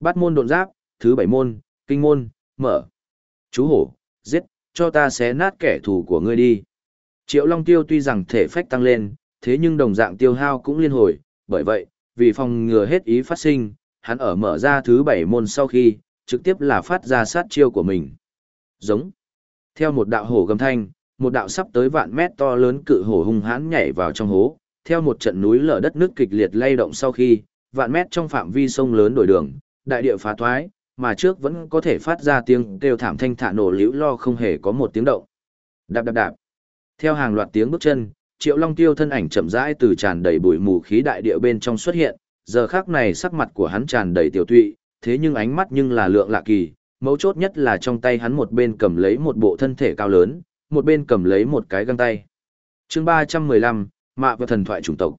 Bát môn độn giáp, thứ bảy môn, kinh môn, mở. Chú hổ, giết, cho ta xé nát kẻ thù của ngươi đi. Triệu Long Tiêu tuy rằng thể phách tăng lên, thế nhưng đồng dạng tiêu hao cũng liên hồi, bởi vậy, vì phòng ngừa hết ý phát sinh, hắn ở mở ra thứ bảy môn sau khi, trực tiếp là phát ra sát chiêu của mình. Giống. Theo một đạo hổ gầm thanh, một đạo sắp tới vạn mét to lớn cự hổ hung hãn nhảy vào trong hố, theo một trận núi lở đất nước kịch liệt lay động sau khi, vạn mét trong phạm vi sông lớn đổi đường, đại địa phá thoái, mà trước vẫn có thể phát ra tiếng kêu thảm thanh thả nổ liễu lo không hề có một tiếng động. Đạp đạp đạp. Theo hàng loạt tiếng bước chân, Triệu Long Tiêu thân ảnh chậm rãi từ tràn đầy bụi mù khí đại địa bên trong xuất hiện, giờ khắc này sắc mặt của hắn tràn đầy tiểu tụy, thế nhưng ánh mắt nhưng là lượng lạ kỳ, mấu chốt nhất là trong tay hắn một bên cầm lấy một bộ thân thể cao lớn, một bên cầm lấy một cái găng tay. chương 315, Mạ và thần thoại chủng tộc.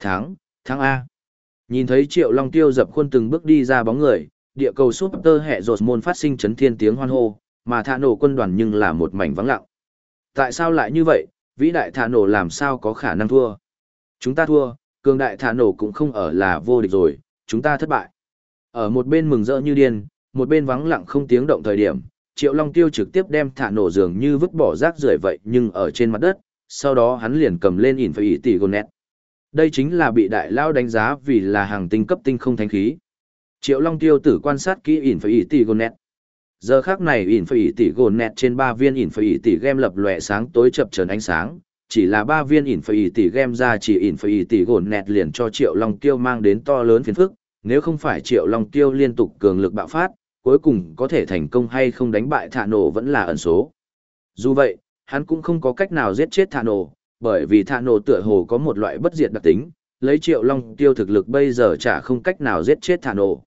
Tháng, tháng A. Nhìn thấy Triệu Long Tiêu dập khuôn từng bước đi ra bóng người, địa cầu súp tơ hẹ rột môn phát sinh chấn thiên tiếng hoan hô, mà thả nổ quân đoàn nhưng là một mảnh vắng lặng. Tại sao lại như vậy, vĩ đại thả nổ làm sao có khả năng thua? Chúng ta thua, cường đại thả nổ cũng không ở là vô địch rồi, chúng ta thất bại. Ở một bên mừng rỡ như điên, một bên vắng lặng không tiếng động thời điểm, Triệu Long Tiêu trực tiếp đem thả nổ dường như vứt bỏ rác rưởi vậy nhưng ở trên mặt đất, sau đó hắn liền cầm lên ỉn phải ý tỷ gôn nét. Đây chính là bị đại lao đánh giá vì là hàng tinh cấp tinh không thánh khí. Triệu Long Tiêu tử quan sát kỹ ỉn phải ỉ tỷ gồn nét. Giờ khác này ỉn phải ỉ tỷ gồn nét trên ba viên ỉn phải ỉ tỷ game lập lòe sáng tối chập chờn ánh sáng, chỉ là ba viên ỉn phải ỉ tỷ game ra chỉ ỉn phải ỉ tỷ gồn nét liền cho Triệu Long Tiêu mang đến to lớn phiền phức, nếu không phải Triệu Long Tiêu liên tục cường lực bạo phát, cuối cùng có thể thành công hay không đánh bại thả nổ vẫn là ẩn số. Dù vậy, hắn cũng không có cách nào giết chết thả nổ, bởi vì thạ nổ tựa hồ có một loại bất diệt đặc tính, lấy triệu long tiêu thực lực bây giờ chả không cách nào giết chết thạ nổ.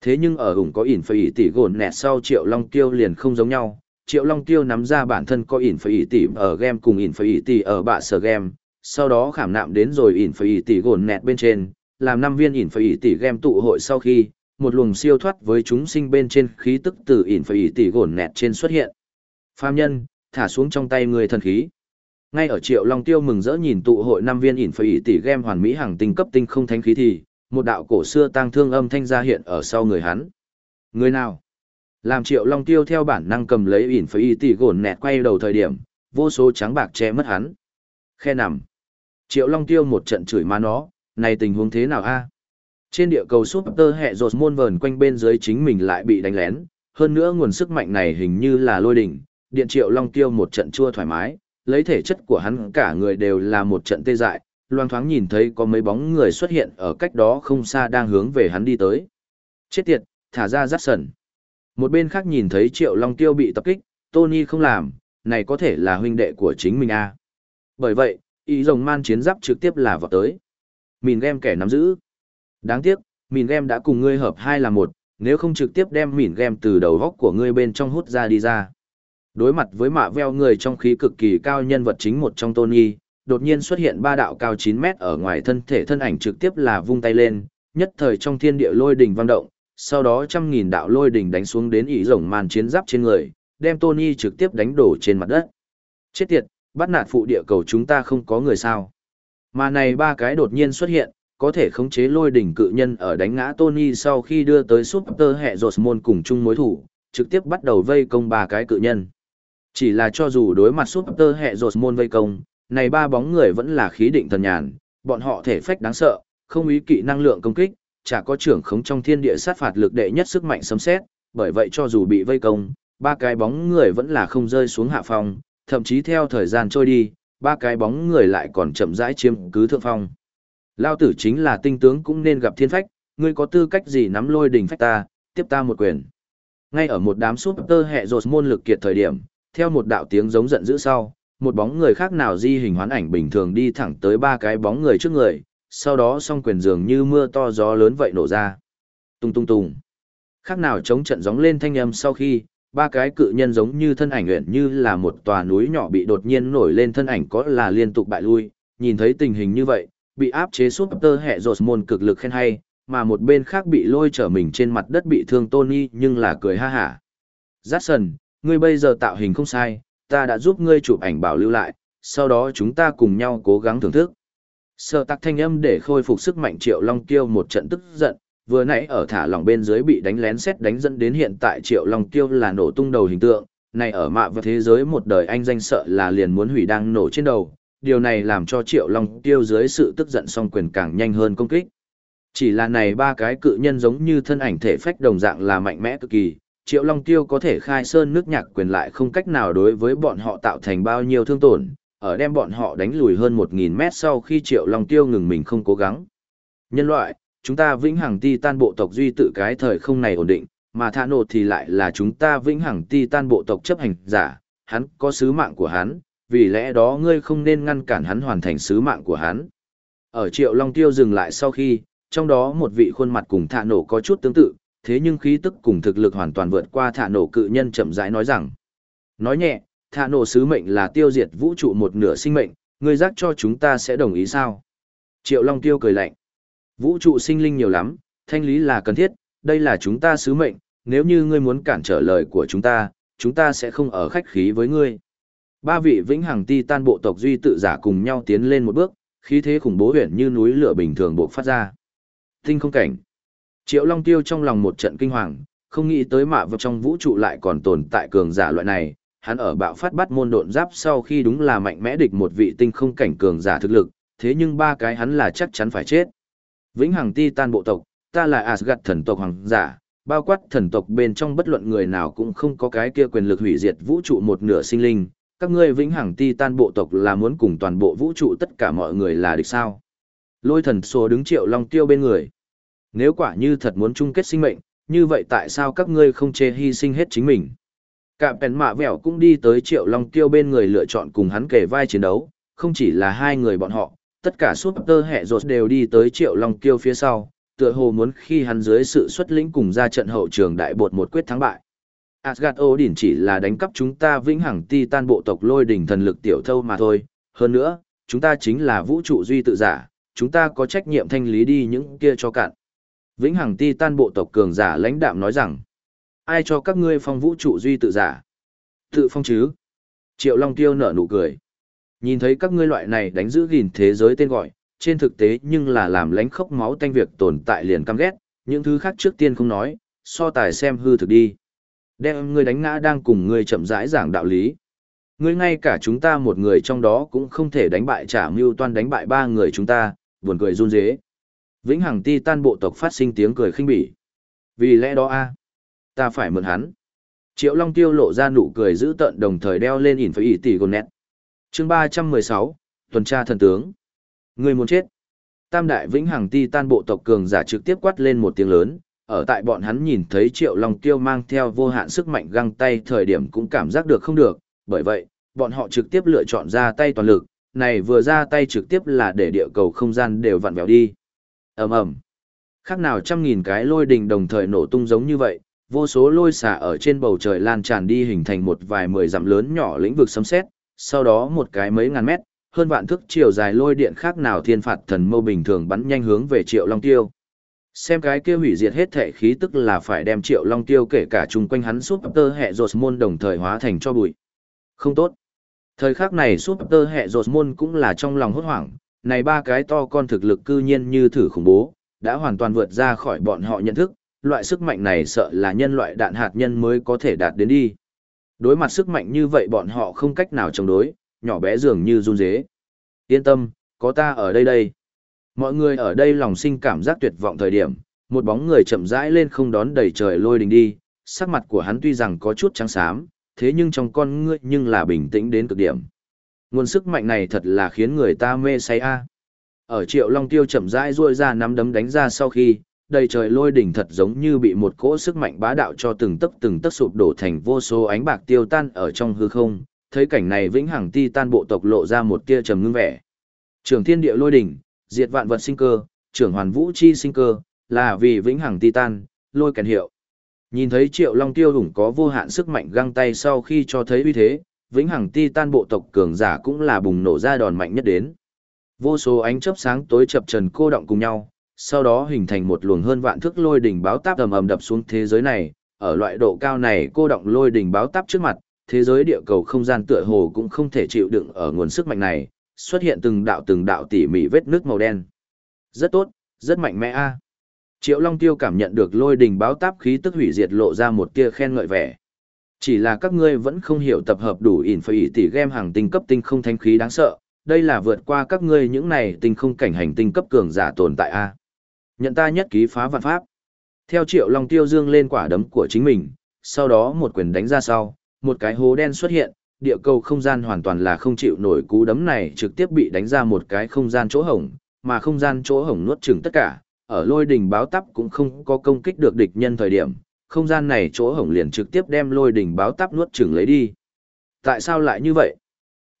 Thế nhưng ở ủng có ỉn phải tỷ gồn nẹt sau triệu long tiêu liền không giống nhau, triệu long tiêu nắm ra bản thân có ỉn phải tỷ ở game cùng ỉn phải tỷ ở bạ sở game, sau đó khảm nạm đến rồi ỉn phải tỷ gồn nẹt bên trên, làm năm viên ỉn phải tỷ game tụ hội sau khi, một luồng siêu thoát với chúng sinh bên trên khí tức từ ỉn phải tỷ gồn nẹt trên xuất hiện. Phàm nhân, thả xuống trong tay người thần khí. Ngay ở Triệu Long Tiêu mừng rỡ nhìn tụ hội năm viên ỉn phải tỷ game hoàn mỹ hàng tinh cấp tinh không thánh khí thì, một đạo cổ xưa tang thương âm thanh ra hiện ở sau người hắn. Người nào? Làm Triệu Long Tiêu theo bản năng cầm lấy ỉn phải tỷ gồn nẹt quay đầu thời điểm, vô số trắng bạc che mất hắn. Khe nằm. Triệu Long Tiêu một trận chửi má nó, này tình huống thế nào a? Trên địa cầu Super hệ rột môn vờn quanh bên dưới chính mình lại bị đánh lén, hơn nữa nguồn sức mạnh này hình như là lôi đỉnh, điện triệu long tiêu một trận chua thoải mái, lấy thể chất của hắn cả người đều là một trận tê dại, loang thoáng nhìn thấy có mấy bóng người xuất hiện ở cách đó không xa đang hướng về hắn đi tới. Chết tiệt, thả ra rát sần. Một bên khác nhìn thấy triệu long tiêu bị tập kích, Tony không làm, này có thể là huynh đệ của chính mình a à. Bởi vậy, ý rồng man chiến giáp trực tiếp là vào tới. Mìn game kẻ nắm giữ. Đáng tiếc, mìn game đã cùng ngươi hợp hai là một, nếu không trực tiếp đem mìn game từ đầu góc của ngươi bên trong hút ra đi ra. Đối mặt với mạ veo người trong khí cực kỳ cao nhân vật chính một trong Tony, đột nhiên xuất hiện ba đạo cao 9 mét ở ngoài thân thể thân ảnh trực tiếp là vung tay lên, nhất thời trong thiên địa lôi đỉnh vang động, sau đó trăm nghìn đạo lôi đỉnh đánh xuống đến ý rồng màn chiến giáp trên người, đem Tony trực tiếp đánh đổ trên mặt đất. Chết tiệt, bắt nạt phụ địa cầu chúng ta không có người sao. Mà này ba cái đột nhiên xuất hiện, có thể khống chế lôi đỉnh cự nhân ở đánh ngã Tony sau khi đưa tới Super hệ rột môn cùng chung mối thủ, trực tiếp bắt đầu vây công ba cái cự nhân. Chỉ là cho dù đối mặt Super hệ rột môn vây công, này ba bóng người vẫn là khí định thần nhàn, bọn họ thể phách đáng sợ, không ý kỵ năng lượng công kích, chả có trưởng khống trong thiên địa sát phạt lực đệ nhất sức mạnh sấm xét, bởi vậy cho dù bị vây công, ba cái bóng người vẫn là không rơi xuống hạ phong, thậm chí theo thời gian trôi đi, ba cái bóng người lại còn chậm rãi chiếm cứ thượng phong. Lao tử chính là tinh tướng cũng nên gặp thiên phách, ngươi có tư cách gì nắm lôi đỉnh phách ta, tiếp ta một quyền. Ngay ở một đám súp tơ hệ rột môn lực kiệt thời điểm, theo một đạo tiếng giống giận dữ sau, một bóng người khác nào di hình hoán ảnh bình thường đi thẳng tới ba cái bóng người trước người, sau đó song quyền dường như mưa to gió lớn vậy nổ ra. Tung tung tung. Khác nào chống trận gióng lên thanh âm sau khi, ba cái cự nhân giống như thân ảnh nguyện như là một tòa núi nhỏ bị đột nhiên nổi lên thân ảnh có là liên tục bại lui, nhìn thấy tình hình như vậy, bị áp chế súp tơ hệ rột môn cực lực khen hay, mà một bên khác bị lôi trở mình trên mặt đất bị thương Tony nhưng là cười ha hả. Jackson, ngươi bây giờ tạo hình không sai, ta đã giúp ngươi chụp ảnh bảo lưu lại, sau đó chúng ta cùng nhau cố gắng thưởng thức. Sợ tắc thanh âm để khôi phục sức mạnh triệu long tiêu một trận tức giận, vừa nãy ở thả lỏng bên dưới bị đánh lén xét đánh dẫn đến hiện tại Triệu Long Tiêu là nổ tung đầu hình tượng, này ở mạ và thế giới một đời anh danh sợ là liền muốn hủy đang nổ trên đầu, điều này làm cho Triệu Long Tiêu dưới sự tức giận song quyền càng nhanh hơn công kích. Chỉ là này ba cái cự nhân giống như thân ảnh thể phách đồng dạng là mạnh mẽ cực kỳ, Triệu Long Tiêu có thể khai sơn nước nhạc quyền lại không cách nào đối với bọn họ tạo thành bao nhiêu thương tổn, ở đem bọn họ đánh lùi hơn 1.000 mét sau khi Triệu Long Tiêu ngừng mình không cố gắng. Nhân loại, chúng ta vĩnh hằng ti tan bộ tộc duy tự cái thời không này ổn định, mà thả Nột thì lại là chúng ta vĩnh hằng ti tan bộ tộc chấp hành giả, hắn có sứ mạng của hắn, vì lẽ đó ngươi không nên ngăn cản hắn hoàn thành sứ mạng của hắn. Ở Triệu Long Tiêu dừng lại sau khi, trong đó một vị khuôn mặt cùng thả nổ có chút tương tự, thế nhưng khí tức cùng thực lực hoàn toàn vượt qua thả nổ cự nhân chậm rãi nói rằng. Nói nhẹ, thả nổ sứ mệnh là tiêu diệt vũ trụ một nửa sinh mệnh, ngươi giác cho chúng ta sẽ đồng ý sao? Triệu Long Tiêu cười lạnh. Vũ trụ sinh linh nhiều lắm, thanh lý là cần thiết, đây là chúng ta sứ mệnh, nếu như ngươi muốn cản trở lời của chúng ta, chúng ta sẽ không ở khách khí với ngươi. Ba vị vĩnh hằng ti tan bộ tộc duy tự giả cùng nhau tiến lên một bước, khí thế khủng bố huyền như núi lửa bình thường bộc phát ra. Tinh không cảnh. Triệu Long Tiêu trong lòng một trận kinh hoàng, không nghĩ tới mạ vật trong vũ trụ lại còn tồn tại cường giả loại này, hắn ở bạo phát bắt môn độn giáp sau khi đúng là mạnh mẽ địch một vị tinh không cảnh cường giả thực lực, thế nhưng ba cái hắn là chắc chắn phải chết. Vĩnh Hằng Ti Tan bộ tộc, ta là Asgard thần tộc hoàng giả, bao quát thần tộc bên trong bất luận người nào cũng không có cái kia quyền lực hủy diệt vũ trụ một nửa sinh linh, các ngươi Vĩnh Hằng Ti Tan bộ tộc là muốn cùng toàn bộ vũ trụ tất cả mọi người là địch sao? Lôi thần số đứng Triệu Long Tiêu bên người. Nếu quả như thật muốn chung kết sinh mệnh, như vậy tại sao các ngươi không chê hy sinh hết chính mình? Cả bèn mạ vẻo cũng đi tới Triệu Long Tiêu bên người lựa chọn cùng hắn kể vai chiến đấu, không chỉ là hai người bọn họ, tất cả súp tơ hẹ rột đều đi tới Triệu Long Tiêu phía sau, tựa hồ muốn khi hắn dưới sự xuất lĩnh cùng ra trận hậu trường đại bột một quyết thắng bại. Asgard Odin chỉ là đánh cắp chúng ta vĩnh hằng titan bộ tộc lôi đỉnh thần lực tiểu thâu mà thôi, hơn nữa, chúng ta chính là vũ trụ duy tự giả, chúng ta có trách nhiệm thanh lý đi những kia cho cạn. Vĩnh Hằng Titan bộ tộc cường giả lãnh đạm nói rằng, ai cho các ngươi phong vũ trụ duy tự giả? Tự phong chứ? Triệu Long Tiêu nở nụ cười. Nhìn thấy các ngươi loại này đánh giữ gìn thế giới tên gọi, trên thực tế nhưng là làm lánh khốc máu tanh việc tồn tại liền căm ghét, những thứ khác trước tiên không nói, so tài xem hư thực đi. Đem ngươi đánh ngã đang cùng ngươi chậm rãi giảng đạo lý. Ngươi ngay cả chúng ta một người trong đó cũng không thể đánh bại trả mưu toan đánh bại ba người chúng ta, buồn cười run rế. Vĩnh Hằng Ti tan bộ tộc phát sinh tiếng cười khinh bỉ. Vì lẽ đó a, ta phải mượn hắn. Triệu Long Tiêu lộ ra nụ cười giữ tận đồng thời đeo lên ỉn phải ỉ tỷ gồn nét. Chương ba trăm mười sáu, tuần tra thần tướng. Người muốn chết. Tam đại Vĩnh Hằng Ti tan bộ tộc cường giả trực tiếp quát lên một tiếng lớn, ở tại bọn hắn nhìn thấy Triệu Long Tiêu mang theo vô hạn sức mạnh găng tay thời điểm cũng cảm giác được không được, bởi vậy, bọn họ trực tiếp lựa chọn ra tay toàn lực, này vừa ra tay trực tiếp là để địa cầu không gian đều vặn vẹo đi ầm ầm. Khác nào trăm nghìn cái lôi đình đồng thời nổ tung giống như vậy, vô số lôi xả ở trên bầu trời lan tràn đi hình thành một vài mười dặm lớn nhỏ lĩnh vực sấm xét sau đó một cái mấy ngàn mét, hơn vạn thước chiều dài lôi điện khác nào thiên phạt thần mâu bình thường bắn nhanh hướng về triệu long tiêu. Xem cái kia hủy diệt hết thể khí tức là phải đem triệu long tiêu kể cả chung quanh hắn súp tơ hệ rột môn đồng thời hóa thành cho bụi. Không tốt. Thời khắc này súp tơ hệ rột môn cũng là trong lòng hốt hoảng này ba cái to con thực lực cư nhiên như thử khủng bố, đã hoàn toàn vượt ra khỏi bọn họ nhận thức, loại sức mạnh này sợ là nhân loại đạn hạt nhân mới có thể đạt đến đi. Đối mặt sức mạnh như vậy bọn họ không cách nào chống đối, nhỏ bé dường như run rế. Yên tâm, có ta ở đây đây. Mọi người ở đây lòng sinh cảm giác tuyệt vọng thời điểm, một bóng người chậm rãi lên không đón đầy trời lôi đình đi, sắc mặt của hắn tuy rằng có chút trắng xám, thế nhưng trong con ngươi nhưng là bình tĩnh đến cực điểm. Nguồn sức mạnh này thật là khiến người ta mê say a. Ở Triệu Long Tiêu chậm rãi duỗi ra nắm đấm đánh ra sau khi, đầy trời lôi đỉnh thật giống như bị một cỗ sức mạnh bá đạo cho từng tấc từng tấc sụp đổ thành vô số ánh bạc tiêu tan ở trong hư không. Thấy cảnh này vĩnh hằng ti tan bộ tộc lộ ra một tia trầm ngưng vẻ. Trường thiên địa lôi đỉnh, diệt vạn vật sinh cơ, trưởng hoàn vũ chi sinh cơ, là vì vĩnh hằng ti tan, lôi kèn hiệu. Nhìn thấy Triệu Long Tiêu hùng có vô hạn sức mạnh găng tay sau khi cho thấy uy thế, vĩnh hằng ti tan bộ tộc cường giả cũng là bùng nổ ra đòn mạnh nhất đến. Vô số ánh chớp sáng tối chập trần cô động cùng nhau, sau đó hình thành một luồng hơn vạn thước lôi đỉnh báo táp ầm ầm đập xuống thế giới này, ở loại độ cao này cô động lôi đỉnh báo táp trước mặt, thế giới địa cầu không gian tựa hồ cũng không thể chịu đựng ở nguồn sức mạnh này, xuất hiện từng đạo từng đạo tỉ mỉ vết nước màu đen. Rất tốt, rất mạnh mẽ a. Triệu Long Tiêu cảm nhận được lôi đình báo táp khí tức hủy diệt lộ ra một tia khen ngợi vẻ. Chỉ là các ngươi vẫn không hiểu tập hợp đủ ỉn phải tỷ game hàng tinh cấp tinh không thanh khí đáng sợ, đây là vượt qua các ngươi những này tinh không cảnh hành tinh cấp cường giả tồn tại a. Nhận ta nhất ký phá vạn pháp. Theo Triệu Long Tiêu dương lên quả đấm của chính mình, sau đó một quyền đánh ra sau, một cái hố đen xuất hiện, địa cầu không gian hoàn toàn là không chịu nổi cú đấm này trực tiếp bị đánh ra một cái không gian chỗ hổng, mà không gian chỗ hổng nuốt chửng tất cả, ở lôi đỉnh báo tắp cũng không có công kích được địch nhân thời điểm, không gian này chỗ hổng liền trực tiếp đem lôi đỉnh báo tắp nuốt chửng lấy đi. Tại sao lại như vậy?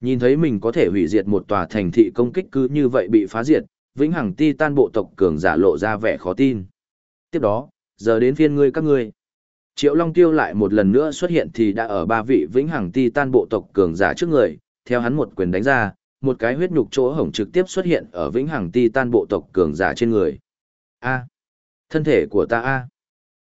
Nhìn thấy mình có thể hủy diệt một tòa thành thị công kích cứ như vậy bị phá diệt, vĩnh hằng ti tan bộ tộc cường giả lộ ra vẻ khó tin. Tiếp đó, giờ đến phiên ngươi các ngươi. Triệu Long Tiêu lại một lần nữa xuất hiện thì đã ở ba vị vĩnh hằng ti tan bộ tộc cường giả trước người, theo hắn một quyền đánh ra, một cái huyết nhục chỗ hổng trực tiếp xuất hiện ở vĩnh hằng ti tan bộ tộc cường giả trên người. A. thân thể của ta A.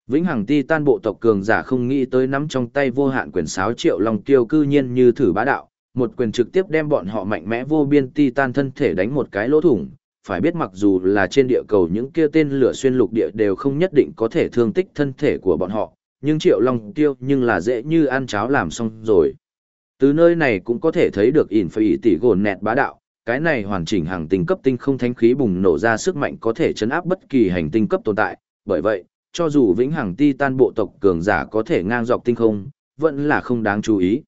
Vĩnh hằng ti tan bộ tộc cường giả không nghĩ tới nắm trong tay vô hạn quyền sáo triệu long tiêu cư nhiên như thử bá đạo, một quyền trực tiếp đem bọn họ mạnh mẽ vô biên ti tan thân thể đánh một cái lỗ thủng. Phải biết mặc dù là trên địa cầu những kia tên lửa xuyên lục địa đều không nhất định có thể thương tích thân thể của bọn họ, nhưng triệu long tiêu nhưng là dễ như ăn cháo làm xong rồi. Từ nơi này cũng có thể thấy được ỉn phải tỷ gồn nẹt bá đạo, cái này hoàn chỉnh hàng tinh cấp tinh không thánh khí bùng nổ ra sức mạnh có thể chấn áp bất kỳ hành tinh cấp tồn tại, bởi vậy, cho dù vĩnh hằng ti tan bộ tộc cường giả có thể ngang dọc tinh không, vẫn là không đáng chú ý.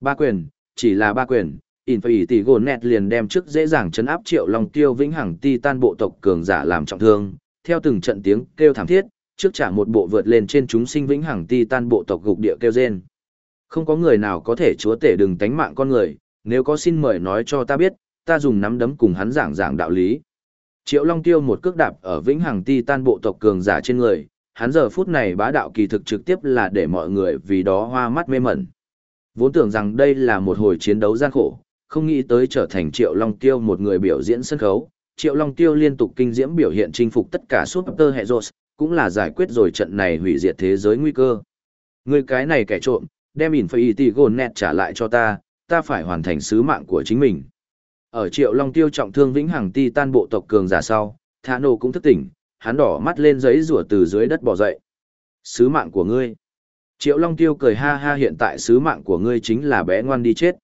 Ba quyền, chỉ là ba quyền, ỉn phải tỷ gồn nẹt liền đem trước dễ dàng chấn áp triệu long tiêu vĩnh hằng ti tan bộ tộc cường giả làm trọng thương, theo từng trận tiếng kêu thảm thiết, trước trả một bộ vượt lên trên chúng sinh vĩnh hằng ti tan bộ tộc gục địa kêu rên. Không có người nào có thể chúa tể đừng tánh mạng con người, nếu có xin mời nói cho ta biết, ta dùng nắm đấm cùng hắn giảng giảng đạo lý. Triệu Long Tiêu một cước đạp ở vĩnh hằng ti tan bộ tộc cường giả trên người, hắn giờ phút này bá đạo kỳ thực trực tiếp là để mọi người vì đó hoa mắt mê mẩn. Vốn tưởng rằng đây là một hồi chiến đấu gian khổ, không nghĩ tới trở thành Triệu Long Tiêu một người biểu diễn sân khấu. Triệu Long Tiêu liên tục kinh diễm biểu hiện chinh phục tất cả Super Heroes, cũng là giải quyết rồi trận này hủy diệt thế giới nguy cơ. Người cái này kẻ trộm, đem Infinity Gold trả lại cho ta, ta phải hoàn thành sứ mạng của chính mình. Ở Triệu Long Tiêu trọng thương vĩnh hằng titan bộ tộc cường giả sau, Thả Nổ cũng thức tỉnh, hắn đỏ mắt lên giấy rủa từ dưới đất bò dậy. Sứ mạng của ngươi. Triệu Long Tiêu cười ha ha hiện tại sứ mạng của ngươi chính là bé ngoan đi chết.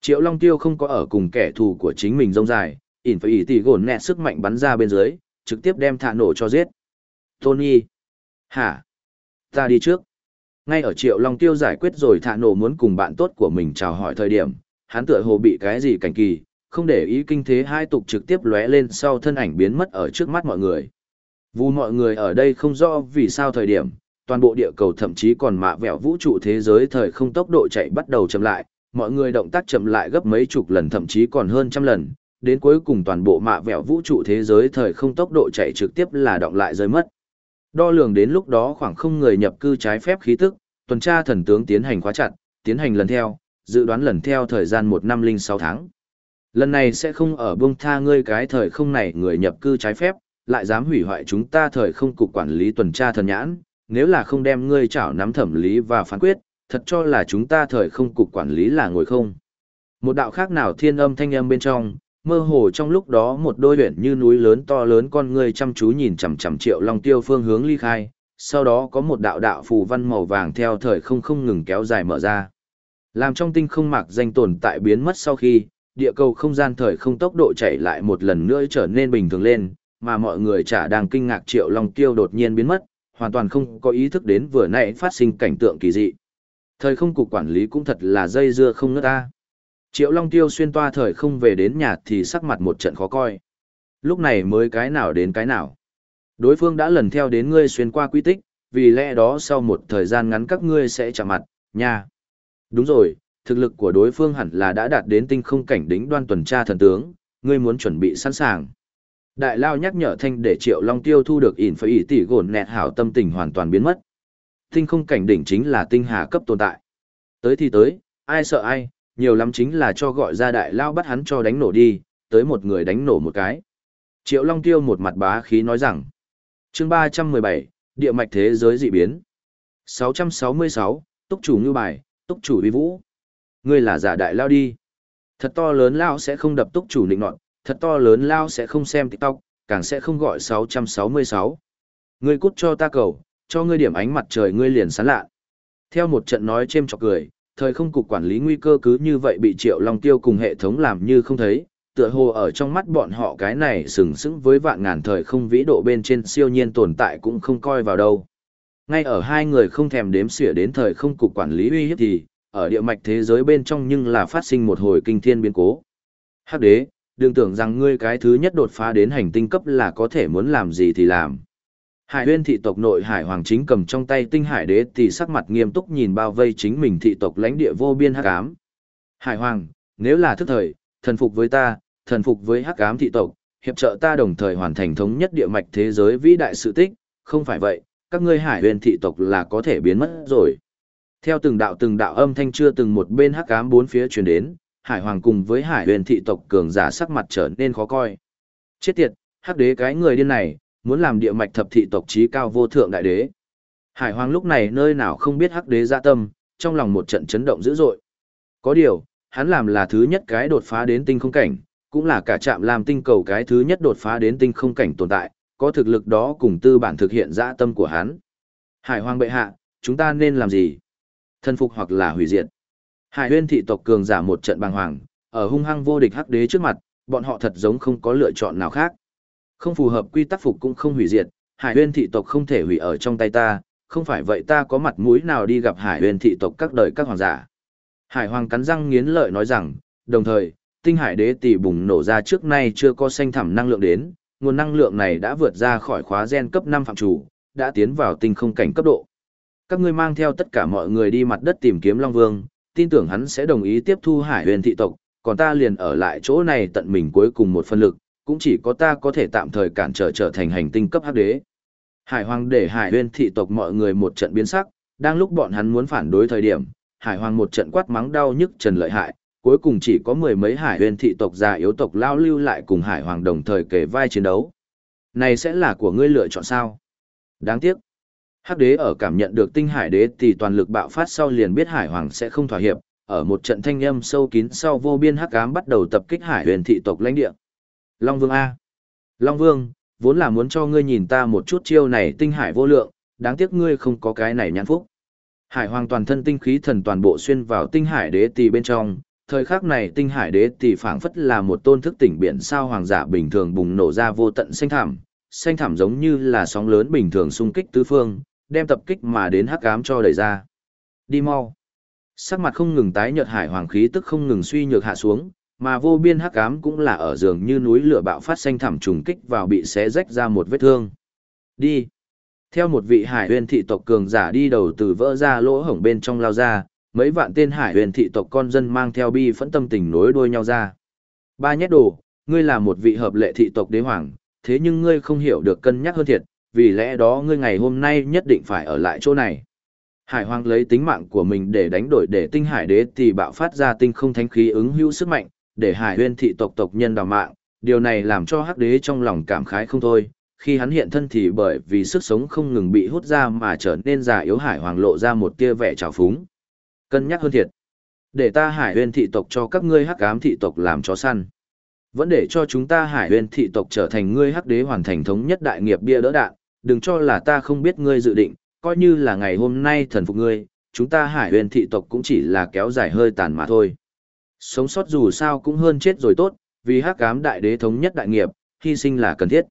Triệu Long Tiêu không có ở cùng kẻ thù của chính mình rông dài, ỉn phải ỉ tỉ gồn nẹ sức mạnh bắn ra bên dưới, trực tiếp đem thả nổ cho giết. Tony. Hả? Ta đi trước. Ngay ở Triệu Long Tiêu giải quyết rồi thả nổ muốn cùng bạn tốt của mình chào hỏi thời điểm, hắn tựa hồ bị cái gì cảnh kỳ, không để ý kinh thế hai tục trực tiếp lóe lên sau thân ảnh biến mất ở trước mắt mọi người. Vu mọi người ở đây không rõ vì sao thời điểm, toàn bộ địa cầu thậm chí còn mạ vẹo vũ trụ thế giới thời không tốc độ chạy bắt đầu chậm lại, mọi người động tác chậm lại gấp mấy chục lần thậm chí còn hơn trăm lần, đến cuối cùng toàn bộ mạ vẹo vũ trụ thế giới thời không tốc độ chạy trực tiếp là động lại rơi mất. Đo lường đến lúc đó khoảng không người nhập cư trái phép khí tức, tuần tra thần tướng tiến hành khóa chặt, tiến hành lần theo, dự đoán lần theo thời gian một năm linh sáu tháng. Lần này sẽ không ở bông tha ngươi cái thời không này người nhập cư trái phép, lại dám hủy hoại chúng ta thời không cục quản lý tuần tra thần nhãn, nếu là không đem ngươi chảo nắm thẩm lý và phán quyết, thật cho là chúng ta thời không cục quản lý là ngồi không. Một đạo khác nào thiên âm thanh âm bên trong, mơ hồ trong lúc đó một đôi luyện như núi lớn to lớn con ngươi chăm chú nhìn chằm chằm triệu long tiêu phương hướng ly khai, sau đó có một đạo đạo phù văn màu vàng theo thời không không ngừng kéo dài mở ra. Làm trong tinh không mạc danh tồn tại biến mất sau khi, địa cầu không gian thời không tốc độ chạy lại một lần nữa trở nên bình thường lên, mà mọi người chả đang kinh ngạc triệu long tiêu đột nhiên biến mất, hoàn toàn không có ý thức đến vừa nãy phát sinh cảnh tượng kỳ dị. Thời không cục quản lý cũng thật là dây dưa không ngớt ta. Triệu Long Tiêu xuyên toa thời không về đến nhà thì sắc mặt một trận khó coi. Lúc này mới cái nào đến cái nào. Đối phương đã lần theo đến ngươi xuyên qua quy tích, vì lẽ đó sau một thời gian ngắn các ngươi sẽ chạm mặt, nha. Đúng rồi, thực lực của đối phương hẳn là đã đạt đến tinh không cảnh đỉnh đoan tuần tra thần tướng, ngươi muốn chuẩn bị sẵn sàng. Đại Lao nhắc nhở thanh để Triệu Long Tiêu thu được ỉn phải ỉ tỷ gồn nẹt hảo tâm tình hoàn toàn biến mất. Tinh không cảnh đỉnh chính là tinh hà cấp tồn tại. Tới thì tới, ai sợ ai, nhiều lắm chính là cho gọi ra Đại Lao bắt hắn cho đánh nổ đi, tới một người đánh nổ một cái. Triệu Long Tiêu một mặt bá khí nói rằng, chương 317, địa mạch thế giới dị biến. 666, túc chủ như bài, túc chủ uy vũ. Ngươi là giả đại lao đi. Thật to lớn lao sẽ không đập túc chủ định nọt, thật to lớn lao sẽ không xem TikTok, càng sẽ không gọi 666. Ngươi cút cho ta cầu, cho ngươi điểm ánh mặt trời ngươi liền sán lạ. Theo một trận nói chêm chọc cười, thời không cục quản lý nguy cơ cứ như vậy bị Triệu Long Tiêu cùng hệ thống làm như không thấy, tựa hồ ở trong mắt bọn họ cái này sừng sững với vạn ngàn thời không vĩ độ bên trên siêu nhiên tồn tại cũng không coi vào đâu. Ngay ở hai người không thèm đếm xỉa đến thời không cục quản lý uy hiếp thì, ở địa mạch thế giới bên trong nhưng là phát sinh một hồi kinh thiên biến cố. Hắc đế, đừng tưởng rằng ngươi cái thứ nhất đột phá đến hành tinh cấp là có thể muốn làm gì thì làm. Hải huyên thị tộc nội hải hoàng chính cầm trong tay tinh hải đế thì sắc mặt nghiêm túc nhìn bao vây chính mình thị tộc lãnh địa vô biên hắc ám. Hải hoàng, nếu là thức thời, thần phục với ta, thần phục với hắc ám thị tộc, hiệp trợ ta đồng thời hoàn thành thống nhất địa mạch thế giới vĩ đại sự tích, không phải vậy, các ngươi hải huyên thị tộc là có thể biến mất rồi. Theo từng đạo từng đạo âm thanh chưa từng một bên hắc ám bốn phía truyền đến, hải hoàng cùng với hải huyền thị tộc cường giả sắc mặt trở nên khó coi. Chết tiệt, hắc đế cái người điên này, muốn làm địa mạch thập thị tộc trí cao vô thượng đại đế. Hải hoàng lúc này nơi nào không biết hắc đế dạ tâm, trong lòng một trận chấn động dữ dội. Có điều, hắn làm là thứ nhất cái đột phá đến tinh không cảnh, cũng là cả trạm làm tinh cầu cái thứ nhất đột phá đến tinh không cảnh tồn tại, có thực lực đó cùng tư bản thực hiện dạ tâm của hắn. Hải Hoàng bệ hạ, chúng ta nên làm gì? Thân phục hoặc là hủy diệt. Hải Huyên thị tộc cường giả một trận bàng hoàng, ở hung hăng vô địch hắc đế trước mặt, bọn họ thật giống không có lựa chọn nào khác. Không phù hợp quy tắc phục cũng không hủy diệt, Hải Huyên thị tộc không thể hủy ở trong tay ta, không phải vậy ta có mặt mũi nào đi gặp Hải Huyên thị tộc các đời các hoàng giả. Hải Hoàng cắn răng nghiến lợi nói rằng, đồng thời, tinh hải đế tỷ bùng nổ ra trước nay chưa có xanh thẳm năng lượng đến, nguồn năng lượng này đã vượt ra khỏi khóa gen cấp 5 phạm chủ, đã tiến vào tinh không cảnh cấp độ. Các ngươi mang theo tất cả mọi người đi mặt đất tìm kiếm Long Vương, tin tưởng hắn sẽ đồng ý tiếp thu hải huyền thị tộc, còn ta liền ở lại chỗ này tận mình cuối cùng một phân lực, cũng chỉ có ta có thể tạm thời cản trở trở thành hành tinh cấp hắc đế. Hải Hoàng để Hải Huyên thị tộc mọi người một trận biến sắc, đang lúc bọn hắn muốn phản đối thời điểm, Hải Hoàng một trận quát mắng đau nhức trần lợi hại, cuối cùng chỉ có mười mấy hải huyền thị tộc già yếu tộc lao lưu lại cùng hải hoàng đồng thời kề vai chiến đấu. Này sẽ là của ngươi lựa chọn sao? Đáng tiếc. Hắc đế ở cảm nhận được tinh hải đế thì toàn lực bạo phát sau liền biết hải hoàng sẽ không thỏa hiệp, ở một trận thanh âm sâu kín sau vô biên hắc ám bắt đầu tập kích hải huyền thị tộc lãnh địa. Long Vương A. Long Vương, vốn là muốn cho ngươi nhìn ta một chút chiêu này tinh hải vô lượng, đáng tiếc ngươi không có cái này nhãn phúc. Hải hoàng toàn thân tinh khí thần toàn bộ xuyên vào tinh hải đế tỳ bên trong, thời khắc này tinh hải đế tỷ phảng phất là một tôn thức tỉnh biển sao hoàng giả bình thường bùng nổ ra vô tận xanh thảm, xanh thảm giống như là sóng lớn bình thường xung kích tứ phương, đem tập kích mà đến hắc ám cho đẩy ra. Đi mau. Sắc mặt không ngừng tái nhợt hải hoàng khí tức không ngừng suy nhược hạ xuống, mà vô biên hắc ám cũng là ở giường như núi lửa bạo phát xanh thảm trùng kích vào bị xé rách ra một vết thương. Đi. Theo một vị hải huyền thị tộc cường giả đi đầu từ vỡ ra lỗ hổng bên trong lao ra, mấy vạn tên hải huyền thị tộc con dân mang theo bi phẫn tâm tình nối đuôi nhau ra. Ba nhét đồ, ngươi là một vị hợp lệ thị tộc đế hoàng, thế nhưng ngươi không hiểu được cân nhắc hơn thiệt, vì lẽ đó ngươi ngày hôm nay nhất định phải ở lại chỗ này. Hải hoàng lấy tính mạng của mình để đánh đổi để tinh hải đế thì bạo phát ra tinh không thánh khí ứng hữu sức mạnh, để hải huyên thị tộc tộc nhân đào mạng, điều này làm cho hắc đế trong lòng cảm khái không thôi. Khi hắn hiện thân thì bởi vì sức sống không ngừng bị hút ra mà trở nên già yếu hải hoàng lộ ra một tia vẻ trào phúng. Cân nhắc hơn thiệt. Để ta hải huyên thị tộc cho các ngươi hắc ám thị tộc làm chó săn. Vẫn để cho chúng ta hải huyên thị tộc trở thành ngươi hắc đế hoàn thành thống nhất đại nghiệp bia đỡ đạn, đừng cho là ta không biết ngươi dự định, coi như là ngày hôm nay thần phục ngươi, chúng ta hải huyền thị tộc cũng chỉ là kéo dài hơi tàn mà thôi. Sống sót dù sao cũng hơn chết rồi tốt, vì hắc ám đại đế thống nhất đại nghiệp, hy sinh là cần thiết.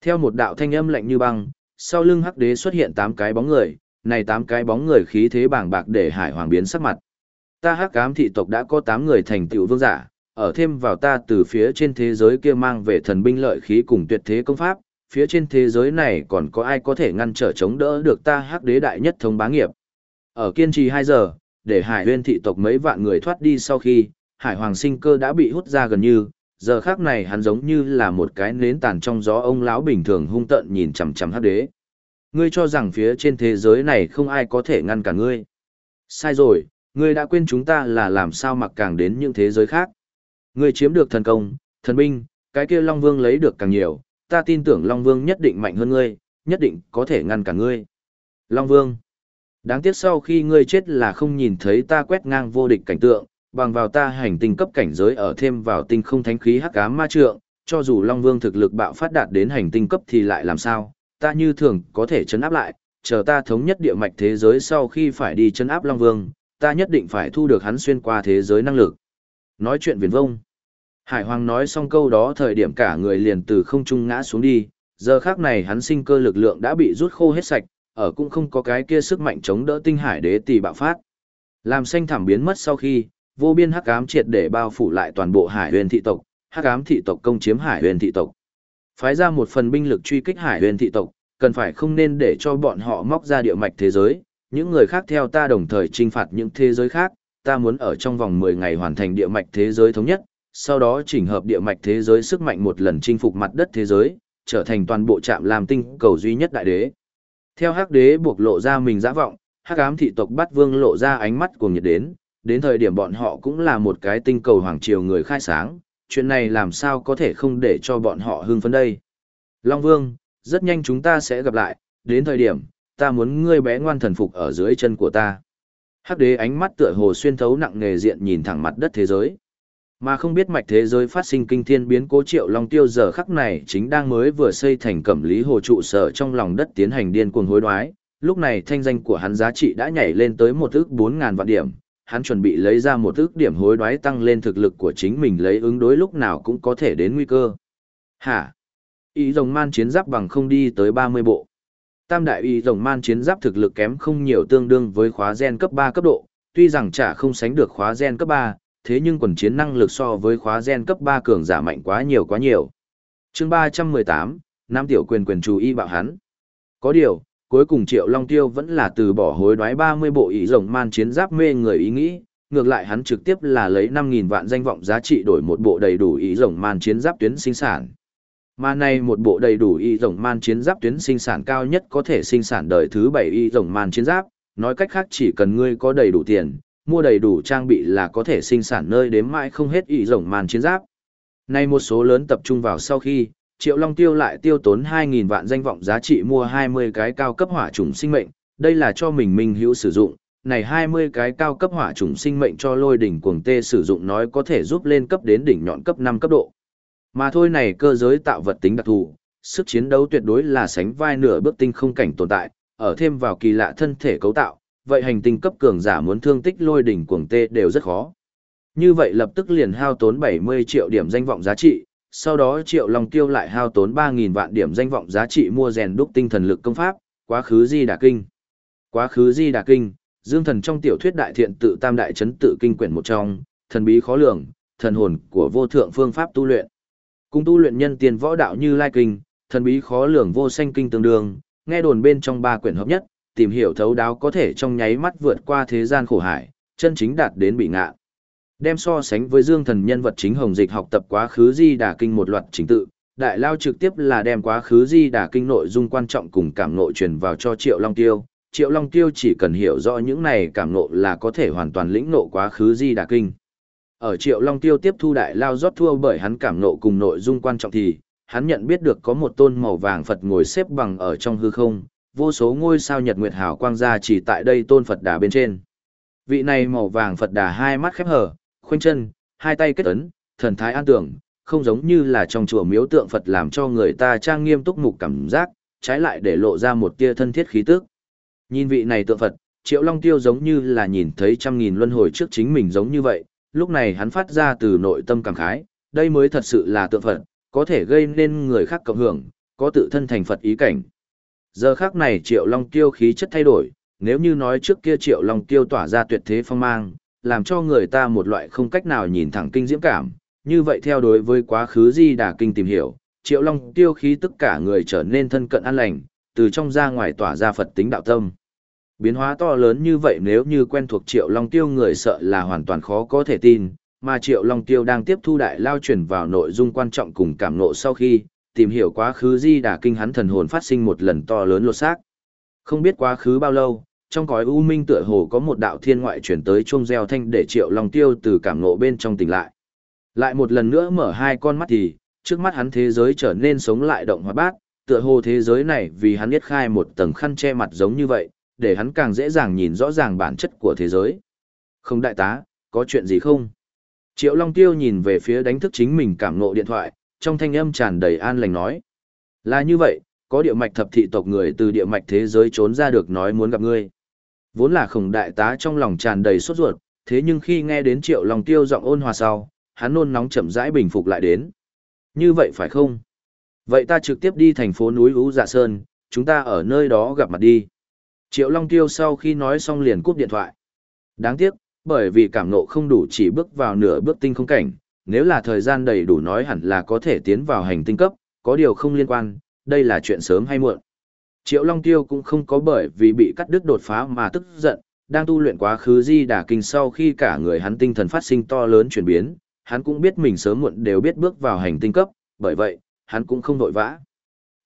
Theo một đạo thanh âm lạnh như băng, sau lưng hắc đế xuất hiện tám cái bóng người, này tám cái bóng người khí thế bàng bạc để hải hoàng biến sắc mặt. Ta hắc ám thị tộc đã có tám người thành tựu vương giả, ở thêm vào ta từ phía trên thế giới kia mang về thần binh lợi khí cùng tuyệt thế công pháp, phía trên thế giới này còn có ai có thể ngăn trở chống đỡ được ta hắc đế đại nhất thống bá nghiệp. Ở kiên trì 2 giờ, để hải huyên thị tộc mấy vạn người thoát đi sau khi, hải hoàng sinh cơ đã bị hút ra gần như, giờ khác này hắn giống như là một cái nến tàn trong gió ông lão bình thường hung tợn nhìn chằm chằm hắc đế ngươi cho rằng phía trên thế giới này không ai có thể ngăn cả ngươi. Sai rồi, ngươi đã quên chúng ta là làm sao mặc càng đến những thế giới khác. Ngươi chiếm được thần công, thần binh, cái kia Long Vương lấy được càng nhiều, ta tin tưởng Long Vương nhất định mạnh hơn ngươi, nhất định có thể ngăn cả ngươi. Long Vương, đáng tiếc sau khi ngươi chết là không nhìn thấy ta quét ngang vô địch cảnh tượng, bằng vào ta hành tinh cấp cảnh giới ở thêm vào tinh không thánh khí hắc ám ma trượng, cho dù Long Vương thực lực bạo phát đạt đến hành tinh cấp thì lại làm sao, ta như thường có thể chấn áp lại, chờ ta thống nhất địa mạch thế giới sau khi phải đi chấn áp Long Vương, ta nhất định phải thu được hắn xuyên qua thế giới năng lực. Nói chuyện viền vông. Hải Hoàng nói xong câu đó thời điểm cả người liền từ không trung ngã xuống đi, giờ khác này hắn sinh cơ lực lượng đã bị rút khô hết sạch, ở cũng không có cái kia sức mạnh chống đỡ tinh hải đế tỷ bạo phát. Làm xanh thảm biến mất sau khi, vô biên hắc ám triệt để bao phủ lại toàn bộ hải huyền thị tộc, hắc ám thị tộc công chiếm hải huyền thị tộc. Phái ra một phần binh lực truy kích hải huyền thị tộc, cần phải không nên để cho bọn họ móc ra địa mạch thế giới, những người khác theo ta đồng thời trinh phạt những thế giới khác, ta muốn ở trong vòng 10 ngày hoàn thành địa mạch thế giới thống nhất, sau đó chỉnh hợp địa mạch thế giới sức mạnh một lần chinh phục mặt đất thế giới, trở thành toàn bộ trạm làm tinh cầu duy nhất đại đế. Theo hắc đế buộc lộ ra mình dã vọng, hắc ám thị tộc bắt vương lộ ra ánh mắt cuồng nhiệt đến, đến thời điểm bọn họ cũng là một cái tinh cầu hoàng triều người khai sáng, chuyện này làm sao có thể không để cho bọn họ hưng phấn đây. Long Vương, rất nhanh chúng ta sẽ gặp lại, đến thời điểm, ta muốn ngươi bé ngoan thần phục ở dưới chân của ta. Hắc đế ánh mắt tựa hồ xuyên thấu nặng nề diện nhìn thẳng mặt đất thế giới. Mà không biết mạch thế giới phát sinh kinh thiên biến cố triệu long tiêu giờ khắc này chính đang mới vừa xây thành cẩm lý hồ trụ sở trong lòng đất tiến hành điên cuồng hối đoái. Lúc này thanh danh của hắn giá trị đã nhảy lên tới một ước bốn ngàn vạn điểm, hắn chuẩn bị lấy ra một ước điểm hối đoái tăng lên thực lực của chính mình lấy ứng đối lúc nào cũng có thể đến nguy cơ. Hả? Ý rồng man chiến giáp bằng không đi tới 30 bộ. Tam đại ý rồng man chiến giáp thực lực kém không nhiều tương đương với khóa gen cấp ba cấp độ, tuy rằng chả không sánh được khóa gen cấp ba thế nhưng quần chiến năng lực so với khóa gen cấp 3 cường giả mạnh quá nhiều quá nhiều. chương 318, Nam Tiểu Quyền quyền chú ý bảo hắn. Có điều, cuối cùng Triệu Long Tiêu vẫn là từ bỏ hối đoái 30 bộ ý rồng man chiến giáp mê người ý nghĩ, ngược lại hắn trực tiếp là lấy 5.000 vạn danh vọng giá trị đổi một bộ đầy đủ ý rồng man chiến giáp tuyến sinh sản. Mà này một bộ đầy đủ y rồng man chiến giáp tuyến sinh sản cao nhất có thể sinh sản đời thứ 7 y rồng man chiến giáp, nói cách khác chỉ cần ngươi có đầy đủ tiền, mua đầy đủ trang bị là có thể sinh sản nơi đếm mãi không hết y rồng màn chiến giáp. Nay một số lớn tập trung vào sau khi, Triệu Long Tiêu lại tiêu tốn 2.000 vạn danh vọng giá trị mua 20 cái cao cấp hỏa trùng sinh mệnh, đây là cho mình mình hữu sử dụng. Này 20 cái cao cấp hỏa trùng sinh mệnh cho lôi đỉnh cuồng tê sử dụng nói có thể giúp lên cấp đến đỉnh nhọn cấp 5 cấp độ. Mà thôi này cơ giới tạo vật tính đặc thù, sức chiến đấu tuyệt đối là sánh vai nửa bước tinh không cảnh tồn tại, ở thêm vào kỳ lạ thân thể cấu tạo, vậy hành tinh cấp cường giả muốn thương tích lôi đỉnh cuồng tê đều rất khó. Như vậy lập tức liền hao tốn 70 triệu điểm danh vọng giá trị, sau đó Triệu Long Tiêu lại hao tốn 3.000 vạn điểm danh vọng giá trị mua rèn đúc tinh thần lực công pháp, quá khứ di đà kinh. Quá khứ di đà kinh, dương thần trong tiểu thuyết đại thiện tự tam đại chấn tự kinh quyển một trong, thần bí khó lường, thần hồn của vô thượng phương pháp tu luyện. Cùng tu luyện nhân tiền võ đạo như lai kinh, thần bí khó lường vô sanh kinh tương đương, nghe đồn bên trong ba quyển hợp nhất, tìm hiểu thấu đáo có thể trong nháy mắt vượt qua thế gian khổ hải, chân chính đạt đến bị ngạ. Đem so sánh với Dương Thần nhân vật chính Hồng Dịch học tập quá khứ Di Đà kinh một loạt chính tự, Đại Lao trực tiếp là đem quá khứ Di Đà kinh nội dung quan trọng cùng cảm ngộ truyền vào cho Triệu Long Tiêu. Triệu Long Tiêu chỉ cần hiểu rõ những này cảm ngộ là có thể hoàn toàn lĩnh ngộ quá khứ Di Đà kinh. Ở Triệu Long Tiêu tiếp thu đại lao rót thua bởi hắn cảm ngộ cùng nội dung quan trọng thì, hắn nhận biết được có một tôn màu vàng Phật ngồi xếp bằng ở trong hư không, vô số ngôi sao nhật nguyệt hào quang ra chỉ tại đây tôn Phật đà bên trên. Vị này màu vàng Phật đà hai mắt khép hở, khoanh chân, hai tay kết ấn, thần thái an tưởng, không giống như là trong chùa miếu tượng Phật làm cho người ta trang nghiêm túc mục cảm giác, trái lại để lộ ra một tia thân thiết khí tức. Nhìn vị này tượng Phật, Triệu Long Tiêu giống như là nhìn thấy trăm nghìn luân hồi trước chính mình giống như vậy, lúc này hắn phát ra từ nội tâm cảm khái, đây mới thật sự là tượng Phật, có thể gây nên người khác cộng hưởng, có tự thân thành Phật ý cảnh. Giờ khác này Triệu Long Tiêu khí chất thay đổi, nếu như nói trước kia Triệu Long Tiêu tỏa ra tuyệt thế phong mang, làm cho người ta một loại không cách nào nhìn thẳng kinh diễm cảm, như vậy theo đối với quá khứ di đà kinh tìm hiểu, Triệu Long Tiêu khí tất cả người trở nên thân cận an lành, từ trong ra ngoài tỏa ra Phật tính đạo tâm. Biến hóa to lớn như vậy nếu như quen thuộc Triệu Long Tiêu người sợ là hoàn toàn khó có thể tin, mà Triệu Long Tiêu đang tiếp thu đại lao chuyển vào nội dung quan trọng cùng cảm nộ sau khi, tìm hiểu quá khứ di đà kinh hắn thần hồn phát sinh một lần to lớn lột xác. Không biết quá khứ bao lâu, trong cõi u minh tựa hồ có một đạo thiên ngoại chuyển tới chuông reo thanh để Triệu Long Tiêu từ cảm nộ bên trong tỉnh lại. Lại một lần nữa mở hai con mắt thì, trước mắt hắn thế giới trở nên sống lại động hóa bát, tựa hồ thế giới này vì hắn biết khai một tầng khăn che mặt giống như vậy, để hắn càng dễ dàng nhìn rõ ràng bản chất của thế giới. Không đại tá, có chuyện gì không? Triệu Long Tiêu nhìn về phía đánh thức chính mình cảm ngộ điện thoại, trong thanh âm tràn đầy an lành nói. Là như vậy, có địa mạch thập thị tộc người từ địa mạch thế giới trốn ra được nói muốn gặp ngươi. Vốn là khổng đại tá trong lòng tràn đầy sốt ruột, thế nhưng khi nghe đến triệu lòng tiêu giọng ôn hòa sau, hắn nôn nóng chậm rãi bình phục lại đến. Như vậy phải không? Vậy ta trực tiếp đi thành phố núi Ú Dạ Sơn, chúng ta ở nơi đó gặp mặt đi. Triệu Long Tiêu sau khi nói xong liền cúp điện thoại. Đáng tiếc, bởi vì cảm nộ không đủ chỉ bước vào nửa bước tinh không cảnh, nếu là thời gian đầy đủ nói hẳn là có thể tiến vào hành tinh cấp, có điều không liên quan, đây là chuyện sớm hay muộn. Triệu Long Tiêu cũng không có bởi vì bị cắt đứt đột phá mà tức giận, đang tu luyện quá khứ di đà kinh sau khi cả người hắn tinh thần phát sinh to lớn chuyển biến, hắn cũng biết mình sớm muộn đều biết bước vào hành tinh cấp, bởi vậy, hắn cũng không vội vã.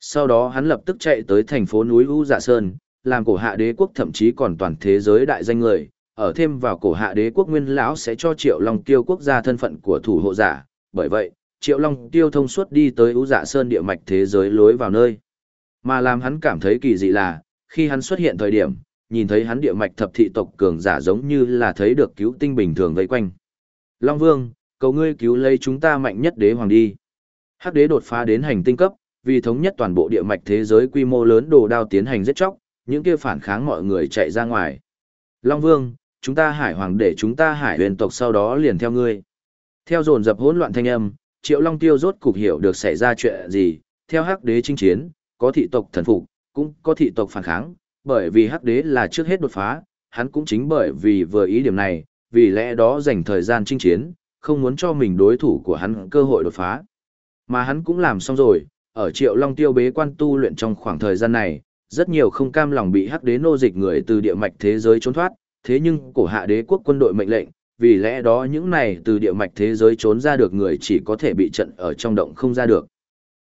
Sau đó hắn lập tức chạy tới thành phố núi U Dạ Sơn, làm cổ hạ đế quốc thậm chí còn toàn thế giới đại danh người, ở thêm vào cổ hạ đế quốc nguyên lão sẽ cho Triệu Long Tiêu quốc gia thân phận của thủ hộ giả, bởi vậy, Triệu Long Tiêu thông suốt đi tới U Dạ Sơn địa mạch thế giới lối vào nơi. Mà làm hắn cảm thấy kỳ dị là, khi hắn xuất hiện thời điểm, nhìn thấy hắn địa mạch thập thị tộc cường giả giống như là thấy được cứu tinh bình thường vây quanh. Long Vương, cầu ngươi cứu lấy chúng ta mạnh nhất đế hoàng đi. Hắc đế đột phá đến hành tinh cấp, vì thống nhất toàn bộ địa mạch thế giới quy mô lớn đồ đao tiến hành giết chóc, những kia phản kháng mọi người chạy ra ngoài. Long Vương, chúng ta hải hoàng để chúng ta hải huyền tộc sau đó liền theo ngươi. Theo dồn dập hỗn loạn thanh âm, Triệu Long Tiêu rốt cục hiểu được xảy ra chuyện gì, theo hắc đế chinh chiến, có thị tộc thần phục, cũng có thị tộc phản kháng, bởi vì hắc đế là trước hết đột phá, hắn cũng chính bởi vì vừa ý điểm này, vì lẽ đó dành thời gian chinh chiến, không muốn cho mình đối thủ của hắn cơ hội đột phá. Mà hắn cũng làm xong rồi, ở Triệu Long Tiêu bế quan tu luyện trong khoảng thời gian này, rất nhiều không cam lòng bị hắc đế nô dịch người từ địa mạch thế giới trốn thoát, thế nhưng cổ hạ đế quốc quân đội mệnh lệnh, vì lẽ đó những này từ địa mạch thế giới trốn ra được người chỉ có thể bị trận ở trong động không ra được.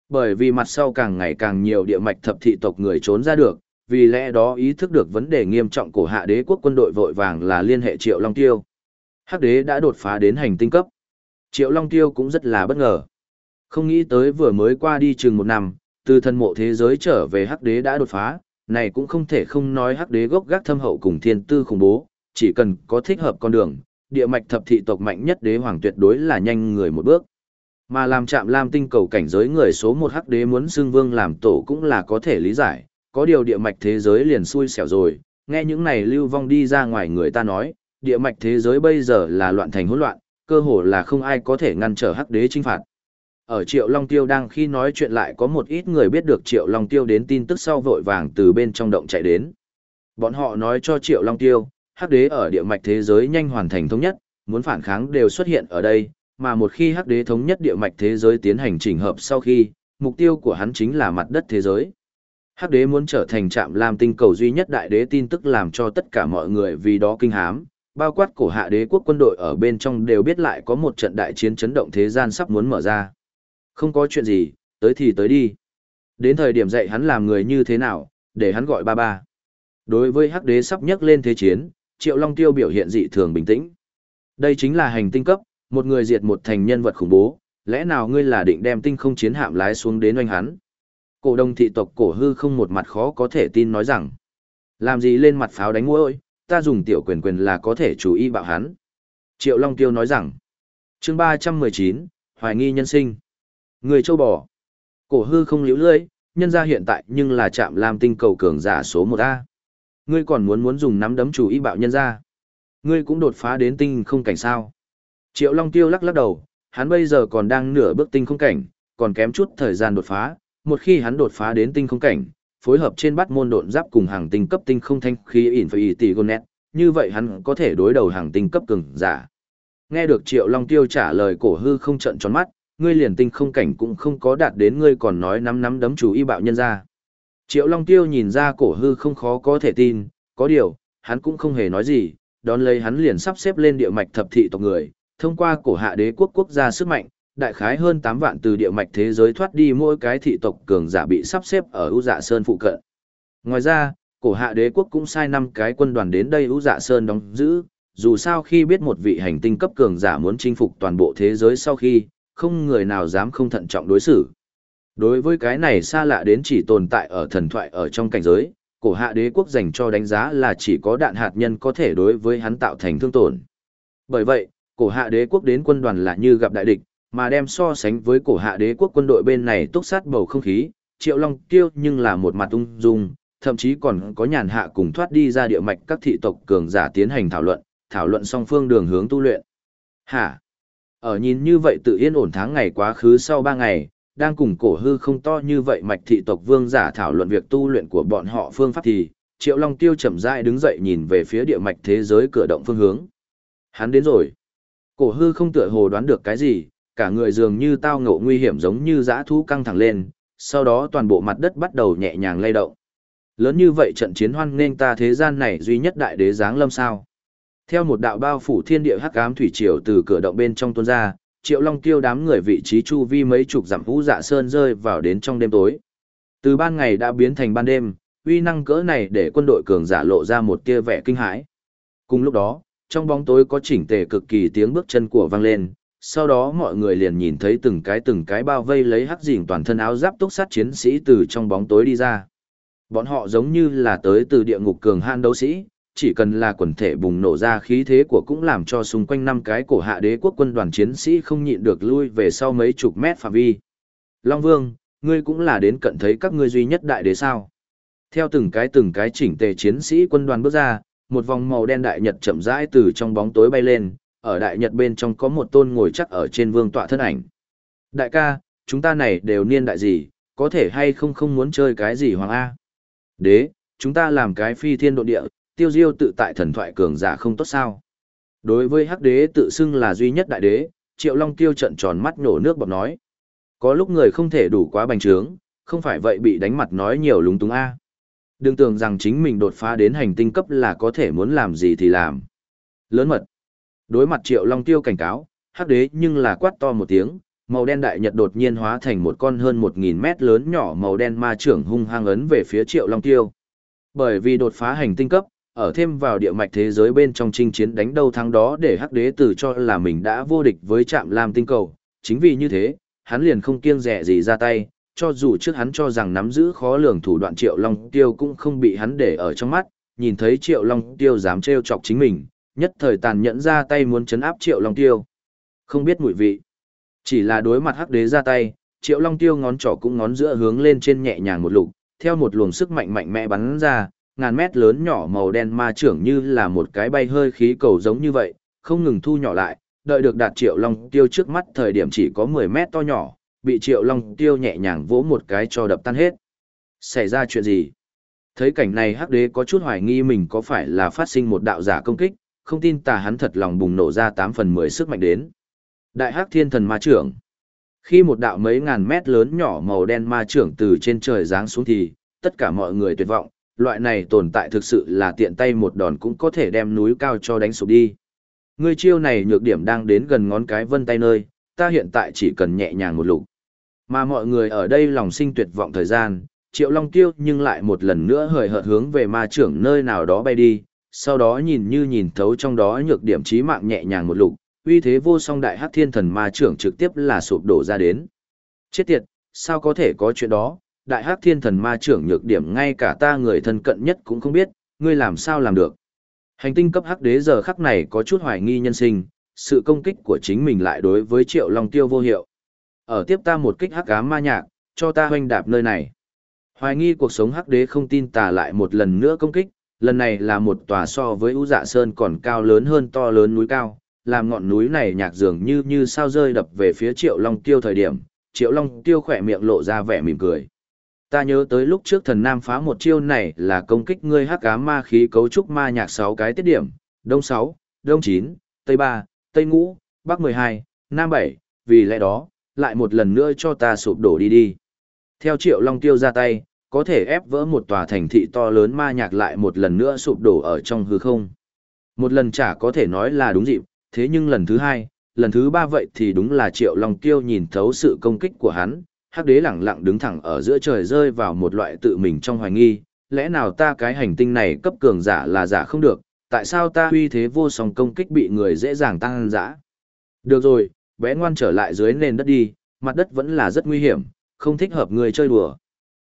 Bởi vì mặt sau càng ngày càng nhiều địa mạch thập thị tộc người trốn ra được, vì lẽ đó ý thức được vấn đề nghiêm trọng của hạ đế quốc quân đội vội vàng là liên hệ Triệu Long Tiêu. Hắc đế đã đột phá đến hành tinh cấp. Triệu Long Tiêu cũng rất là bất ngờ. Không nghĩ tới vừa mới qua đi chừng một năm, từ thân mộ thế giới trở về hắc đế đã đột phá, này cũng không thể không nói hắc đế gốc gác thâm hậu cùng thiên tư khủng bố, chỉ cần có thích hợp con đường, địa mạch thập thị tộc mạnh nhất đế hoàng tuyệt đối là nhanh người một bước. Mà làm chạm lam tinh cầu cảnh giới người số một hắc đế muốn xưng vương làm tổ cũng là có thể lý giải, có điều địa mạch thế giới liền xui xẻo rồi, nghe những này lưu vong đi ra ngoài người ta nói, địa mạch thế giới bây giờ là loạn thành hỗn loạn, cơ hồ là không ai có thể ngăn trở hắc đế chinh phạt. Ở Triệu Long Tiêu đang khi nói chuyện lại có một ít người biết được Triệu Long Tiêu đến tin tức sau vội vàng từ bên trong động chạy đến. Bọn họ nói cho Triệu Long Tiêu, hắc đế ở địa mạch thế giới nhanh hoàn thành thống nhất, muốn phản kháng đều xuất hiện ở đây, mà một khi hắc đế thống nhất địa mạch thế giới tiến hành chỉnh hợp sau khi, mục tiêu của hắn chính là mặt đất thế giới. Hắc đế muốn trở thành trạm làm tinh cầu duy nhất đại đế tin tức làm cho tất cả mọi người vì đó kinh hám, bao quát cổ hạ đế quốc quân đội ở bên trong đều biết lại có một trận đại chiến chấn động thế gian sắp muốn mở ra. Không có chuyện gì, tới thì tới đi. Đến thời điểm dạy hắn làm người như thế nào, để hắn gọi ba ba. Đối với hắc đế sắp nhấc lên thế chiến, Triệu Long Tiêu biểu hiện dị thường bình tĩnh. Đây chính là hành tinh cấp, một người diệt một thành nhân vật khủng bố, lẽ nào ngươi là định đem tinh không chiến hạm lái xuống đến oanh hắn? Cổ đông thị tộc cổ hư không một mặt khó có thể tin nói rằng, làm gì lên mặt pháo đánh mũi, ta dùng tiểu quyền quyền là có thể chú ý bạo hắn. Triệu Long Tiêu nói rằng, chương 319, hoài nghi nhân sinh. Người châu bò. Cổ hư không liễu lưỡi, nhân ra hiện tại nhưng là chạm làm tinh cầu cường giả số một a. Ngươi còn muốn muốn dùng nắm đấm chủ ý bạo nhân ra. Ngươi cũng đột phá đến tinh không cảnh sao. Triệu Long Tiêu lắc lắc đầu, hắn bây giờ còn đang nửa bước tinh không cảnh, còn kém chút thời gian đột phá. Một khi hắn đột phá đến tinh không cảnh, phối hợp trên bắt môn độn giáp cùng hàng tinh cấp tinh không thanh khí ỉn phải tỷ gonet, như vậy hắn có thể đối đầu hàng tinh cấp cường giả. Nghe được Triệu Long Tiêu trả lời cổ hư không trận tròn mắt, ngươi liền tinh không cảnh cũng không có đạt đến ngươi còn nói nắm nắm đấm chủ y bạo nhân ra. Triệu Long Tiêu nhìn ra cổ hư không khó có thể tin, có điều, hắn cũng không hề nói gì, đón lấy hắn liền sắp xếp lên địa mạch thập thị tộc người, thông qua cổ hạ đế quốc quốc gia sức mạnh, đại khái hơn 8 vạn từ địa mạch thế giới thoát đi mỗi cái thị tộc cường giả bị sắp xếp ở ưu dạ sơn phụ cận. Ngoài ra, cổ hạ đế quốc cũng sai năm cái quân đoàn đến đây ưu dạ sơn đóng giữ, dù sao khi biết một vị hành tinh cấp cường giả muốn chinh phục toàn bộ thế giới sau khi, không người nào dám không thận trọng đối xử. Đối với cái này xa lạ đến chỉ tồn tại ở thần thoại ở trong cảnh giới, cổ hạ đế quốc dành cho đánh giá là chỉ có đạn hạt nhân có thể đối với hắn tạo thành thương tổn. Bởi vậy, cổ hạ đế quốc đến quân đoàn là như gặp đại địch, mà đem so sánh với cổ hạ đế quốc quân đội bên này túc sát bầu không khí, Triệu Long Tiêu nhưng là một mặt ung dung, thậm chí còn có nhàn hạ cùng thoát đi ra địa mạch các thị tộc cường giả tiến hành thảo luận, thảo luận song phương đường hướng tu luyện. Hả? Ở nhìn như vậy tự yên ổn tháng ngày quá khứ sau ba ngày, đang cùng cổ hư không to như vậy mạch thị tộc vương giả thảo luận việc tu luyện của bọn họ phương pháp thì, Triệu Long Tiêu chậm rãi đứng dậy nhìn về phía địa mạch thế giới cửa động phương hướng. Hắn đến rồi. Cổ hư không tựa hồ đoán được cái gì, cả người dường như tao ngộ nguy hiểm giống như dã thú căng thẳng lên, sau đó toàn bộ mặt đất bắt đầu nhẹ nhàng lay động. Lớn như vậy trận chiến hoan nên ta thế gian này duy nhất đại đế giáng lâm sao. Theo một đạo bao phủ thiên địa hắc ám thủy triều từ cửa động bên trong tuôn ra, Triệu Long tiêu đám người vị trí chu vi mấy chục dặm vũ dạ sơn rơi vào đến trong đêm tối. Từ ban ngày đã biến thành ban đêm, uy năng cỡ này để quân đội cường giả lộ ra một tia vẻ kinh hãi. Cùng lúc đó, trong bóng tối có chỉnh tề cực kỳ tiếng bước chân của vang lên, sau đó mọi người liền nhìn thấy từng cái từng cái bao vây lấy hắc dìn toàn thân áo giáp túc sát chiến sĩ từ trong bóng tối đi ra. Bọn họ giống như là tới từ địa ngục cường han đấu sĩ, chỉ cần là quần thể bùng nổ ra khí thế của cũng làm cho xung quanh năm cái cổ hạ đế quốc quân đoàn chiến sĩ không nhịn được lui về sau mấy chục mét phạm vi. Long Vương, ngươi cũng là đến cận thấy các ngươi duy nhất đại đế sao. Theo từng cái từng cái chỉnh tề chiến sĩ quân đoàn bước ra, một vòng màu đen đại nhật chậm rãi từ trong bóng tối bay lên, ở đại nhật bên trong có một tôn ngồi chắc ở trên vương tọa thân ảnh. Đại ca, chúng ta này đều niên đại gì, có thể hay không không muốn chơi cái gì hoàng A. Đế, chúng ta làm cái phi thiên độ địa, tiêu diêu tự tại thần thoại cường giả không tốt sao. Đối với hắc đế tự xưng là duy nhất đại đế, triệu long tiêu trận tròn mắt nổ nước bọc nói. Có lúc người không thể đủ quá bành trướng, không phải vậy bị đánh mặt nói nhiều lúng túng A. Đừng tưởng rằng chính mình đột phá đến hành tinh cấp là có thể muốn làm gì thì làm. Lớn mật. Đối mặt triệu long tiêu cảnh cáo, hắc đế nhưng là quát to một tiếng, màu đen đại nhật đột nhiên hóa thành một con hơn một nghìn mét lớn nhỏ màu đen ma trưởng hung hăng ấn về phía triệu long tiêu. Bởi vì đột phá hành tinh cấp, ở thêm vào địa mạch thế giới bên trong chinh chiến đánh đâu thắng đó để hắc đế tử cho là mình đã vô địch với trạm lam tinh cầu. Chính vì như thế, hắn liền không kiêng rẻ gì ra tay, cho dù trước hắn cho rằng nắm giữ khó lường thủ đoạn triệu long tiêu cũng không bị hắn để ở trong mắt, nhìn thấy triệu long tiêu dám trêu chọc chính mình, nhất thời tàn nhẫn ra tay muốn chấn áp triệu long tiêu. Không biết mùi vị. Chỉ là đối mặt hắc đế ra tay, triệu long tiêu ngón trỏ cũng ngón giữa hướng lên trên nhẹ nhàng một lục, theo một luồng sức mạnh mạnh mẽ bắn ra, ngàn mét lớn nhỏ màu đen ma trưởng như là một cái bay hơi khí cầu giống như vậy, không ngừng thu nhỏ lại, đợi được đạt triệu long tiêu trước mắt thời điểm chỉ có 10 mét to nhỏ, bị triệu long tiêu nhẹ nhàng vỗ một cái cho đập tan hết. Xảy ra chuyện gì? Thấy cảnh này hắc đế có chút hoài nghi mình có phải là phát sinh một đạo giả công kích, không tin tà hắn thật lòng bùng nổ ra 8 phần 10 sức mạnh đến. Đại hắc thiên thần ma trưởng. Khi một đạo mấy ngàn mét lớn nhỏ màu đen ma trưởng từ trên trời giáng xuống thì, tất cả mọi người tuyệt vọng, loại này tồn tại thực sự là tiện tay một đòn cũng có thể đem núi cao cho đánh sụp đi. Ngươi chiêu này nhược điểm đang đến gần ngón cái vân tay nơi, ta hiện tại chỉ cần nhẹ nhàng một lục. Mà mọi người ở đây lòng sinh tuyệt vọng thời gian, Triệu Long Tiêu nhưng lại một lần nữa hời hợt hướng về ma trưởng nơi nào đó bay đi, sau đó nhìn như nhìn thấu trong đó nhược điểm trí mạng nhẹ nhàng một lục, uy thế vô song đại hắc thiên thần ma trưởng trực tiếp là sụp đổ ra đến. Chết tiệt, sao có thể có chuyện đó, đại hắc thiên thần ma trưởng nhược điểm ngay cả ta người thân cận nhất cũng không biết, ngươi làm sao làm được. Hành tinh cấp hắc đế giờ khắc này có chút hoài nghi nhân sinh, sự công kích của chính mình lại đối với triệu long tiêu vô hiệu. Ở tiếp ta một kích hắc ám ma nhạc, cho ta hoanh đạp nơi này. Hoài nghi cuộc sống hắc đế không tin tà lại một lần nữa công kích, lần này là một tòa so với ưu dạ sơn còn cao lớn hơn to lớn núi cao, làm ngọn núi này nhạc dường như như sao rơi đập về phía triệu long tiêu thời điểm, triệu long tiêu khỏe miệng lộ ra vẻ mỉm cười. Ta nhớ tới lúc trước thần nam phá một chiêu này là công kích ngươi hắc ám ma khí cấu trúc ma nhạc 6 cái tiết điểm, đông 6, đông 9, tây 3, tây ngũ, bắc 12, nam 7, vì lẽ đó, lại một lần nữa cho ta sụp đổ đi đi. Theo triệu long tiêu ra tay, có thể ép vỡ một tòa thành thị to lớn ma nhạc lại một lần nữa sụp đổ ở trong hư không. Một lần chả có thể nói là đúng dịp, thế nhưng lần thứ hai, lần thứ ba vậy thì đúng là triệu long tiêu nhìn thấu sự công kích của hắn, hắc đế lẳng lặng đứng thẳng ở giữa trời rơi vào một loại tự mình trong hoài nghi, lẽ nào ta cái hành tinh này cấp cường giả là giả không được, tại sao ta uy thế vô song công kích bị người dễ dàng tăng giả? Được rồi, bé ngoan trở lại dưới nền đất đi, mặt đất vẫn là rất nguy hiểm, không thích hợp người chơi đùa.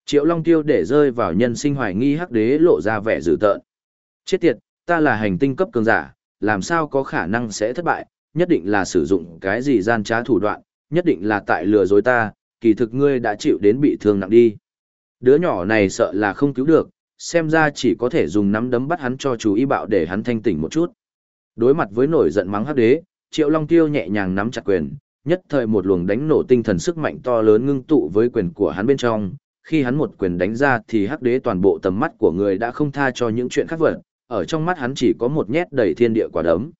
Triệu Long Tiêu để rơi vào nhân sinh hoài nghi hắc đế lộ ra vẻ dữ tợn. Chết tiệt, ta là hành tinh cấp cường giả, làm sao có khả năng sẽ thất bại, nhất định là sử dụng cái gì gian trá thủ đoạn, nhất định là tại lừa dối ta, kỳ thực ngươi đã chịu đến bị thương nặng đi. Đứa nhỏ này sợ là không cứu được, xem ra chỉ có thể dùng nắm đấm bắt hắn cho chú y bạo để hắn thanh tỉnh một chút. Đối mặt với nổi giận mắng hắc đế, Triệu Long Tiêu nhẹ nhàng nắm chặt quyền, nhất thời một luồng đánh nổ tinh thần sức mạnh to lớn ngưng tụ với quyền của hắn bên trong. Khi hắn một quyền đánh ra thì hắc đế toàn bộ tầm mắt của người đã không tha cho những chuyện khác vật, ở trong mắt hắn chỉ có một nhét đầy thiên địa quả đấm.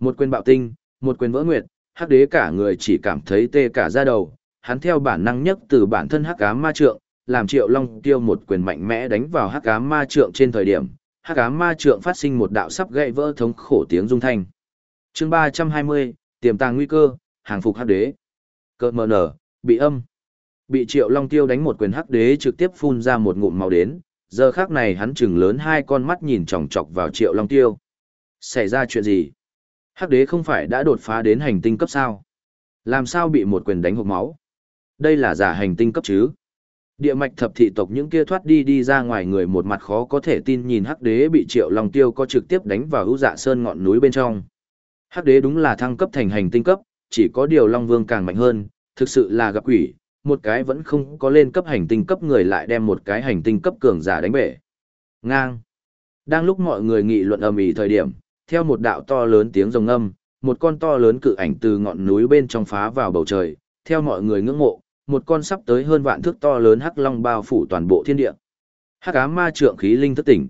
Một quyền bạo tinh, một quyền vỡ nguyệt, hắc đế cả người chỉ cảm thấy tê cả da đầu, hắn theo bản năng nhất từ bản thân hắc ám ma trượng, làm Triệu Long Tiêu một quyền mạnh mẽ đánh vào hắc ám ma trượng trên thời điểm, hắc ám ma trượng phát sinh một đạo sắp gãy vỡ thống khổ tiếng rung thanh. Chương ba trăm hai mươi tiềm tàng nguy cơ, hàng phục hắc đế. Cơ mờ nở, bị âm. Bị Triệu Long Tiêu đánh một quyền hắc đế trực tiếp phun ra một ngụm máu đến, giờ khác này hắn chừng lớn hai con mắt nhìn chòng chọc vào Triệu Long Tiêu. Xảy ra chuyện gì? Hắc đế không phải đã đột phá đến hành tinh cấp sao? Làm sao bị một quyền đánh hộp máu? Đây là giả hành tinh cấp chứ? Địa mạch thập thị tộc những kia thoát đi đi ra ngoài người một mặt khó có thể tin nhìn hắc đế bị triệu long tiêu có trực tiếp đánh vào hữu dạ sơn ngọn núi bên trong. Hắc đế đúng là thăng cấp thành hành tinh cấp, chỉ có điều long vương càng mạnh hơn, thực sự là gặp quỷ, một cái vẫn không có lên cấp hành tinh cấp người lại đem một cái hành tinh cấp cường giả đánh bể. Ngang. Đang lúc mọi người nghị luận ầm ĩ thời điểm, theo một đạo to lớn tiếng rồng âm, một con to lớn cự ảnh từ ngọn núi bên trong phá vào bầu trời, theo mọi người ngưỡng mộ, một con sắp tới hơn vạn thước to lớn hắc long bao phủ toàn bộ thiên địa. Hắc ám ma trượng khí linh thức tỉnh.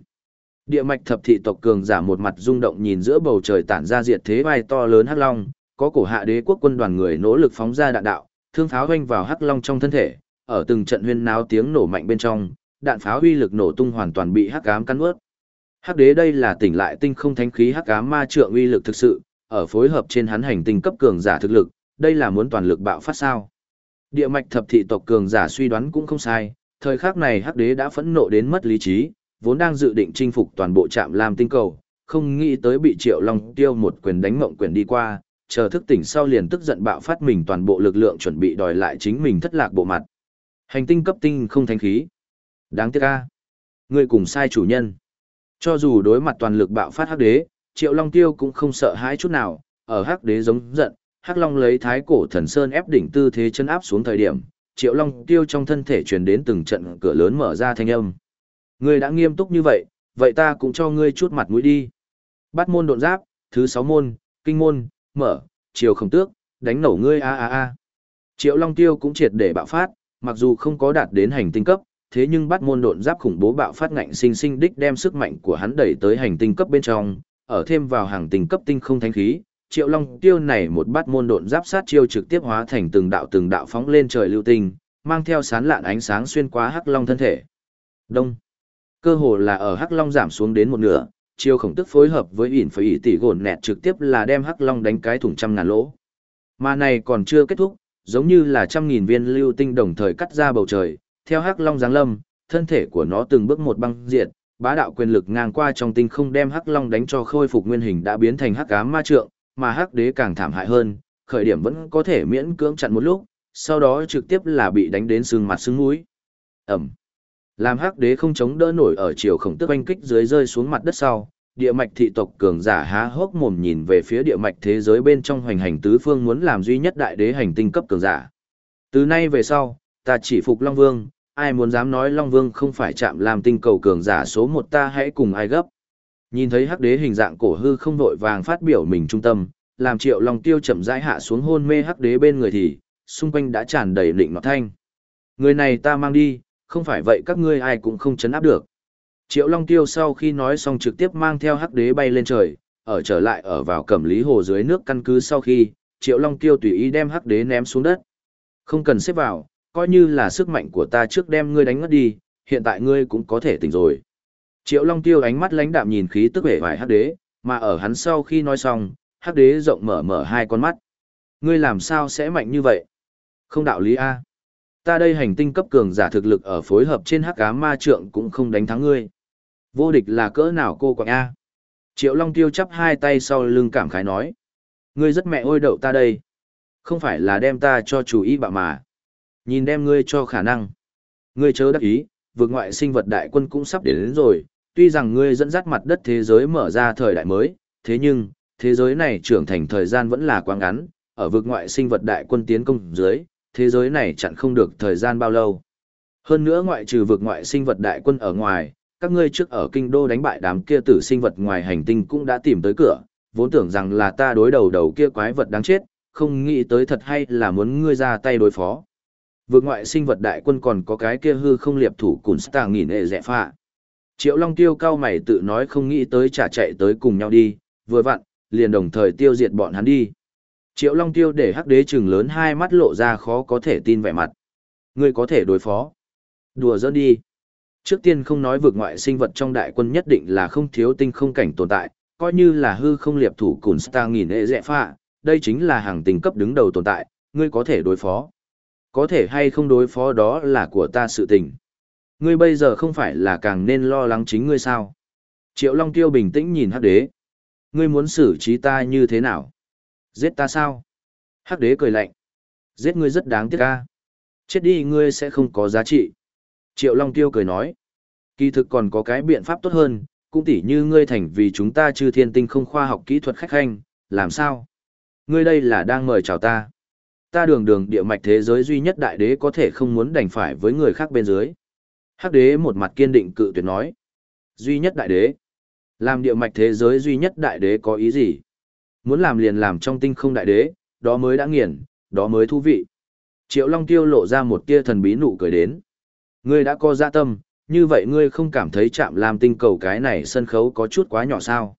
Địa mạch thập thị tộc cường giả một mặt rung động nhìn giữa bầu trời tản ra diệt thế vai to lớn hắc long, có cổ hạ đế quốc quân đoàn người nỗ lực phóng ra đạn đạo, thương pháo hoanh vào hắc long trong thân thể, ở từng trận huyên náo tiếng nổ mạnh bên trong, đạn pháo uy lực nổ tung hoàn toàn bị hắc ám cắn nuốt. Hắc đế đây là tỉnh lại tinh không thánh khí hắc ám ma trượng uy lực thực sự, ở phối hợp trên hắn hành tinh cấp cường giả thực lực, đây là muốn toàn lực bạo phát sao? Địa mạch thập thị tộc cường giả suy đoán cũng không sai, thời khắc này hắc đế đã phẫn nộ đến mất lý trí, vốn đang dự định chinh phục toàn bộ trạm lam tinh cầu, không nghĩ tới bị triệu long tiêu một quyền đánh mộng quyền đi qua, chờ thức tỉnh sau liền tức giận bạo phát mình toàn bộ lực lượng chuẩn bị đòi lại chính mình thất lạc bộ mặt. Hành tinh cấp tinh không thanh khí. Đáng tiếc a, Người cùng sai chủ nhân. Cho dù đối mặt toàn lực bạo phát hắc đế, triệu long tiêu cũng không sợ hãi chút nào, ở hắc đế giống giận, Hắc Long lấy thái cổ thần sơn ép đỉnh tư thế chân áp xuống thời điểm, Triệu Long tiêu trong thân thể truyền đến từng trận cửa lớn mở ra thanh âm. Ngươi đã nghiêm túc như vậy, vậy ta cũng cho ngươi chút mặt mũi đi. Bát môn độn giáp, thứ sáu môn, kinh môn, mở, triều không tước, đánh nổ ngươi a a a. Triệu Long tiêu cũng triệt để bạo phát, mặc dù không có đạt đến hành tinh cấp, thế nhưng bắt môn độn giáp khủng bố bạo phát ngạnh sinh sinh đích đem sức mạnh của hắn đẩy tới hành tinh cấp bên trong, ở thêm vào hàng tinh cấp tinh không thánh khí, triệu long tiêu này một bát môn độn giáp sát chiêu trực tiếp hóa thành từng đạo từng đạo phóng lên trời lưu tinh, mang theo sán lạn ánh sáng xuyên qua hắc long thân thể. Đông. Cơ hồ là ở hắc long giảm xuống đến một nửa, chiêu khổng tức phối hợp với ỉn phải ỉ tỷ gồn nẹt trực tiếp là đem hắc long đánh cái thủng trăm ngàn lỗ. Mà này còn chưa kết thúc, giống như là trăm nghìn viên lưu tinh đồng thời cắt ra bầu trời, theo hắc long giáng lâm, thân thể của nó từng bước một băng diệt, bá đạo quyền lực ngang qua trong tinh không đem hắc long đánh cho khôi phục nguyên hình đã biến thành hắc cá ma trượng, mà hắc đế càng thảm hại hơn, khởi điểm vẫn có thể miễn cưỡng chặn một lúc, sau đó trực tiếp là bị đánh đến xương mặt xương mũi. Ẩm. Làm hắc đế không chống đỡ nổi ở chiều khổng tức oanh kích dưới rơi xuống mặt đất sau, địa mạch thị tộc cường giả há hốc mồm nhìn về phía địa mạch thế giới bên trong hoành hành tứ phương muốn làm duy nhất đại đế hành tinh cấp cường giả. Từ nay về sau, ta chỉ phục Long Vương, ai muốn dám nói Long Vương không phải chạm làm tinh cầu cường giả số một ta hãy cùng ai gấp. Nhìn thấy hắc đế hình dạng cổ hư không vội vàng phát biểu mình trung tâm, làm triệu long tiêu chậm rãi hạ xuống hôn mê hắc đế bên người thì, xung quanh đã tràn đầy lịnh nọt thanh. Người này ta mang đi, không phải vậy các ngươi ai cũng không chấn áp được. Triệu Long Tiêu sau khi nói xong trực tiếp mang theo hắc đế bay lên trời, ở trở lại ở vào cẩm lý hồ dưới nước căn cứ sau khi, Triệu Long Tiêu tùy ý đem hắc đế ném xuống đất. Không cần xếp vào, coi như là sức mạnh của ta trước đem ngươi đánh ngất đi, hiện tại ngươi cũng có thể tỉnh rồi. Triệu Long Tiêu ánh mắt lãnh đạm nhìn khí tức vẻ vải hắc đế, mà ở hắn sau khi nói xong, hắc đế rộng mở mở hai con mắt. Ngươi làm sao sẽ mạnh như vậy? Không đạo lý A. Ta đây hành tinh cấp cường giả thực lực ở phối hợp trên hắc ám ma trượng cũng không đánh thắng ngươi. Vô địch là cỡ nào cô quạng A. Triệu Long Tiêu chắp hai tay sau lưng cảm khái nói. Ngươi rất mẹ ôi đậu ta đây. Không phải là đem ta cho chủ ý bạ mà. Nhìn đem ngươi cho khả năng. Ngươi chớ đắc ý, vượt ngoại sinh vật đại quân cũng sắp đến, đến rồi, tuy rằng ngươi dẫn dắt mặt đất thế giới mở ra thời đại mới, thế nhưng, thế giới này trưởng thành thời gian vẫn là quá ngắn, ở vực ngoại sinh vật đại quân tiến công dưới, thế giới này chặn không được thời gian bao lâu. Hơn nữa ngoại trừ vực ngoại sinh vật đại quân ở ngoài, các ngươi trước ở kinh đô đánh bại đám kia tử sinh vật ngoài hành tinh cũng đã tìm tới cửa, vốn tưởng rằng là ta đối đầu đầu kia quái vật đáng chết, không nghĩ tới thật hay là muốn ngươi ra tay đối phó. Vượt ngoại sinh vật đại quân còn có cái kia hư không liệp thủ cùng Star nghìn hệ rẻ phạ. Triệu Long Tiêu cao mày tự nói không nghĩ tới trả chạy tới cùng nhau đi, vừa vặn, liền đồng thời tiêu diệt bọn hắn đi. Triệu Long Tiêu để hắc đế trừng lớn hai mắt lộ ra khó có thể tin vẻ mặt. Ngươi có thể đối phó. Đùa giỡn đi. Trước tiên không nói vượt ngoại sinh vật trong đại quân nhất định là không thiếu tinh không cảnh tồn tại, coi như là hư không liệp thủ cùn star nghìn hệ dẹ phạ, đây chính là hàng tình cấp đứng đầu tồn tại, ngươi có thể đối phó. Có thể hay không đối phó đó là của ta sự tình. Ngươi bây giờ không phải là càng nên lo lắng chính ngươi sao? Triệu Long Tiêu bình tĩnh nhìn hắc đế. Ngươi muốn xử trí ta như thế nào? Giết ta sao? Hắc đế cười lạnh. Giết ngươi rất đáng tiếc ca. Chết đi ngươi sẽ không có giá trị. Triệu Long Tiêu cười nói. Kỳ thực còn có cái biện pháp tốt hơn, cũng tỉ như ngươi thành vì chúng ta chư thiên tinh không khoa học kỹ thuật khách khanh, làm sao? Ngươi đây là đang mời chào ta. Ta đường đường địa mạch thế giới duy nhất đại đế có thể không muốn đành phải với người khác bên dưới. Hắc đế một mặt kiên định cự tuyệt nói. Duy nhất đại đế. Làm địa mạch thế giới duy nhất đại đế có ý gì? Muốn làm liền làm trong tinh không đại đế, đó mới đã nghiền, đó mới thú vị. Triệu Long Tiêu lộ ra một tia thần bí nụ cười đến. Ngươi đã có dạ tâm, như vậy ngươi không cảm thấy chạm làm tinh cầu cái này sân khấu có chút quá nhỏ sao?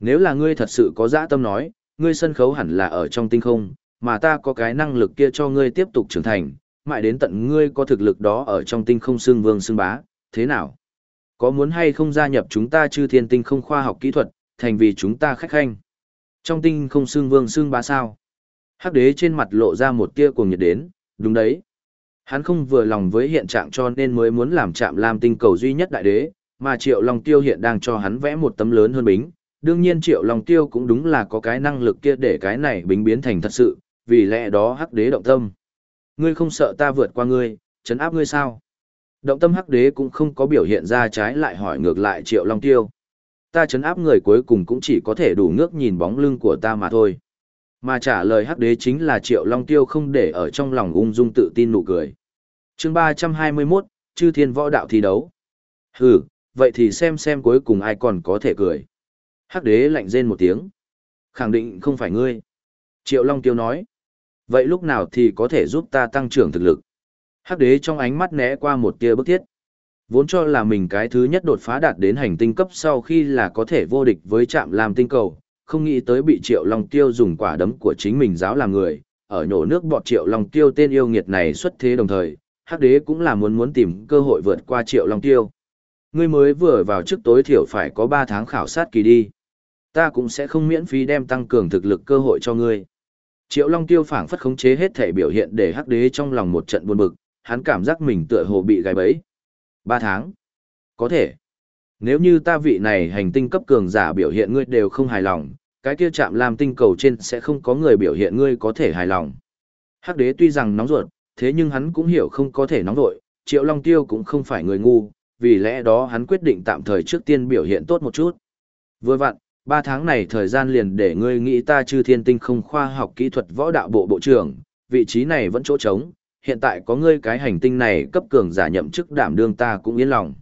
Nếu là ngươi thật sự có dạ tâm nói, ngươi sân khấu hẳn là ở trong tinh không, mà ta có cái năng lực kia cho ngươi tiếp tục trưởng thành, mãi đến tận ngươi có thực lực đó ở trong tinh không xương vương xương bá, thế nào? Có muốn hay không gia nhập chúng ta chư thiên tinh không khoa học kỹ thuật, thành vì chúng ta khách khanh? Trong tinh không xương vương xương bá sao? Hắc đế trên mặt lộ ra một tia cuồng nhiệt đến, đúng đấy. Hắn không vừa lòng với hiện trạng cho nên mới muốn làm chạm làm tinh cầu duy nhất đại đế, mà Triệu Long Tiêu hiện đang cho hắn vẽ một tấm lớn hơn bính. Đương nhiên Triệu Long Tiêu cũng đúng là có cái năng lực kia để cái này bính biến thành thật sự, vì lẽ đó hắc đế động tâm. Ngươi không sợ ta vượt qua ngươi, chấn áp ngươi sao? Động tâm hắc đế cũng không có biểu hiện ra trái lại hỏi ngược lại triệu long tiêu. Ta chấn áp người cuối cùng cũng chỉ có thể đủ ngước nhìn bóng lưng của ta mà thôi. Mà trả lời hắc đế chính là triệu long tiêu không để ở trong lòng ung dung tự tin nụ cười. chương ba trăm hai mươi 321, chư thiên võ đạo thi đấu. Hừ, vậy thì xem xem cuối cùng ai còn có thể cười. Hắc đế lạnh rên một tiếng. Khẳng định không phải ngươi. Triệu Long Tiêu nói. Vậy lúc nào thì có thể giúp ta tăng trưởng thực lực? Hắc đế trong ánh mắt né qua một tia bức thiết. Vốn cho là mình cái thứ nhất đột phá đạt đến hành tinh cấp sau khi là có thể vô địch với trạm làm tinh cầu, không nghĩ tới bị triệu long tiêu dùng quả đấm của chính mình giáo làm người, ở nhổ nước bọt triệu long tiêu tên yêu nghiệt này xuất thế đồng thời, hắc đế cũng là muốn muốn tìm cơ hội vượt qua triệu long tiêu. Ngươi mới vừa vào trước tối thiểu phải có 3 tháng khảo sát kỳ đi. Ta cũng sẽ không miễn phí đem tăng cường thực lực cơ hội cho ngươi. Triệu Long Tiêu phảng phất khống chế hết thể biểu hiện để hắc đế trong lòng một trận buồn bực, hắn cảm giác mình tựa hồ bị gài bẫy. Ba tháng. Có thể. Nếu như ta vị này hành tinh cấp cường giả biểu hiện ngươi đều không hài lòng, cái kia chạm làm tinh cầu trên sẽ không có người biểu hiện ngươi có thể hài lòng. Hắc đế tuy rằng nóng ruột, thế nhưng hắn cũng hiểu không có thể nóng vội, Triệu Long Tiêu cũng không phải người ngu, vì lẽ đó hắn quyết định tạm thời trước tiên biểu hiện tốt một chút. Vừa vặn, Ba tháng này thời gian liền để ngươi nghĩ ta chư thiên tinh không khoa học kỹ thuật võ đạo bộ bộ trưởng, vị trí này vẫn chỗ trống, hiện tại có ngươi cái hành tinh này cấp cường giả nhậm chức đảm đương ta cũng yên lòng.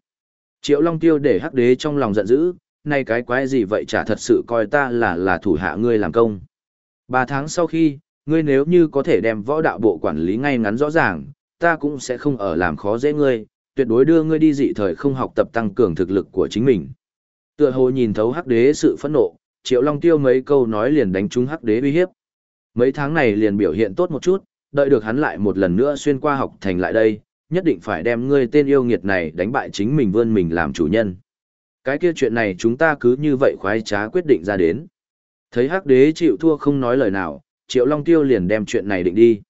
Triệu Long Tiêu để hắc đế trong lòng giận dữ, nay cái quái gì vậy chả thật sự coi ta là là thủ hạ ngươi làm công. Ba tháng sau khi, ngươi nếu như có thể đem võ đạo bộ quản lý ngay ngắn rõ ràng, ta cũng sẽ không ở làm khó dễ ngươi, tuyệt đối đưa ngươi đi dị thời không học tập tăng cường thực lực của chính mình. Tựa hồ nhìn thấu hắc đế sự phẫn nộ, Triệu Long Tiêu mấy câu nói liền đánh trúng hắc đế uy hiếp. Mấy tháng này liền biểu hiện tốt một chút, đợi được hắn lại một lần nữa xuyên qua học thành lại đây, nhất định phải đem ngươi tên yêu nghiệt này đánh bại chính mình vươn mình làm chủ nhân. Cái kia chuyện này chúng ta cứ như vậy khoái trá quyết định ra đến. Thấy hắc đế chịu thua không nói lời nào, Triệu Long Tiêu liền đem chuyện này định đi.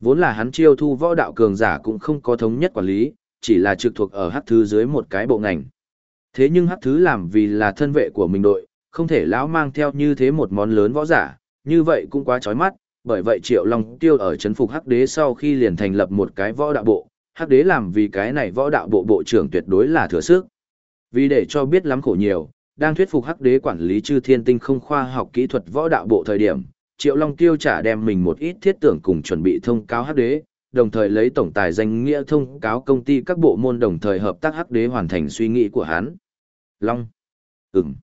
Vốn là hắn chiêu thu võ đạo cường giả cũng không có thống nhất quản lý, chỉ là trực thuộc ở hắc thứ dưới một cái bộ ngành. Thế nhưng hắc thứ làm vì là thân vệ của mình đội, không thể lão mang theo như thế một món lớn võ giả, như vậy cũng quá chói mắt, bởi vậy Triệu Long Tiêu ở chấn phục hắc đế sau khi liền thành lập một cái võ đạo bộ, hắc đế làm vì cái này võ đạo bộ bộ trưởng tuyệt đối là thừa sức. Vì để cho biết lắm khổ nhiều, đang thuyết phục hắc đế quản lý chư thiên tinh không khoa học kỹ thuật võ đạo bộ thời điểm, Triệu Long Tiêu trả đem mình một ít thiết tưởng cùng chuẩn bị thông cáo hắc đế, đồng thời lấy tổng tài danh nghĩa thông cáo công ty các bộ môn đồng thời hợp tác hắc đế hoàn thành suy nghĩ của hắn. Long. Ừm.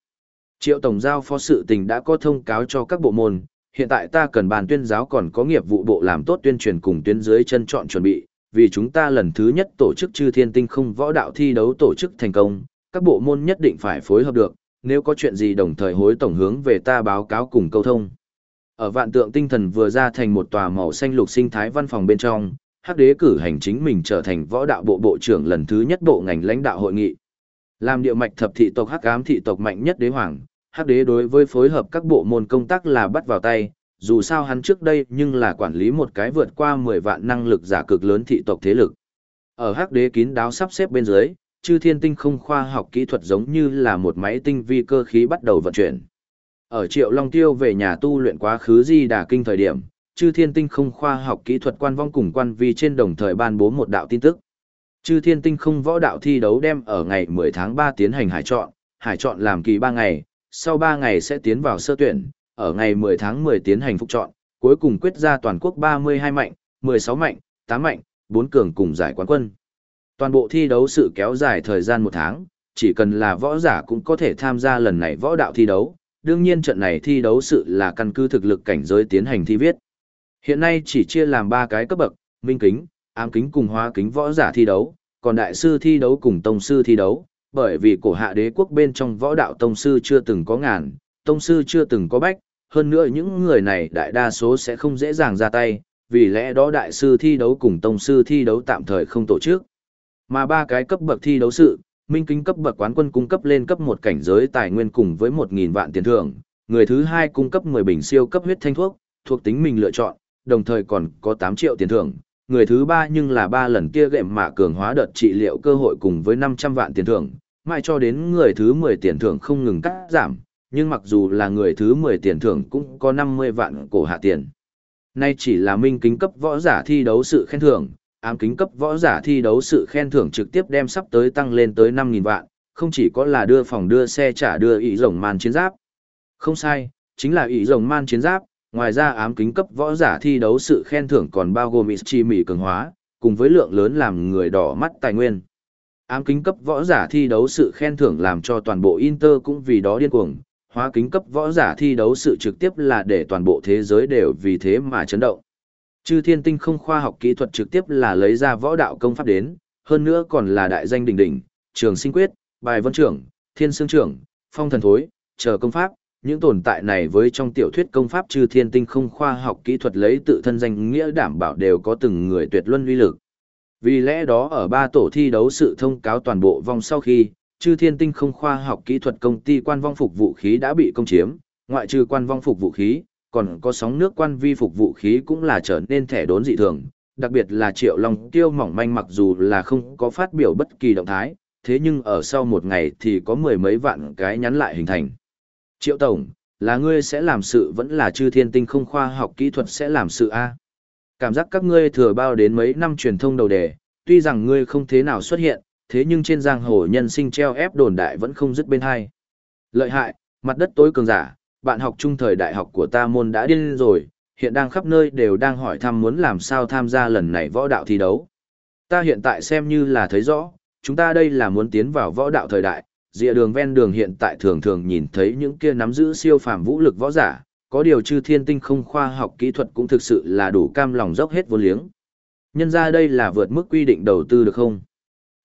Triệu Tổng giao phó sự tình đã có thông cáo cho các bộ môn, hiện tại ta cần bàn tuyên giáo còn có nghiệp vụ bộ làm tốt tuyên truyền cùng tuyến dưới chân chọn chuẩn bị, vì chúng ta lần thứ nhất tổ chức chư thiên tinh không võ đạo thi đấu tổ chức thành công, các bộ môn nhất định phải phối hợp được, nếu có chuyện gì đồng thời hối tổng hướng về ta báo cáo cùng câu thông. Ở vạn tượng tinh thần vừa ra thành một tòa màu xanh lục sinh thái văn phòng bên trong, hắc đế cử hành chính mình trở thành võ đạo bộ bộ trưởng lần thứ nhất bộ ngành lãnh đạo hội nghị. Làm địa mạch thập thị tộc hắc ám thị tộc mạnh nhất đế hoàng, hắc đế đối với phối hợp các bộ môn công tác là bắt vào tay, dù sao hắn trước đây nhưng là quản lý một cái vượt qua 10 vạn năng lực giả cực lớn thị tộc thế lực. Ở hắc đế kín đáo sắp xếp bên dưới, chư thiên tinh không khoa học kỹ thuật giống như là một máy tinh vi cơ khí bắt đầu vận chuyển. Ở Triệu Long Tiêu về nhà tu luyện quá khứ di đà kinh thời điểm, chư thiên tinh không khoa học kỹ thuật quan vong cùng quan vi trên đồng thời ban bố một đạo tin tức. Chư thiên tinh không võ đạo thi đấu đem ở ngày 10 tháng 3 tiến hành hải chọn, hải chọn làm kỳ 3 ngày, sau 3 ngày sẽ tiến vào sơ tuyển, ở ngày 10 tháng 10 tiến hành phục chọn, cuối cùng quyết ra toàn quốc 32 mạnh, 16 mạnh, 8 mạnh, 4 cường cùng giải quán quân. Toàn bộ thi đấu sự kéo dài thời gian một tháng, chỉ cần là võ giả cũng có thể tham gia lần này võ đạo thi đấu. Đương nhiên trận này thi đấu sự là căn cứ thực lực cảnh giới tiến hành thi viết. Hiện nay chỉ chia làm 3 cái cấp bậc, minh kính, ám kính cùng hóa kính võ giả thi đấu, còn đại sư thi đấu cùng tông sư thi đấu, bởi vì cổ hạ đế quốc bên trong võ đạo tông sư chưa từng có ngàn, tông sư chưa từng có bách, hơn nữa những người này đại đa số sẽ không dễ dàng ra tay, vì lẽ đó đại sư thi đấu cùng tông sư thi đấu tạm thời không tổ chức. Mà ba cái cấp bậc thi đấu sự, minh kính cấp bậc quán quân cung cấp lên cấp một cảnh giới tài nguyên cùng với 1.000 vạn tiền thưởng, người thứ hai cung cấp 10 bình siêu cấp huyết thanh thuốc, thuộc tính mình lựa chọn, đồng thời còn có tám triệu tiền thưởng. Người thứ ba nhưng là ba lần kia gệm mạ cường hóa đợt trị liệu cơ hội cùng với 500 vạn tiền thưởng, mãi cho đến người thứ 10 tiền thưởng không ngừng cắt giảm, nhưng mặc dù là người thứ 10 tiền thưởng cũng có 50 vạn cổ hạ tiền. Nay chỉ là minh kính cấp võ giả thi đấu sự khen thưởng, ám kính cấp võ giả thi đấu sự khen thưởng trực tiếp đem sắp tới tăng lên tới 5.000 vạn, không chỉ có là đưa phòng đưa xe trả đưa ý rồng man chiến giáp. Không sai, chính là ý rồng man chiến giáp, ngoài ra ám kính cấp võ giả thi đấu sự khen thưởng còn bao gồm chi mỉ cường hóa, cùng với lượng lớn làm người đỏ mắt tài nguyên. Ám kính cấp võ giả thi đấu sự khen thưởng làm cho toàn bộ Inter cũng vì đó điên cuồng, hóa kính cấp võ giả thi đấu sự trực tiếp là để toàn bộ thế giới đều vì thế mà chấn động. Chư thiên tinh không khoa học kỹ thuật trực tiếp là lấy ra võ đạo công pháp đến, hơn nữa còn là đại danh đỉnh đỉnh, trường sinh quyết, bài vân trưởng, thiên xương trưởng, phong thần thối, chờ công pháp, những tồn tại này với trong tiểu thuyết công pháp chư thiên tinh không khoa học kỹ thuật lấy tự thân danh nghĩa đảm bảo đều có từng người tuyệt luân uy lực. Vì lẽ đó ở ba tổ thi đấu sự thông cáo toàn bộ vòng sau khi, chư thiên tinh không khoa học kỹ thuật công ty quan vong phục vũ khí đã bị công chiếm, ngoại trừ quan vong phục vũ khí, còn có sóng nước quan vi phục vũ khí cũng là trở nên thẻ đốn dị thường, đặc biệt là triệu long tiêu mỏng manh mặc dù là không có phát biểu bất kỳ động thái, thế nhưng ở sau một ngày thì có mười mấy vạn cái nhắn lại hình thành. Triệu Tổng, là ngươi sẽ làm sự vẫn là chư thiên tinh không khoa học kỹ thuật sẽ làm sự A. Cảm giác các ngươi thừa bao đến mấy năm truyền thông đầu đề, tuy rằng ngươi không thế nào xuất hiện, thế nhưng trên giang hồ nhân sinh treo ép đồn đại vẫn không dứt bên hai. Lợi hại, mặt đất tối cường giả, bạn học trung thời đại học của ta môn đã điên rồi, hiện đang khắp nơi đều đang hỏi thăm muốn làm sao tham gia lần này võ đạo thi đấu. Ta hiện tại xem như là thấy rõ, chúng ta đây là muốn tiến vào võ đạo thời đại, dịa đường ven đường hiện tại thường thường nhìn thấy những kia nắm giữ siêu phàm vũ lực võ giả, có điều chư thiên tinh không khoa học kỹ thuật cũng thực sự là đủ cam lòng dốc hết vô liếng. Nhân ra đây là vượt mức quy định đầu tư được không?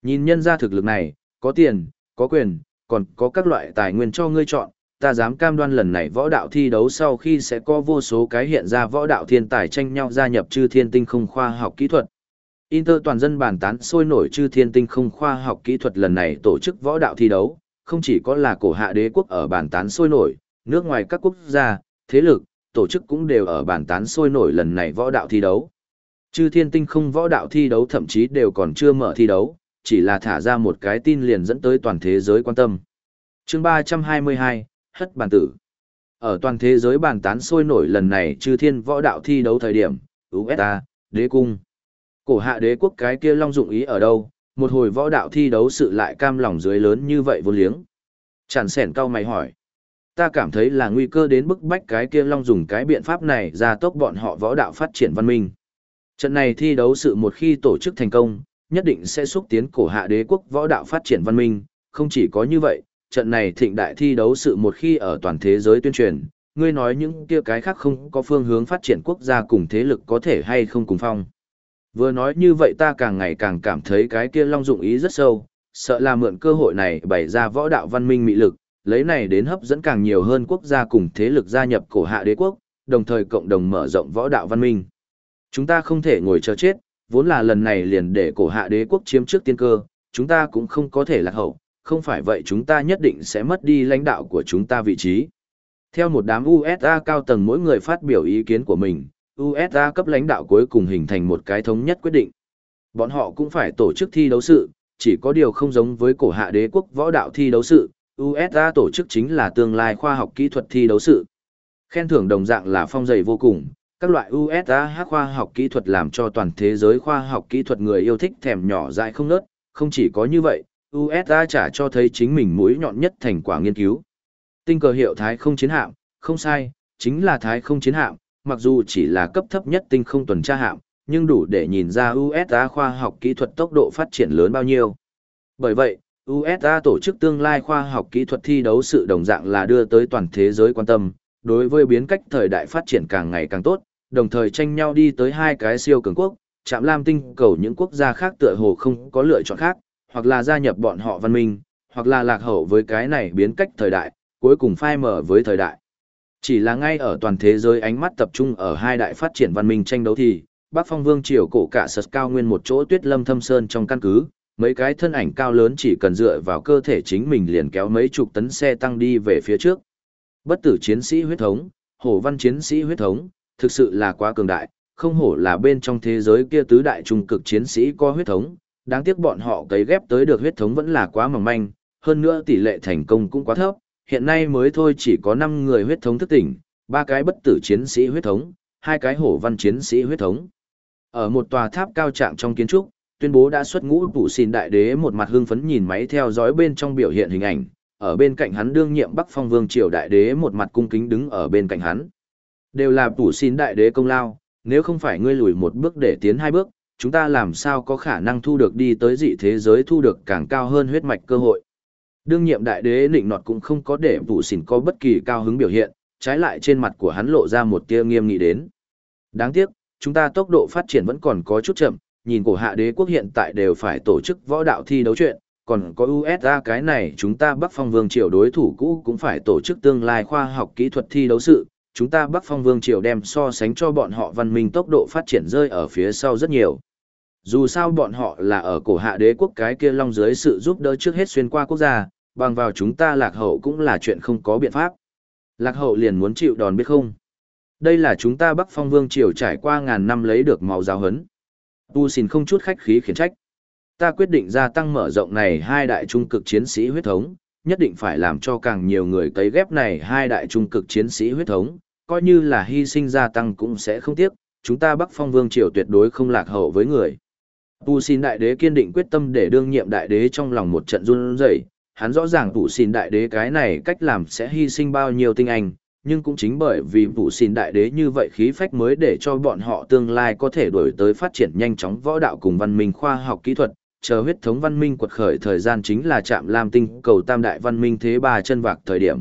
Nhìn nhân ra thực lực này, có tiền, có quyền, còn có các loại tài nguyên cho ngươi chọn, ta dám cam đoan lần này võ đạo thi đấu sau khi sẽ có vô số cái hiện ra võ đạo thiên tài tranh nhau gia nhập chư thiên tinh không khoa học kỹ thuật. Inter toàn dân bàn tán sôi nổi chư thiên tinh không khoa học kỹ thuật lần này tổ chức võ đạo thi đấu, không chỉ có là cổ hạ đế quốc ở bàn tán sôi nổi, nước ngoài các quốc gia, thế lực, tổ chức cũng đều ở bàn tán sôi nổi lần này võ đạo thi đấu. Chư thiên tinh không võ đạo thi đấu thậm chí đều còn chưa mở thi đấu, chỉ là thả ra một cái tin liền dẫn tới toàn thế giới quan tâm. chương 322, hất bàn tử. Ở toàn thế giới bàn tán sôi nổi lần này chư thiên võ đạo thi đấu thời điểm, USA, đế cung. Cổ hạ đế quốc cái kia long dụng ý ở đâu, một hồi võ đạo thi đấu sự lại cam lòng dưới lớn như vậy vô liếng. Chẳng sẻn cao mày hỏi. Ta cảm thấy là nguy cơ đến bức bách cái kia long dùng cái biện pháp này ra tốc bọn họ võ đạo phát triển văn minh. Trận này thi đấu sự một khi tổ chức thành công, nhất định sẽ xúc tiến cổ hạ đế quốc võ đạo phát triển văn minh, không chỉ có như vậy, trận này thịnh đại thi đấu sự một khi ở toàn thế giới tuyên truyền, ngươi nói những kia cái khác không có phương hướng phát triển quốc gia cùng thế lực có thể hay không cùng phong. Vừa nói như vậy ta càng ngày càng cảm thấy cái kia long dụng ý rất sâu, sợ là mượn cơ hội này bày ra võ đạo văn minh mị lực, lấy này đến hấp dẫn càng nhiều hơn quốc gia cùng thế lực gia nhập cổ hạ đế quốc, đồng thời cộng đồng mở rộng võ đạo văn minh. Chúng ta không thể ngồi chờ chết, vốn là lần này liền để cổ hạ đế quốc chiếm trước tiên cơ, chúng ta cũng không có thể lạc hậu, không phải vậy chúng ta nhất định sẽ mất đi lãnh đạo của chúng ta vị trí. Theo một đám USA cao tầng mỗi người phát biểu ý kiến của mình, USA cấp lãnh đạo cuối cùng hình thành một cái thống nhất quyết định. Bọn họ cũng phải tổ chức thi đấu sự, chỉ có điều không giống với cổ hạ đế quốc võ đạo thi đấu sự, USA tổ chức chính là tương lai khoa học kỹ thuật thi đấu sự. Khen thưởng đồng dạng là phong dày vô cùng, các loại USA khoa học kỹ thuật làm cho toàn thế giới khoa học kỹ thuật người yêu thích thèm nhỏ dại không nớt, không chỉ có như vậy, USA trả cho thấy chính mình mũi nhọn nhất thành quả nghiên cứu. Tinh cờ hiệu thái không chiến hạm, không sai, chính là thái không chiến hạm, mặc dù chỉ là cấp thấp nhất tinh không tuần tra hạm, nhưng đủ để nhìn ra USA khoa học kỹ thuật tốc độ phát triển lớn bao nhiêu. Bởi vậy, USA tổ chức tương lai khoa học kỹ thuật thi đấu sự đồng dạng là đưa tới toàn thế giới quan tâm, đối với biến cách thời đại phát triển càng ngày càng tốt, đồng thời tranh nhau đi tới hai cái siêu cường quốc, chạm lam tinh cầu những quốc gia khác tựa hồ không có lựa chọn khác, hoặc là gia nhập bọn họ văn minh, hoặc là lạc hậu với cái này biến cách thời đại, cuối cùng phai mở với thời đại. Chỉ là ngay ở toàn thế giới ánh mắt tập trung ở hai đại phát triển văn minh tranh đấu thì, Bắc Phong Vương triều cổ cả sật cao nguyên một chỗ tuyết lâm thâm sơn trong căn cứ, mấy cái thân ảnh cao lớn chỉ cần dựa vào cơ thể chính mình liền kéo mấy chục tấn xe tăng đi về phía trước. Bất tử chiến sĩ huyết thống, hổ văn chiến sĩ huyết thống, thực sự là quá cường đại, không hổ là bên trong thế giới kia tứ đại trung cực chiến sĩ có huyết thống, đáng tiếc bọn họ cấy ghép tới được huyết thống vẫn là quá mỏng manh, hơn nữa tỷ lệ thành công cũng quá thấp, hiện nay mới thôi chỉ có 5 người huyết thống thức tỉnh, ba cái bất tử chiến sĩ huyết thống, hai cái hổ văn chiến sĩ huyết thống. Ở một tòa tháp cao trạng trong kiến trúc, tuyên bố đã xuất ngũ phủ xin đại đế một mặt hưng phấn nhìn máy theo dõi bên trong biểu hiện hình ảnh, ở bên cạnh hắn đương nhiệm Bắc Phong Vương triều đại đế một mặt cung kính đứng ở bên cạnh hắn. Đều là phủ xin đại đế công lao, nếu không phải ngươi lùi một bước để tiến hai bước, chúng ta làm sao có khả năng thu được đi tới dị thế giới thu được càng cao hơn huyết mạch cơ hội. Đương nhiệm đại đế định nọt cũng không có để vụ xỉn có bất kỳ cao hứng biểu hiện, trái lại trên mặt của hắn lộ ra một tia nghiêm nghị đến. Đáng tiếc, chúng ta tốc độ phát triển vẫn còn có chút chậm, nhìn cổ hạ đế quốc hiện tại đều phải tổ chức võ đạo thi đấu chuyện, còn có USA cái này chúng ta Bắc Phong Vương Triều đối thủ cũ cũng phải tổ chức tương lai khoa học kỹ thuật thi đấu sự, chúng ta Bắc Phong Vương Triều đem so sánh cho bọn họ văn minh tốc độ phát triển rơi ở phía sau rất nhiều. Dù sao bọn họ là ở cổ hạ đế quốc cái kia long dưới sự giúp đỡ trước hết xuyên qua quốc gia, bằng vào chúng ta lạc hậu cũng là chuyện không có biện pháp. Lạc hậu liền muốn chịu đòn biết không? Đây là chúng ta Bắc Phong Vương Triều trải qua ngàn năm lấy được màu giáo hấn. Tu xin không chút khách khí khiển trách. Ta quyết định gia tăng mở rộng này hai đại trung cực chiến sĩ huyết thống, nhất định phải làm cho càng nhiều người cấy ghép này hai đại trung cực chiến sĩ huyết thống, coi như là hy sinh gia tăng cũng sẽ không tiếc, chúng ta Bắc Phong Vương Triều tuyệt đối không lạc hậu với người. Tu xin đại đế kiên định quyết tâm để đương nhiệm đại đế trong lòng một trận run rẩy, hắn rõ ràng Tu xin đại đế cái này cách làm sẽ hy sinh bao nhiêu tinh anh, nhưng cũng chính bởi vì vụ xin đại đế như vậy khí phách mới để cho bọn họ tương lai có thể đổi tới phát triển nhanh chóng võ đạo cùng văn minh khoa học kỹ thuật, chờ huyết thống văn minh quật khởi thời gian chính là chạm lam tinh cầu tam đại văn minh thế ba chân vạc thời điểm.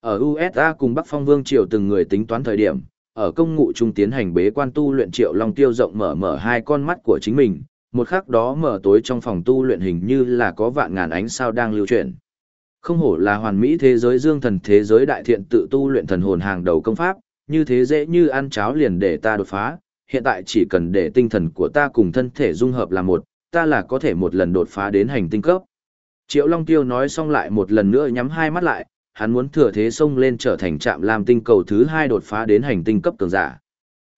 Ở USA cùng Bắc Phong Vương Triều từng người tính toán thời điểm, ở công ngụ trung tiến hành bế quan tu luyện Triệu Long Tiêu rộng mở mở hai con mắt của chính mình, một khắc đó mở tối trong phòng tu luyện hình như là có vạn ngàn ánh sao đang lưu chuyển. Không hổ là hoàn mỹ thế giới dương thần thế giới đại thiện tự tu luyện thần hồn hàng đầu công pháp, như thế dễ như ăn cháo liền để ta đột phá, hiện tại chỉ cần để tinh thần của ta cùng thân thể dung hợp là một, ta là có thể một lần đột phá đến hành tinh cấp. Triệu Long Tiêu nói xong lại một lần nữa nhắm hai mắt lại, hắn muốn thừa thế xông lên trở thành trạm làm tinh cầu thứ hai đột phá đến hành tinh cấp cường giả.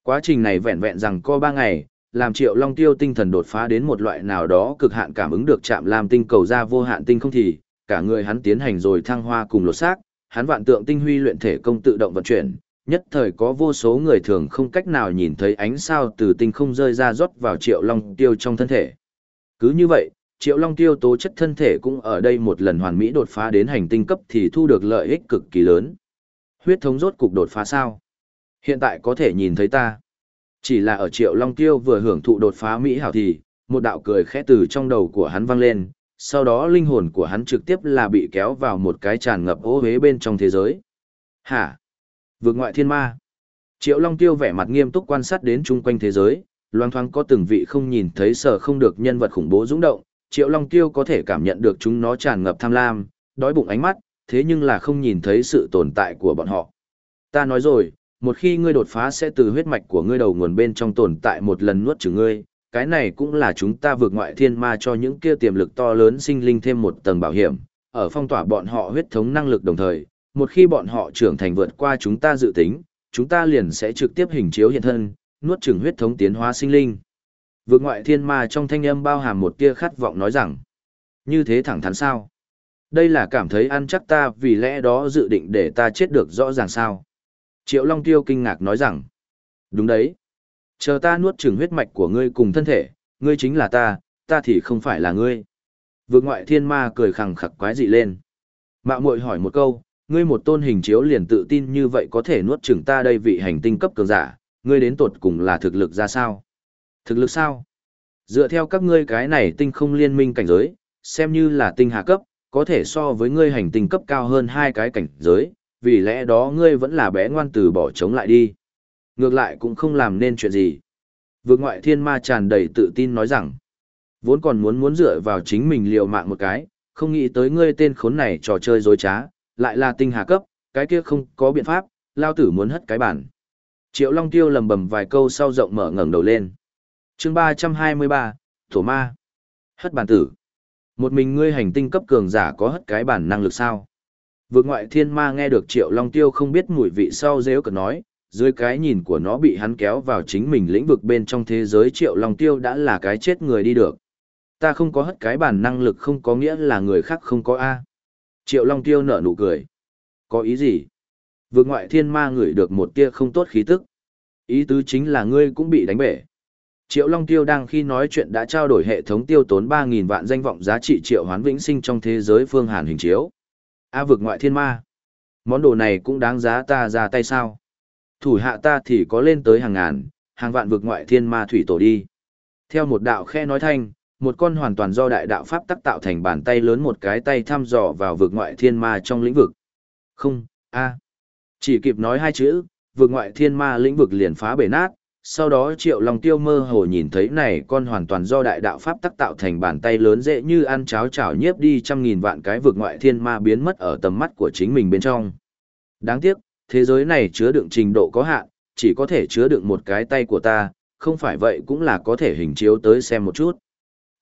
Quá trình này vẹn vẹn rằng co ba ngày, làm Triệu Long Tiêu tinh thần đột phá đến một loại nào đó cực hạn cảm ứng được chạm làm tinh cầu ra vô hạn tinh không thì, cả người hắn tiến hành rồi thăng hoa cùng lột xác, hắn vạn tượng tinh huy luyện thể công tự động vận chuyển, nhất thời có vô số người thường không cách nào nhìn thấy ánh sao từ tinh không rơi ra rót vào Triệu Long Tiêu trong thân thể. Cứ như vậy, Triệu Long Tiêu tố chất thân thể cũng ở đây một lần hoàn mỹ đột phá đến hành tinh cấp thì thu được lợi ích cực kỳ lớn. Huyết thống rốt cục đột phá sao? Hiện tại có thể nhìn thấy ta. Chỉ là ở Triệu Long Tiêu vừa hưởng thụ đột phá Mỹ hảo thì, một đạo cười khẽ từ trong đầu của hắn vang lên, sau đó linh hồn của hắn trực tiếp là bị kéo vào một cái tràn ngập ô hế bên trong thế giới. Hả? Vượt ngoại thiên ma. Triệu Long Tiêu vẻ mặt nghiêm túc quan sát đến chung quanh thế giới, loang thoáng có từng vị không nhìn thấy sở không được nhân vật khủng bố dũng động, Triệu Long Tiêu có thể cảm nhận được chúng nó tràn ngập tham lam, đói bụng ánh mắt, thế nhưng là không nhìn thấy sự tồn tại của bọn họ. Ta nói rồi, một khi ngươi đột phá sẽ từ huyết mạch của ngươi đầu nguồn bên trong tồn tại một lần nuốt chửng ngươi, cái này cũng là chúng ta vượt ngoại thiên ma cho những kia tiềm lực to lớn sinh linh thêm một tầng bảo hiểm, ở phong tỏa bọn họ huyết thống năng lực đồng thời, một khi bọn họ trưởng thành vượt qua chúng ta dự tính, chúng ta liền sẽ trực tiếp hình chiếu hiện thân, nuốt chửng huyết thống tiến hóa sinh linh. Vượt ngoại thiên ma trong thanh âm bao hàm một tia khát vọng nói rằng, như thế thẳng thắn sao? Đây là cảm thấy ăn chắc ta vì lẽ đó dự định để ta chết được rõ ràng sao? Triệu Long Tiêu kinh ngạc nói rằng, đúng đấy. Chờ ta nuốt chửng huyết mạch của ngươi cùng thân thể, ngươi chính là ta, ta thì không phải là ngươi. Vượt ngoại thiên ma cười khẳng khặc quái dị lên. Mạo muội hỏi một câu, ngươi một tôn hình chiếu liền tự tin như vậy có thể nuốt chửng ta đây vị hành tinh cấp cường giả, ngươi đến tột cùng là thực lực ra sao? Thực lực sao? Dựa theo các ngươi cái này tinh không liên minh cảnh giới, xem như là tinh hạ cấp, có thể so với ngươi hành tinh cấp cao hơn hai cái cảnh giới, vì lẽ đó ngươi vẫn là bé ngoan từ bỏ chống lại đi. Ngược lại cũng không làm nên chuyện gì. Vượt ngoại thiên ma tràn đầy tự tin nói rằng, vốn còn muốn muốn dựa vào chính mình liều mạng một cái, không nghĩ tới ngươi tên khốn này trò chơi dối trá, lại là tinh hà cấp, cái kia không có biện pháp, lao tử muốn hất cái bản. Triệu Long Tiêu lầm bầm vài câu sau rộng mở ngẩng đầu lên. chương 323, Thổ Ma. Hất bản tử. Một mình ngươi hành tinh cấp cường giả có hất cái bản năng lực sao? Vượt ngoại thiên ma nghe được Triệu Long Tiêu không biết mùi vị sau dễ cợt nói, dưới cái nhìn của nó bị hắn kéo vào chính mình lĩnh vực bên trong thế giới Triệu Long Tiêu đã là cái chết người đi được. Ta không có hất cái bản năng lực không có nghĩa là người khác không có A. Triệu Long Tiêu nở nụ cười. Có ý gì? Vượt ngoại thiên ma ngửi được một tia không tốt khí tức. Ý tứ chính là ngươi cũng bị đánh bể. Triệu Long Tiêu đang khi nói chuyện đã trao đổi hệ thống tiêu tốn 3.000 vạn danh vọng giá trị triệu hoán vĩnh sinh trong thế giới phương hàn hình chiếu. A vực ngoại thiên ma. Món đồ này cũng đáng giá ta ra tay sao? Thủ hạ ta thì có lên tới hàng ngàn, hàng vạn vực ngoại thiên ma thủy tổ đi. Theo một đạo khe nói thanh, một con hoàn toàn do đại đạo pháp tắc tạo thành bàn tay lớn một cái tay thăm dò vào vực ngoại thiên ma trong lĩnh vực. Không, a. Chỉ kịp nói hai chữ, vực ngoại thiên ma lĩnh vực liền phá bể nát, sau đó triệu long tiêu mơ hồ nhìn thấy này con hoàn toàn do đại đạo pháp tắc tạo thành bàn tay lớn dễ như ăn cháo chảo nhiếp đi trăm nghìn vạn cái vực ngoại thiên ma biến mất ở tầm mắt của chính mình bên trong. Đáng tiếc, thế giới này chứa đựng trình độ có hạn, chỉ có thể chứa đựng một cái tay của ta, không phải vậy cũng là có thể hình chiếu tới xem một chút.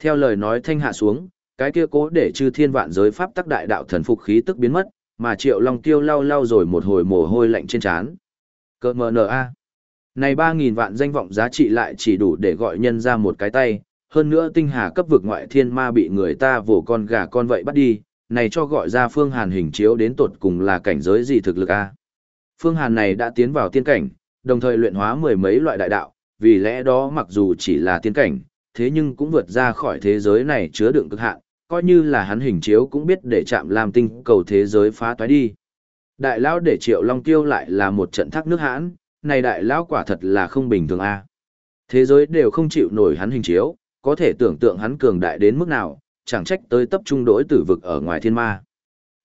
Theo lời nói thanh hạ xuống, cái kia cố để chư thiên vạn giới pháp tắc đại đạo thần phục khí tức biến mất, mà triệu long tiêu lau lau rồi một hồi mồ hôi lạnh trên trán. cợt mờ nờ a. Này 3.000 vạn danh vọng giá trị lại chỉ đủ để gọi nhân ra một cái tay, hơn nữa tinh hà cấp vực ngoại thiên ma bị người ta vồ con gà con vậy bắt đi, này cho gọi ra phương hàn hình chiếu đến tột cùng là cảnh giới gì thực lực a Phương hàn này đã tiến vào tiên cảnh, đồng thời luyện hóa mười mấy loại đại đạo, vì lẽ đó mặc dù chỉ là tiên cảnh, thế nhưng cũng vượt ra khỏi thế giới này chứa đựng cực hạn, coi như là hắn hình chiếu cũng biết để chạm làm tinh cầu thế giới phá toái đi. Đại lão để triệu long tiêu lại là một trận thác nước hãn, này đại lão quả thật là không bình thường a. À. Thế giới đều không chịu nổi hắn hình chiếu, có thể tưởng tượng hắn cường đại đến mức nào, chẳng trách tới tập trung đối tử vực ở ngoài thiên ma.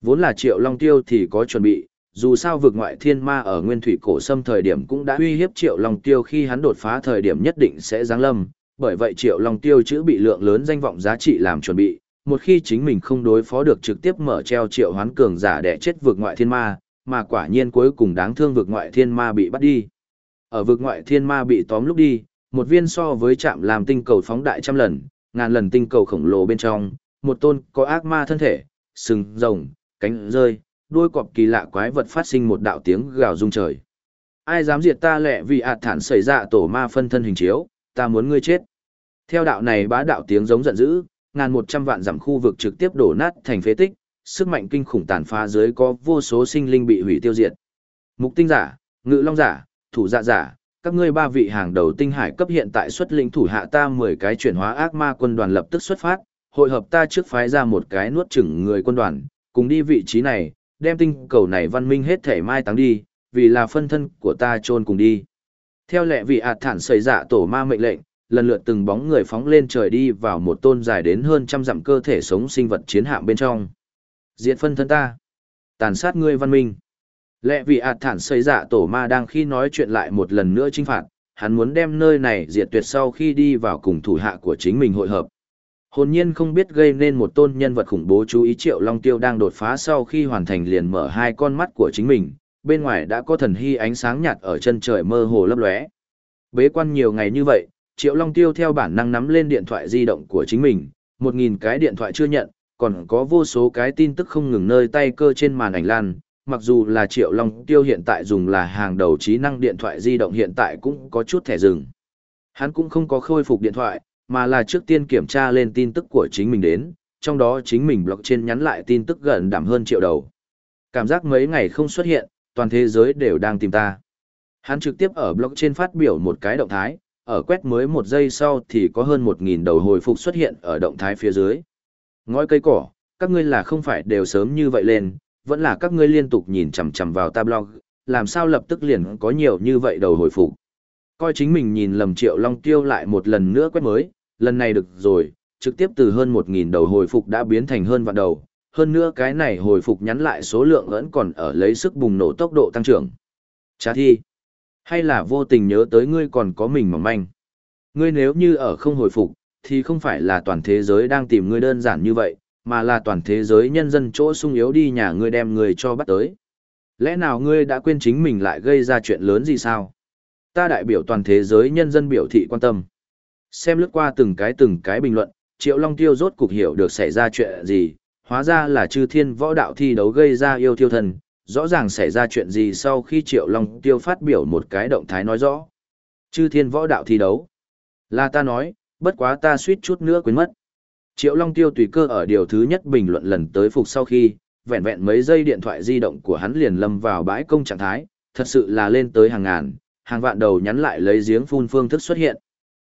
Vốn là triệu long tiêu thì có chuẩn bị, dù sao vực ngoại thiên ma ở nguyên thủy cổ sâm thời điểm cũng đã uy hiếp triệu long tiêu khi hắn đột phá thời điểm nhất định sẽ giáng lâm, bởi vậy triệu long tiêu chữ bị lượng lớn danh vọng giá trị làm chuẩn bị, một khi chính mình không đối phó được trực tiếp mở treo triệu hoán cường giả để chết vực ngoại thiên ma, mà quả nhiên cuối cùng đáng thương vực ngoại thiên ma bị bắt đi. Ở vực ngoại thiên ma bị tóm lúc đi, một viên so với chạm làm tinh cầu phóng đại trăm lần, ngàn lần tinh cầu khổng lồ bên trong, một tôn có ác ma thân thể, sừng, rồng, cánh rơi, đuôi cọp kỳ lạ quái vật phát sinh một đạo tiếng gào rung trời. Ai dám diệt ta lẹ vì ạt thản xảy ra dạ tổ ma phân thân hình chiếu, ta muốn ngươi chết. Theo đạo này bá đạo tiếng giống giận dữ, ngàn một trăm vạn dặm khu vực trực tiếp đổ nát thành phế tích, sức mạnh kinh khủng tàn phá dưới có vô số sinh linh bị hủy tiêu diệt. Mục tinh giả, ngự long giả, thủ dạ giả, các ngươi ba vị hàng đầu tinh hải cấp hiện tại xuất lĩnh thủ hạ ta 10 cái chuyển hóa ác ma quân đoàn lập tức xuất phát, hội hợp ta trước phái ra một cái nuốt chửng người quân đoàn, cùng đi vị trí này, đem tinh cầu này văn minh hết thể mai táng đi, vì là phân thân của ta chôn cùng đi. Theo lệ vị ạt thản xảy dạ tổ ma mệnh lệnh, lần lượt từng bóng người phóng lên trời đi vào một tôn dài đến hơn trăm dặm cơ thể sống sinh vật chiến hạm bên trong. Diệt phân thân ta. Tàn sát ngươi văn minh. Lệ vị ạt thản xây dạ tổ ma đang khi nói chuyện lại một lần nữa trinh phạt, hắn muốn đem nơi này diệt tuyệt sau khi đi vào cùng thủ hạ của chính mình hội hợp. Hồn nhiên không biết gây nên một tôn nhân vật khủng bố chú ý triệu long tiêu đang đột phá sau khi hoàn thành liền mở hai con mắt của chính mình, bên ngoài đã có thần hy ánh sáng nhạt ở chân trời mơ hồ lấp lóe. Bế quan nhiều ngày như vậy, triệu long tiêu theo bản năng nắm lên điện thoại di động của chính mình, một nghìn cái điện thoại chưa nhận, còn có vô số cái tin tức không ngừng nơi tay cơ trên màn ảnh lan, mặc dù là Triệu Long Tiêu hiện tại dùng là hàng đầu trí năng điện thoại di động hiện tại cũng có chút thẻ dừng Hắn cũng không có khôi phục điện thoại, mà là trước tiên kiểm tra lên tin tức của chính mình đến, trong đó chính mình blog trên nhắn lại tin tức gần đảm hơn triệu đầu. Cảm giác mấy ngày không xuất hiện, toàn thế giới đều đang tìm ta. Hắn trực tiếp ở blog trên phát biểu một cái động thái, ở quét mới một giây sau thì có hơn 1.000 đầu hồi phục xuất hiện ở động thái phía dưới. Ngói cây cỏ, các ngươi là không phải đều sớm như vậy lên, vẫn là các ngươi liên tục nhìn chằm chằm vào ta blog, làm sao lập tức liền có nhiều như vậy đầu hồi phục. Coi chính mình nhìn lầm Triệu Long Tiêu lại một lần nữa quét mới, lần này được rồi, trực tiếp từ hơn 1.000 đầu hồi phục đã biến thành hơn vạn đầu, hơn nữa cái này hồi phục nhắn lại số lượng vẫn còn ở lấy sức bùng nổ tốc độ tăng trưởng. Chá thi, hay là vô tình nhớ tới ngươi còn có mình mỏng manh. Ngươi nếu như ở không hồi phục, thì không phải là toàn thế giới đang tìm ngươi đơn giản như vậy, mà là toàn thế giới nhân dân chỗ sung yếu đi nhà ngươi đem người cho bắt tới. Lẽ nào ngươi đã quên chính mình lại gây ra chuyện lớn gì sao? Ta đại biểu toàn thế giới nhân dân biểu thị quan tâm. Xem lướt qua từng cái từng cái bình luận, Triệu Long Tiêu rốt cục hiểu được xảy ra chuyện gì, hóa ra là chư thiên võ đạo thi đấu gây ra yêu thiêu thần, rõ ràng xảy ra chuyện gì sau khi Triệu Long Tiêu phát biểu một cái động thái nói rõ. Chư thiên võ đạo thi đấu. Là ta nói, bất quá ta suýt chút nữa quên mất. Triệu Long Tiêu tùy cơ ở điều thứ nhất bình luận lần tới phục sau khi, vẹn vẹn mấy giây điện thoại di động của hắn liền lâm vào bãi công trạng thái, thật sự là lên tới hàng ngàn, hàng vạn đầu nhắn lại lấy giếng phun phương thức xuất hiện.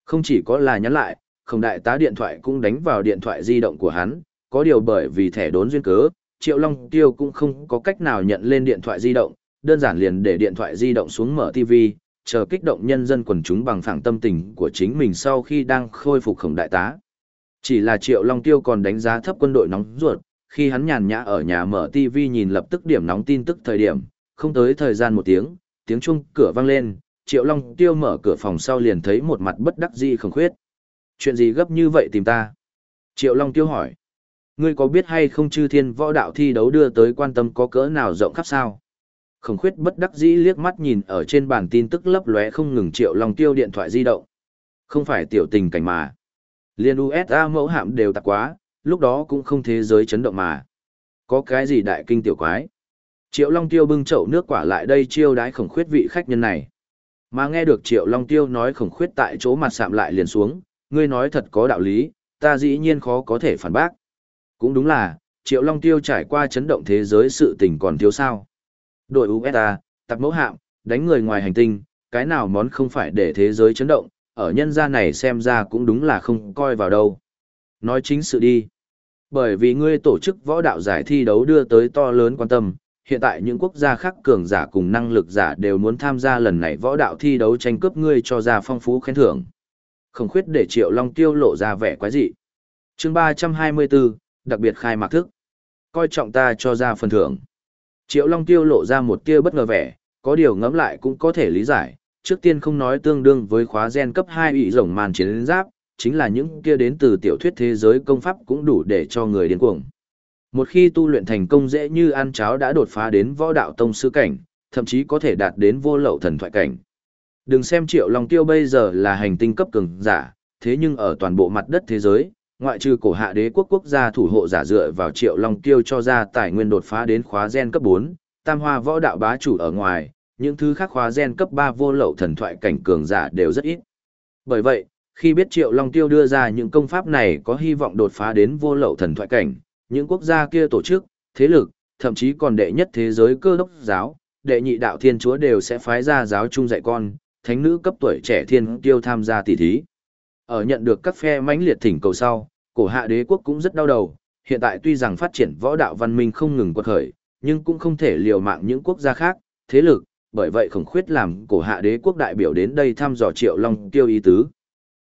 Không chỉ có là nhắn lại, không đại tá điện thoại cũng đánh vào điện thoại di động của hắn, có điều bởi vì thẻ đốn duyên cớ, Triệu Long Tiêu cũng không có cách nào nhận lên điện thoại di động, đơn giản liền để điện thoại di động xuống mở TV, chờ kích động nhân dân quần chúng bằng phẳng tâm tình của chính mình sau khi đang khôi phục khổng đại tá. Chỉ là Triệu Long Tiêu còn đánh giá thấp quân đội nóng ruột, khi hắn nhàn nhã ở nhà mở TV nhìn lập tức điểm nóng tin tức thời điểm, không tới thời gian một tiếng, tiếng chuông cửa vang lên, Triệu Long Tiêu mở cửa phòng sau liền thấy một mặt bất đắc dĩ không khuyết. Chuyện gì gấp như vậy tìm ta? Triệu Long Tiêu hỏi. Ngươi có biết hay không chư thiên võ đạo thi đấu đưa tới quan tâm có cỡ nào rộng khắp sao? Khổng khuyết bất đắc dĩ liếc mắt nhìn ở trên bàn tin tức lấp lóe không ngừng Triệu Long Tiêu điện thoại di động. Không phải tiểu tình cảnh mà. Liên USA mẫu hạm đều tạc quá, lúc đó cũng không thế giới chấn động mà. Có cái gì đại kinh tiểu quái? Triệu Long Tiêu bưng chậu nước quả lại đây chiêu đái khổng khuyết vị khách nhân này. Mà nghe được Triệu Long Tiêu nói khổng khuyết tại chỗ mặt sạm lại liền xuống, ngươi nói thật có đạo lý, ta dĩ nhiên khó có thể phản bác. Cũng đúng là, Triệu Long Tiêu trải qua chấn động thế giới sự tình còn thiếu sao. Đội USA, tập mẫu hạm, đánh người ngoài hành tinh, cái nào món không phải để thế giới chấn động, ở nhân gia này xem ra cũng đúng là không coi vào đâu. Nói chính sự đi. Bởi vì ngươi tổ chức võ đạo giải thi đấu đưa tới to lớn quan tâm, hiện tại những quốc gia khác cường giả cùng năng lực giả đều muốn tham gia lần này võ đạo thi đấu tranh cướp ngươi cho ra phong phú khen thưởng. Không khuyết để Triệu Long Tiêu lộ ra vẻ quái dị. chương 324, đặc biệt khai mạc thức. Coi trọng ta cho ra phần thưởng. Triệu Long Tiêu lộ ra một tia bất ngờ vẻ, có điều ngẫm lại cũng có thể lý giải, trước tiên không nói tương đương với khóa gen cấp 2 ủy rồng màn chiến giáp, chính là những kia đến từ tiểu thuyết thế giới công pháp cũng đủ để cho người điên cuồng. Một khi tu luyện thành công dễ như ăn cháo đã đột phá đến võ đạo tông sư cảnh, thậm chí có thể đạt đến vô lậu thần thoại cảnh. Đừng xem Triệu Long Tiêu bây giờ là hành tinh cấp cường giả, thế nhưng ở toàn bộ mặt đất thế giới, ngoại trừ cổ hạ đế quốc quốc gia thủ hộ giả dựa vào Triệu Long Tiêu cho ra tài nguyên đột phá đến khóa gen cấp 4, tam hoa võ đạo bá chủ ở ngoài, những thứ khác khóa gen cấp 3 vô lậu thần thoại cảnh cường giả đều rất ít. Bởi vậy, khi biết Triệu Long Tiêu đưa ra những công pháp này có hy vọng đột phá đến vô lậu thần thoại cảnh, những quốc gia kia tổ chức, thế lực, thậm chí còn đệ nhất thế giới cơ đốc giáo, đệ nhị đạo thiên chúa đều sẽ phái ra giáo chung dạy con, thánh nữ cấp tuổi trẻ thiên tiêu tham gia tỷ thí. Ở nhận được các phe mãnh liệt thỉnh cầu sau, cổ hạ đế quốc cũng rất đau đầu, hiện tại tuy rằng phát triển võ đạo văn minh không ngừng quật khởi, nhưng cũng không thể liều mạng những quốc gia khác, thế lực, bởi vậy khổng khuyết làm cổ hạ đế quốc đại biểu đến đây thăm dò triệu long tiêu ý tứ.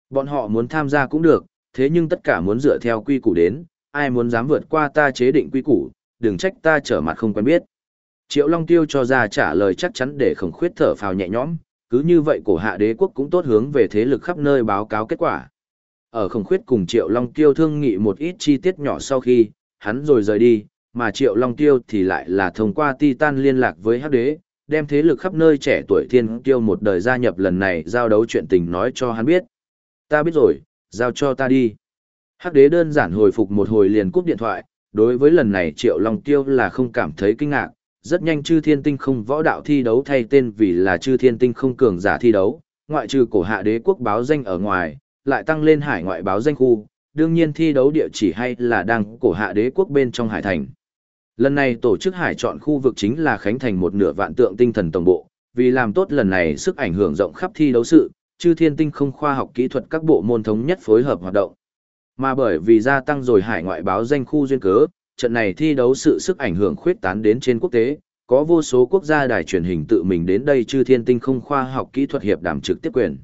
Bọn họ muốn tham gia cũng được, thế nhưng tất cả muốn dựa theo quy củ đến, ai muốn dám vượt qua ta chế định quy củ, đừng trách ta trở mặt không quen biết. Triệu Long Tiêu cho ra trả lời chắc chắn để khổng khuyết thở phào nhẹ nhõm, cứ như vậy cổ hạ đế quốc cũng tốt hướng về thế lực khắp nơi báo cáo kết quả. Ở khổng khuyết cùng Triệu Long Tiêu thương nghị một ít chi tiết nhỏ sau khi, hắn rồi rời đi, mà Triệu Long Tiêu thì lại là thông qua Titan liên lạc với hắc đế, đem thế lực khắp nơi trẻ tuổi thiên tiêu một đời gia nhập lần này giao đấu chuyện tình nói cho hắn biết. Ta biết rồi, giao cho ta đi. Hắc đế đơn giản hồi phục một hồi liền cúp điện thoại, đối với lần này Triệu Long Tiêu là không cảm thấy kinh ngạc, rất nhanh chư thiên tinh không võ đạo thi đấu thay tên vì là chư thiên tinh không cường giả thi đấu, ngoại trừ cổ hạ đế quốc báo danh ở ngoài, lại tăng lên hải ngoại báo danh khu, đương nhiên thi đấu địa chỉ hay là đang cổ hạ đế quốc bên trong hải thành. Lần này tổ chức hải chọn khu vực chính là khánh thành một nửa vạn tượng tinh thần tổng bộ, vì làm tốt lần này sức ảnh hưởng rộng khắp thi đấu sự, chư thiên tinh không khoa học kỹ thuật các bộ môn thống nhất phối hợp hoạt động. Mà bởi vì gia tăng rồi hải ngoại báo danh khu duyên cớ, trận này thi đấu sự sức ảnh hưởng khuyết tán đến trên quốc tế, có vô số quốc gia đài truyền hình tự mình đến đây chư thiên tinh không khoa học kỹ thuật hiệp đàm trực tiếp quyền.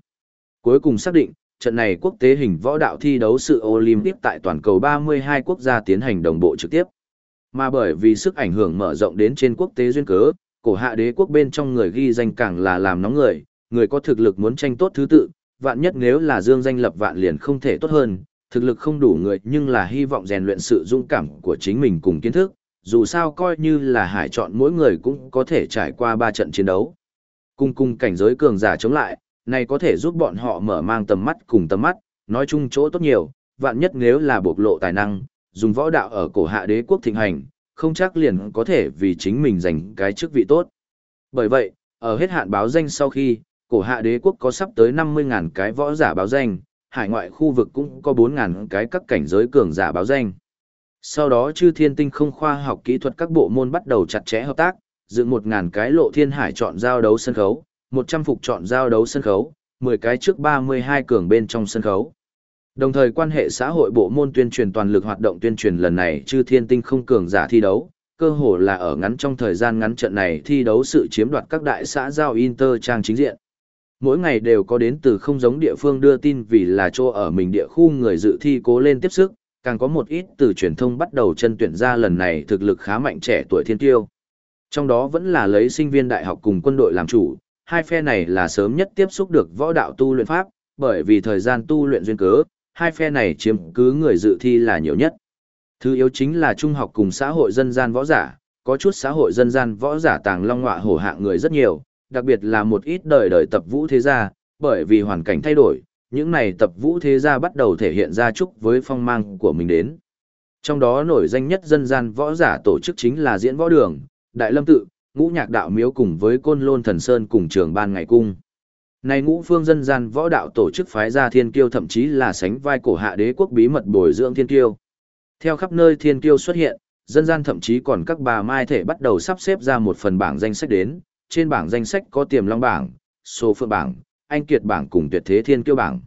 Cuối cùng xác định, trận này quốc tế hình võ đạo thi đấu sự Olympic tại toàn cầu 32 quốc gia tiến hành đồng bộ trực tiếp. Mà bởi vì sức ảnh hưởng mở rộng đến trên quốc tế duyên cớ, cổ hạ đế quốc bên trong người ghi danh càng là làm nóng người, người có thực lực muốn tranh tốt thứ tự, vạn nhất nếu là dương danh lập vạn liền không thể tốt hơn, thực lực không đủ người nhưng là hy vọng rèn luyện sự dũng cảm của chính mình cùng kiến thức, dù sao coi như là hải chọn mỗi người cũng có thể trải qua ba trận chiến đấu. Cùng cùng cảnh giới cường giả chống lại, này có thể giúp bọn họ mở mang tầm mắt cùng tầm mắt, nói chung chỗ tốt nhiều, vạn nhất nếu là bộc lộ tài năng, dùng võ đạo ở cổ hạ đế quốc thịnh hành, không chắc liền có thể vì chính mình giành cái chức vị tốt. Bởi vậy, ở hết hạn báo danh sau khi, cổ hạ đế quốc có sắp tới 50.000 cái võ giả báo danh, hải ngoại khu vực cũng có 4.000 cái các cảnh giới cường giả báo danh. Sau đó chư thiên tinh không khoa học kỹ thuật các bộ môn bắt đầu chặt chẽ hợp tác, dựng 1.000 cái lộ thiên hải chọn giao đấu sân khấu, 100 phục chọn giao đấu sân khấu, 10 cái trước 32 cường bên trong sân khấu. Đồng thời quan hệ xã hội bộ môn tuyên truyền toàn lực hoạt động tuyên truyền lần này chư thiên tinh không cường giả thi đấu, cơ hồ là ở ngắn trong thời gian ngắn trận này thi đấu sự chiếm đoạt các đại xã giao Inter trang chính diện mỗi ngày đều có đến từ không giống địa phương đưa tin vì là chỗ ở mình địa khu người dự thi cố lên tiếp sức, càng có một ít từ truyền thông bắt đầu chân tuyển ra lần này thực lực khá mạnh trẻ tuổi thiên tiêu. Trong đó vẫn là lấy sinh viên đại học cùng quân đội làm chủ, hai phe này là sớm nhất tiếp xúc được võ đạo tu luyện pháp, bởi vì thời gian tu luyện duyên cớ, hai phe này chiếm cứ người dự thi là nhiều nhất. Thứ yếu chính là trung học cùng xã hội dân gian võ giả, có chút xã hội dân gian võ giả tàng long ngọa hổ hạng người rất nhiều, đặc biệt là một ít đời đời tập vũ thế gia, bởi vì hoàn cảnh thay đổi, những này tập vũ thế gia bắt đầu thể hiện ra chúc với phong mang của mình đến. Trong đó nổi danh nhất dân gian võ giả tổ chức chính là diễn võ đường, đại lâm tự, ngũ nhạc đạo miếu cùng với côn lôn thần sơn cùng trường ban ngày cung. Này ngũ phương dân gian võ đạo tổ chức phái ra thiên kiêu thậm chí là sánh vai cổ hạ đế quốc bí mật bồi dưỡng thiên kiêu. Theo khắp nơi thiên kiêu xuất hiện, dân gian thậm chí còn các bà mai thể bắt đầu sắp xếp ra một phần bảng danh sách đến, trên bảng danh sách có tiềm long bảng, số phượng bảng, anh kiệt bảng cùng tuyệt thế thiên kiêu bảng.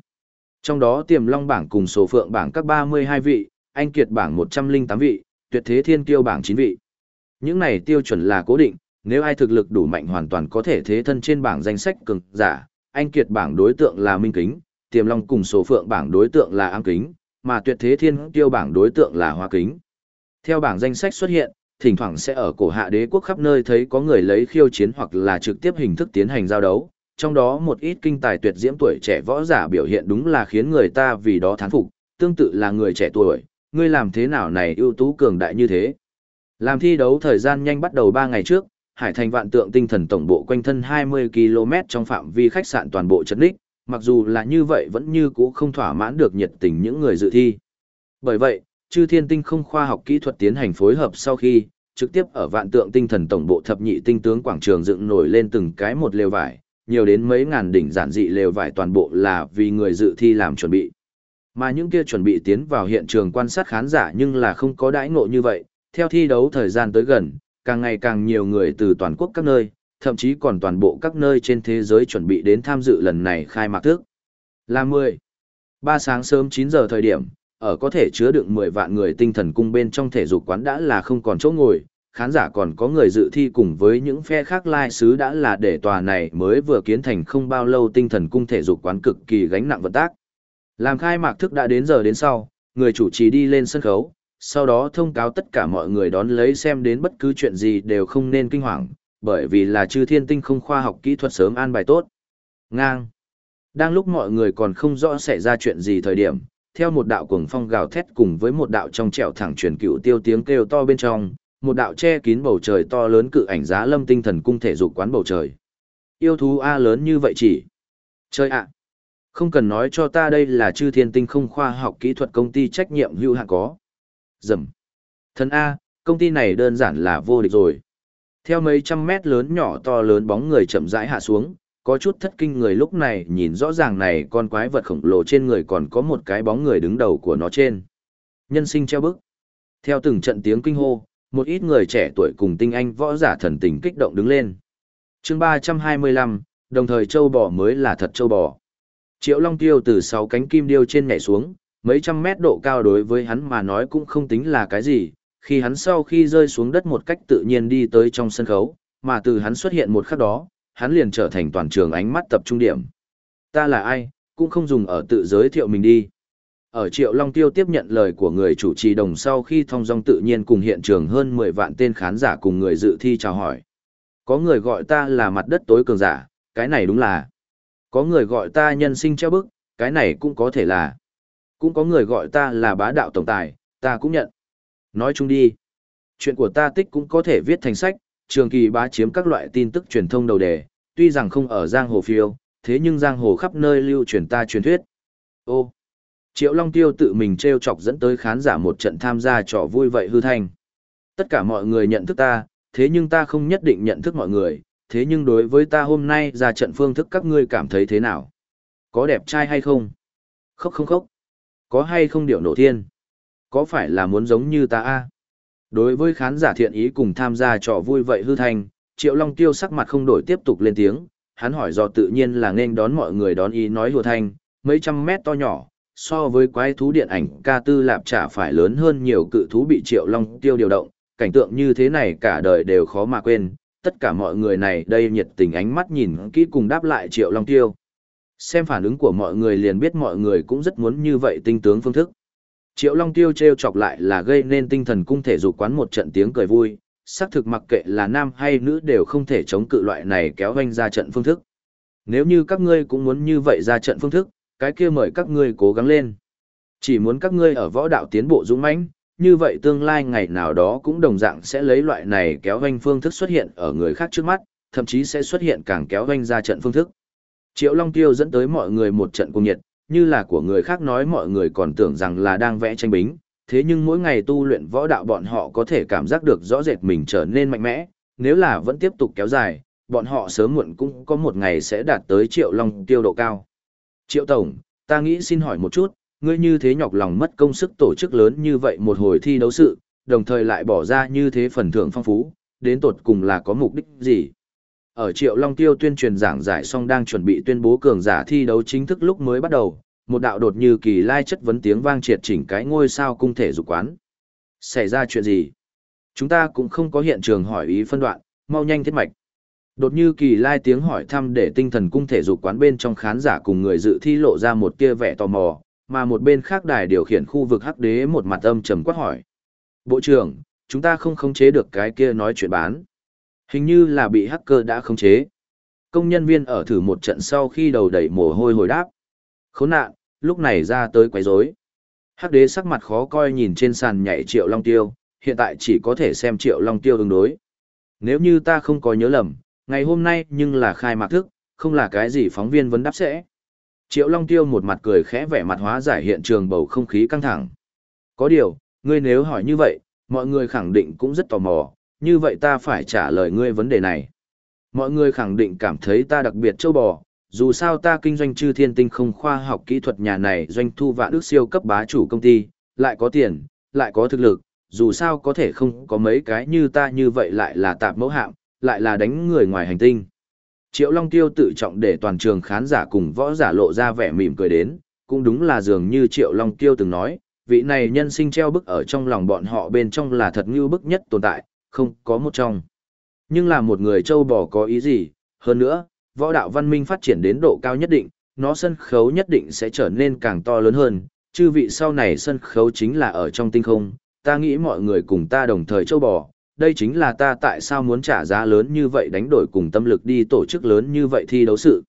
Trong đó tiềm long bảng cùng số phượng bảng các 32 vị, anh kiệt bảng 108 vị, tuyệt thế thiên kiêu bảng 9 vị. Những này tiêu chuẩn là cố định, nếu ai thực lực đủ mạnh hoàn toàn có thể thế thân trên bảng danh sách cường giả, anh kiệt bảng đối tượng là minh kính, tiềm long cùng số phượng bảng đối tượng là ám kính, mà tuyệt thế thiên kiêu bảng đối tượng là hoa kính. Theo bảng danh sách xuất hiện, thỉnh thoảng sẽ ở cổ hạ đế quốc khắp nơi thấy có người lấy khiêu chiến hoặc là trực tiếp hình thức tiến hành giao đấu, trong đó một ít kinh tài tuyệt diễm tuổi trẻ võ giả biểu hiện đúng là khiến người ta vì đó thán phục, tương tự là người trẻ tuổi, ngươi làm thế nào này ưu tú cường đại như thế. Làm thi đấu thời gian nhanh bắt đầu 3 ngày trước, Hải Thành vạn tượng tinh thần tổng bộ quanh thân 20 km trong phạm vi khách sạn toàn bộ chấn đích, mặc dù là như vậy vẫn như cũ không thỏa mãn được nhiệt tình những người dự thi. Bởi vậy, chư thiên tinh không khoa học kỹ thuật tiến hành phối hợp sau khi, trực tiếp ở vạn tượng tinh thần tổng bộ thập nhị tinh tướng quảng trường dựng nổi lên từng cái một lều vải, nhiều đến mấy ngàn đỉnh giản dị lều vải toàn bộ là vì người dự thi làm chuẩn bị. Mà những kia chuẩn bị tiến vào hiện trường quan sát khán giả nhưng là không có đãi ngộ như vậy, theo thi đấu thời gian tới gần, càng ngày càng nhiều người từ toàn quốc các nơi, thậm chí còn toàn bộ các nơi trên thế giới chuẩn bị đến tham dự lần này khai mạc thức. Là 10. Ba sáng sớm 9 giờ thời điểm, ở có thể chứa đựng 10 vạn người tinh thần cung bên trong thể dục quán đã là không còn chỗ ngồi, khán giả còn có người dự thi cùng với những phe khác lai sứ đã là để tòa này mới vừa kiến thành không bao lâu tinh thần cung thể dục quán cực kỳ gánh nặng vận tác. Làm khai mạc thức đã đến giờ đến sau, người chủ trì đi lên sân khấu, sau đó thông cáo tất cả mọi người đón lấy xem đến bất cứ chuyện gì đều không nên kinh hoàng, bởi vì là chư thiên tinh không khoa học kỹ thuật sớm an bài tốt. Ngang. Đang lúc mọi người còn không rõ xảy ra chuyện gì thời điểm, theo một đạo cuồng phong gào thét cùng với một đạo trong trẻo thẳng truyền cựu tiêu tiếng kêu to bên trong, một đạo che kín bầu trời to lớn cự ảnh giá lâm tinh thần cung thể dục quán bầu trời. Yêu thú A lớn như vậy chỉ. Chơi ạ. Không cần nói cho ta đây là chư thiên tinh không khoa học kỹ thuật công ty trách nhiệm hữu hạn có. Dầm. Thần A, công ty này đơn giản là vô địch rồi. Theo mấy trăm mét lớn nhỏ to lớn bóng người chậm rãi hạ xuống, có chút thất kinh người lúc này nhìn rõ ràng này con quái vật khổng lồ trên người còn có một cái bóng người đứng đầu của nó trên. Nhân sinh treo bức. Theo từng trận tiếng kinh hô, một ít người trẻ tuổi cùng tinh anh võ giả thần tình kích động đứng lên. chương 325, đồng thời châu bò mới là thật châu bò. Triệu Long Tiêu từ sáu cánh kim điêu trên nhảy xuống, mấy trăm mét độ cao đối với hắn mà nói cũng không tính là cái gì, khi hắn sau khi rơi xuống đất một cách tự nhiên đi tới trong sân khấu, mà từ hắn xuất hiện một khắc đó, hắn liền trở thành toàn trường ánh mắt tập trung điểm. Ta là ai, cũng không dùng ở tự giới thiệu mình đi. Ở Triệu Long Tiêu tiếp nhận lời của người chủ trì đồng sau khi thông dong tự nhiên cùng hiện trường hơn 10 vạn tên khán giả cùng người dự thi chào hỏi. Có người gọi ta là mặt đất tối cường giả, cái này đúng là. Có người gọi ta nhân sinh treo bức, cái này cũng có thể là. Cũng có người gọi ta là bá đạo tổng tài, ta cũng nhận. Nói chung đi. Chuyện của ta tích cũng có thể viết thành sách, trường kỳ bá chiếm các loại tin tức truyền thông đầu đề, tuy rằng không ở giang hồ phiêu, thế nhưng giang hồ khắp nơi lưu truyền ta truyền thuyết. Ô, Triệu Long Tiêu tự mình treo chọc dẫn tới khán giả một trận tham gia trò vui vậy hư thành. Tất cả mọi người nhận thức ta, thế nhưng ta không nhất định nhận thức mọi người, thế nhưng đối với ta hôm nay ra trận phương thức các ngươi cảm thấy thế nào? Có đẹp trai hay không? Khóc không khóc? Có hay không điệu nổ thiên? Có phải là muốn giống như ta a? Đối với khán giả thiện ý cùng tham gia trò vui vậy hư thanh, Triệu Long Tiêu sắc mặt không đổi tiếp tục lên tiếng, hắn hỏi do tự nhiên là nên đón mọi người đón ý nói hùa thanh, mấy trăm mét to nhỏ, so với quái thú điện ảnh ca tư lạp trả phải lớn hơn nhiều cự thú bị Triệu Long Tiêu điều động, cảnh tượng như thế này cả đời đều khó mà quên, tất cả mọi người này đây nhiệt tình ánh mắt nhìn kỹ cùng đáp lại Triệu Long Tiêu. Xem phản ứng của mọi người liền biết mọi người cũng rất muốn như vậy tinh tướng phương thức. Triệu Long Tiêu treo chọc lại là gây nên tinh thần cung thể dục quán một trận tiếng cười vui, xác thực mặc kệ là nam hay nữ đều không thể chống cự loại này kéo hoanh ra trận phương thức. Nếu như các ngươi cũng muốn như vậy ra trận phương thức, cái kia mời các ngươi cố gắng lên. Chỉ muốn các ngươi ở võ đạo tiến bộ dũng mãnh, như vậy tương lai ngày nào đó cũng đồng dạng sẽ lấy loại này kéo hoanh phương thức xuất hiện ở người khác trước mắt, thậm chí sẽ xuất hiện càng kéo hoanh ra trận phương thức. Triệu Long Tiêu dẫn tới mọi người một trận cung nhiệt, như là của người khác nói mọi người còn tưởng rằng là đang vẽ tranh bính, thế nhưng mỗi ngày tu luyện võ đạo bọn họ có thể cảm giác được rõ rệt mình trở nên mạnh mẽ, nếu là vẫn tiếp tục kéo dài, bọn họ sớm muộn cũng có một ngày sẽ đạt tới triệu long tiêu độ cao. Triệu Tổng, ta nghĩ xin hỏi một chút, ngươi như thế nhọc lòng mất công sức tổ chức lớn như vậy một hồi thi đấu sự, đồng thời lại bỏ ra như thế phần thưởng phong phú, đến tột cùng là có mục đích gì? Ở Triệu Long Tiêu tuyên truyền giảng giải xong đang chuẩn bị tuyên bố cường giả thi đấu chính thức lúc mới bắt đầu, một đạo đột như kỳ lai chất vấn tiếng vang triệt chỉnh cái ngôi sao cung thể dục quán. Xảy ra chuyện gì? Chúng ta cũng không có hiện trường hỏi ý phân đoạn, mau nhanh thiết mạch. Đột như kỳ lai tiếng hỏi thăm để tinh thần cung thể dục quán bên trong khán giả cùng người dự thi lộ ra một tia vẻ tò mò, mà một bên khác đài điều khiển khu vực hắc đế một mặt âm trầm quát hỏi. Bộ trưởng, chúng ta không khống chế được cái kia nói chuyện bán. Hình như là bị hacker đã khống chế. Công nhân viên ở thử một trận sau khi đầu đẩy mồ hôi hồi đáp. Khốn nạn, lúc này ra tới quấy rối. Hắc đế sắc mặt khó coi nhìn trên sàn nhảy triệu long tiêu, hiện tại chỉ có thể xem triệu long tiêu ứng đối. Nếu như ta không có nhớ lầm, ngày hôm nay nhưng là khai mạc thức, không là cái gì phóng viên vấn đáp sẽ. Triệu Long Tiêu một mặt cười khẽ vẻ mặt hóa giải hiện trường bầu không khí căng thẳng. Có điều, ngươi nếu hỏi như vậy, mọi người khẳng định cũng rất tò mò, như vậy ta phải trả lời ngươi vấn đề này. Mọi người khẳng định cảm thấy ta đặc biệt châu bò, dù sao ta kinh doanh chư thiên tinh không khoa học kỹ thuật nhà này doanh thu vạn ước siêu cấp bá chủ công ty, lại có tiền, lại có thực lực, dù sao có thể không có mấy cái như ta như vậy lại là tạp mẫu hạm, lại là đánh người ngoài hành tinh. Triệu Long Tiêu tự trọng để toàn trường khán giả cùng võ giả lộ ra vẻ mỉm cười đến, cũng đúng là dường như Triệu Long Tiêu từng nói, vị này nhân sinh treo bức ở trong lòng bọn họ bên trong là thật như bức nhất tồn tại, không có một trong. Nhưng là một người châu bò có ý gì, hơn nữa, võ đạo văn minh phát triển đến độ cao nhất định, nó sân khấu nhất định sẽ trở nên càng to lớn hơn, chư vị sau này sân khấu chính là ở trong tinh không, ta nghĩ mọi người cùng ta đồng thời châu bò, đây chính là ta tại sao muốn trả giá lớn như vậy đánh đổi cùng tâm lực đi tổ chức lớn như vậy thi đấu sự.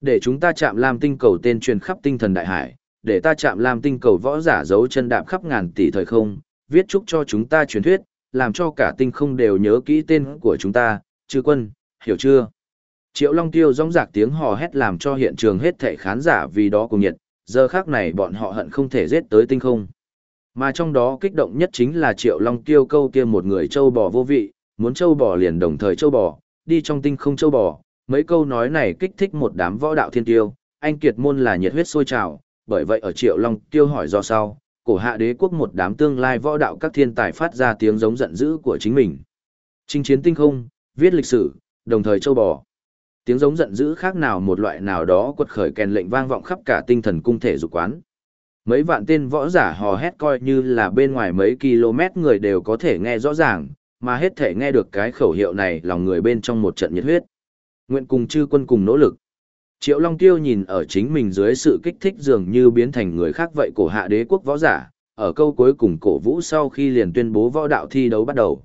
Để chúng ta chạm làm tinh cầu tên truyền khắp tinh thần đại hải, để ta chạm làm tinh cầu võ giả giấu chân đạp khắp ngàn tỷ thời không, viết chúc cho chúng ta truyền thuyết, làm cho cả tinh không đều nhớ kỹ tên của chúng ta, chư quân, hiểu chưa? Triệu Long Tiêu rong rạc tiếng hò hét làm cho hiện trường hết thảy khán giả vì đó cùng nhiệt, giờ khác này bọn họ hận không thể giết tới tinh không. Mà trong đó kích động nhất chính là Triệu Long Tiêu câu kia một người châu bò vô vị, muốn châu bò liền đồng thời châu bò, đi trong tinh không châu bò. Mấy câu nói này kích thích một đám võ đạo thiên tiêu, anh kiệt môn là nhiệt huyết sôi trào, bởi vậy ở Triệu Long Tiêu hỏi do sau, cổ hạ đế quốc một đám tương lai võ đạo các thiên tài phát ra tiếng giống giận dữ của chính mình. Chinh chiến tinh không, viết lịch sử, đồng thời châu bò. Tiếng giống giận dữ khác nào một loại nào đó quật khởi kèn lệnh vang vọng khắp cả tinh thần cung thể dục quán. Mấy vạn tên võ giả hò hét coi như là bên ngoài mấy km người đều có thể nghe rõ ràng, mà hết thể nghe được cái khẩu hiệu này lòng người bên trong một trận nhiệt huyết. Nguyện cùng chư quân cùng nỗ lực. Triệu Long Tiêu nhìn ở chính mình dưới sự kích thích dường như biến thành người khác vậy cổ hạ đế quốc võ giả, ở câu cuối cùng cổ vũ sau khi liền tuyên bố võ đạo thi đấu bắt đầu.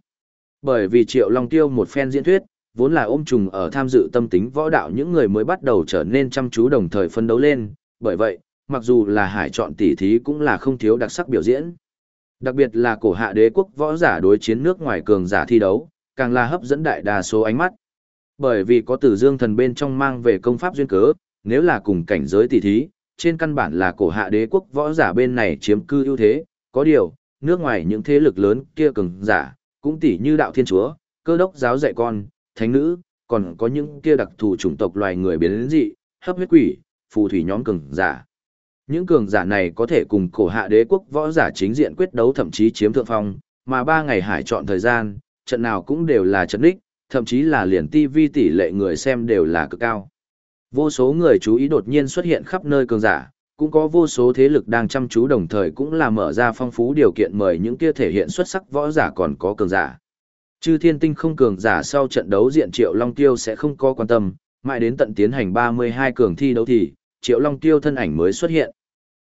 Bởi vì Triệu Long Tiêu một phen diễn thuyết, vốn là ôm trùng ở tham dự tâm tính võ đạo những người mới bắt đầu trở nên chăm chú đồng thời phân đấu lên, bởi vậy, mặc dù là hải chọn tỷ thí cũng là không thiếu đặc sắc biểu diễn. Đặc biệt là cổ hạ đế quốc võ giả đối chiến nước ngoài cường giả thi đấu, càng là hấp dẫn đại đa số ánh mắt. Bởi vì có tử dương thần bên trong mang về công pháp duyên cớ, nếu là cùng cảnh giới tỷ thí, trên căn bản là cổ hạ đế quốc võ giả bên này chiếm cư ưu thế, có điều, nước ngoài những thế lực lớn kia cường giả, cũng tỷ như đạo thiên chúa, cơ đốc giáo dạy con, thánh nữ, còn có những kia đặc thù chủng tộc loài người biến dị, hấp huyết quỷ, phù thủy nhóm cường giả. Những cường giả này có thể cùng cổ hạ đế quốc võ giả chính diện quyết đấu thậm chí chiếm thượng phong, mà ba ngày hải chọn thời gian, trận nào cũng đều là trận đích, thậm chí là liền TV tỷ lệ người xem đều là cực cao. Vô số người chú ý đột nhiên xuất hiện khắp nơi cường giả, cũng có vô số thế lực đang chăm chú đồng thời cũng là mở ra phong phú điều kiện mời những kia thể hiện xuất sắc võ giả còn có cường giả. Chư thiên tinh không cường giả sau trận đấu diện Triệu Long Tiêu sẽ không có quan tâm, mãi đến tận tiến hành 32 cường thi đấu thì, Triệu Long Tiêu thân ảnh mới xuất hiện.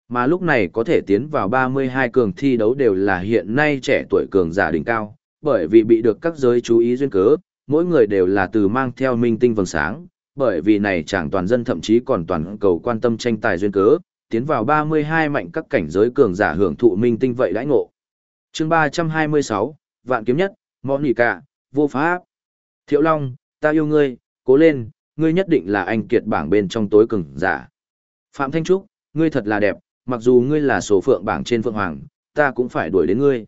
Mà lúc này có thể tiến vào 32 cường thi đấu đều là hiện nay trẻ tuổi cường giả đỉnh cao, bởi vì bị được các giới chú ý duyên cớ, mỗi người đều là từ mang theo minh tinh vầng sáng, bởi vì này chẳng toàn dân thậm chí còn toàn cầu quan tâm tranh tài duyên cớ, tiến vào 32 mạnh các cảnh giới cường giả hưởng thụ minh tinh vậy đãi ngộ. Chương 326, Vạn kiếm nhất, Món nhỉ cả, vô pháp. Thiệu Long, ta yêu ngươi, cố lên, ngươi nhất định là anh kiệt bảng bên trong tối cường giả. Phạm Thanh Trúc, ngươi thật là đẹp, mặc dù ngươi là số phượng bảng trên phượng hoàng, ta cũng phải đuổi đến ngươi.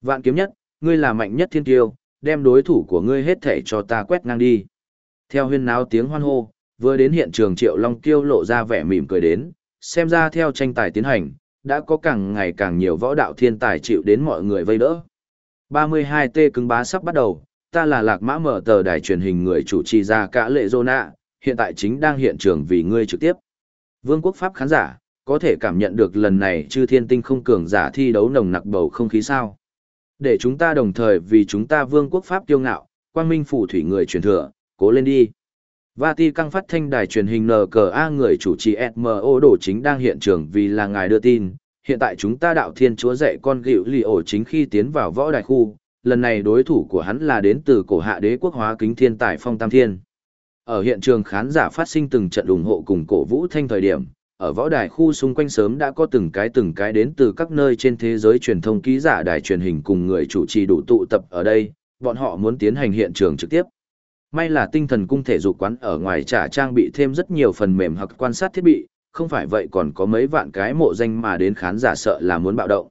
Vạn kiếm nhất, ngươi là mạnh nhất thiên tiêu, đem đối thủ của ngươi hết thể cho ta quét ngang đi. Theo huyên náo tiếng hoan hô, vừa đến hiện trường Triệu Long Kiêu lộ ra vẻ mỉm cười đến, xem ra theo tranh tài tiến hành, đã có càng ngày càng nhiều võ đạo thiên tài chịu đến mọi người vây đỡ. 32T cứng bá sắp bắt đầu, ta là lạc mã mở tờ đài truyền hình người chủ trì ra cả lệ Zona, hiện tại chính đang hiện trường vì ngươi trực tiếp. Vương quốc Pháp khán giả, có thể cảm nhận được lần này chư thiên tinh không cường giả thi đấu nồng nặc bầu không khí sao. Để chúng ta đồng thời vì chúng ta vương quốc Pháp kiêu ngạo, quang minh phủ thủy người truyền thừa, cố lên đi. Vati căng phát thanh đài truyền hình NKA người chủ trì SMO đổ chính đang hiện trường vì là ngài đưa tin. Hiện tại chúng ta đạo thiên chúa dạy con gịu lì ổ chính khi tiến vào võ đại khu, lần này đối thủ của hắn là đến từ cổ hạ đế quốc hóa kính thiên tài phong tam thiên. Ở hiện trường khán giả phát sinh từng trận ủng hộ cùng cổ vũ thanh thời điểm, ở võ đài khu xung quanh sớm đã có từng cái từng cái đến từ các nơi trên thế giới truyền thông ký giả đài truyền hình cùng người chủ trì đủ tụ tập ở đây, bọn họ muốn tiến hành hiện trường trực tiếp. May là tinh thần cung thể dục quán ở ngoài trả trang bị thêm rất nhiều phần mềm hoặc quan sát thiết bị, không phải vậy còn có mấy vạn cái mộ danh mà đến khán giả sợ là muốn bạo động.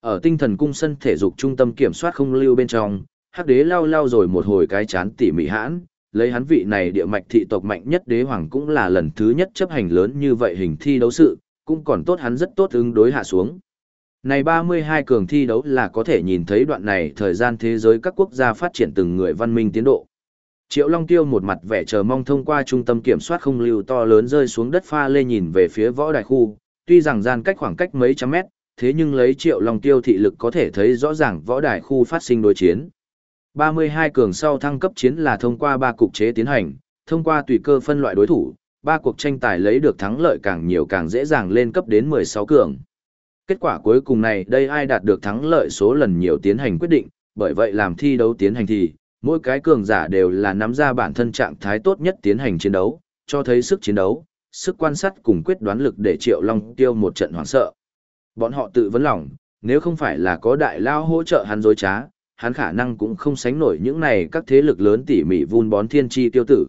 Ở tinh thần cung sân thể dục trung tâm kiểm soát không lưu bên trong, hắc đế lao lao rồi một hồi cái chán tỉ mỉ hãn, lấy hắn vị này địa mạch thị tộc mạnh nhất đế hoàng cũng là lần thứ nhất chấp hành lớn như vậy hình thi đấu sự, cũng còn tốt hắn rất tốt ứng đối hạ xuống. Này 32 cường thi đấu là có thể nhìn thấy đoạn này thời gian thế giới các quốc gia phát triển từng người văn minh tiến độ. Triệu Long Tiêu một mặt vẻ chờ mong thông qua trung tâm kiểm soát không lưu to lớn rơi xuống đất pha lê nhìn về phía võ đài khu, tuy rằng gian cách khoảng cách mấy trăm mét, thế nhưng lấy Triệu Long Tiêu thị lực có thể thấy rõ ràng võ đài khu phát sinh đối chiến. 32 cường sau thăng cấp chiến là thông qua ba cục chế tiến hành, thông qua tùy cơ phân loại đối thủ, ba cuộc tranh tài lấy được thắng lợi càng nhiều càng dễ dàng lên cấp đến 16 cường. Kết quả cuối cùng này đây ai đạt được thắng lợi số lần nhiều tiến hành quyết định, bởi vậy làm thi đấu tiến hành thì, mỗi cái cường giả đều là nắm ra bản thân trạng thái tốt nhất tiến hành chiến đấu, cho thấy sức chiến đấu, sức quan sát cùng quyết đoán lực để Triệu Long tiêu một trận hoảng sợ. Bọn họ tự vấn lòng, nếu không phải là có đại lao hỗ trợ hắn dối trá, hắn khả năng cũng không sánh nổi những này các thế lực lớn tỉ mỉ vun bón thiên chi tiêu tử.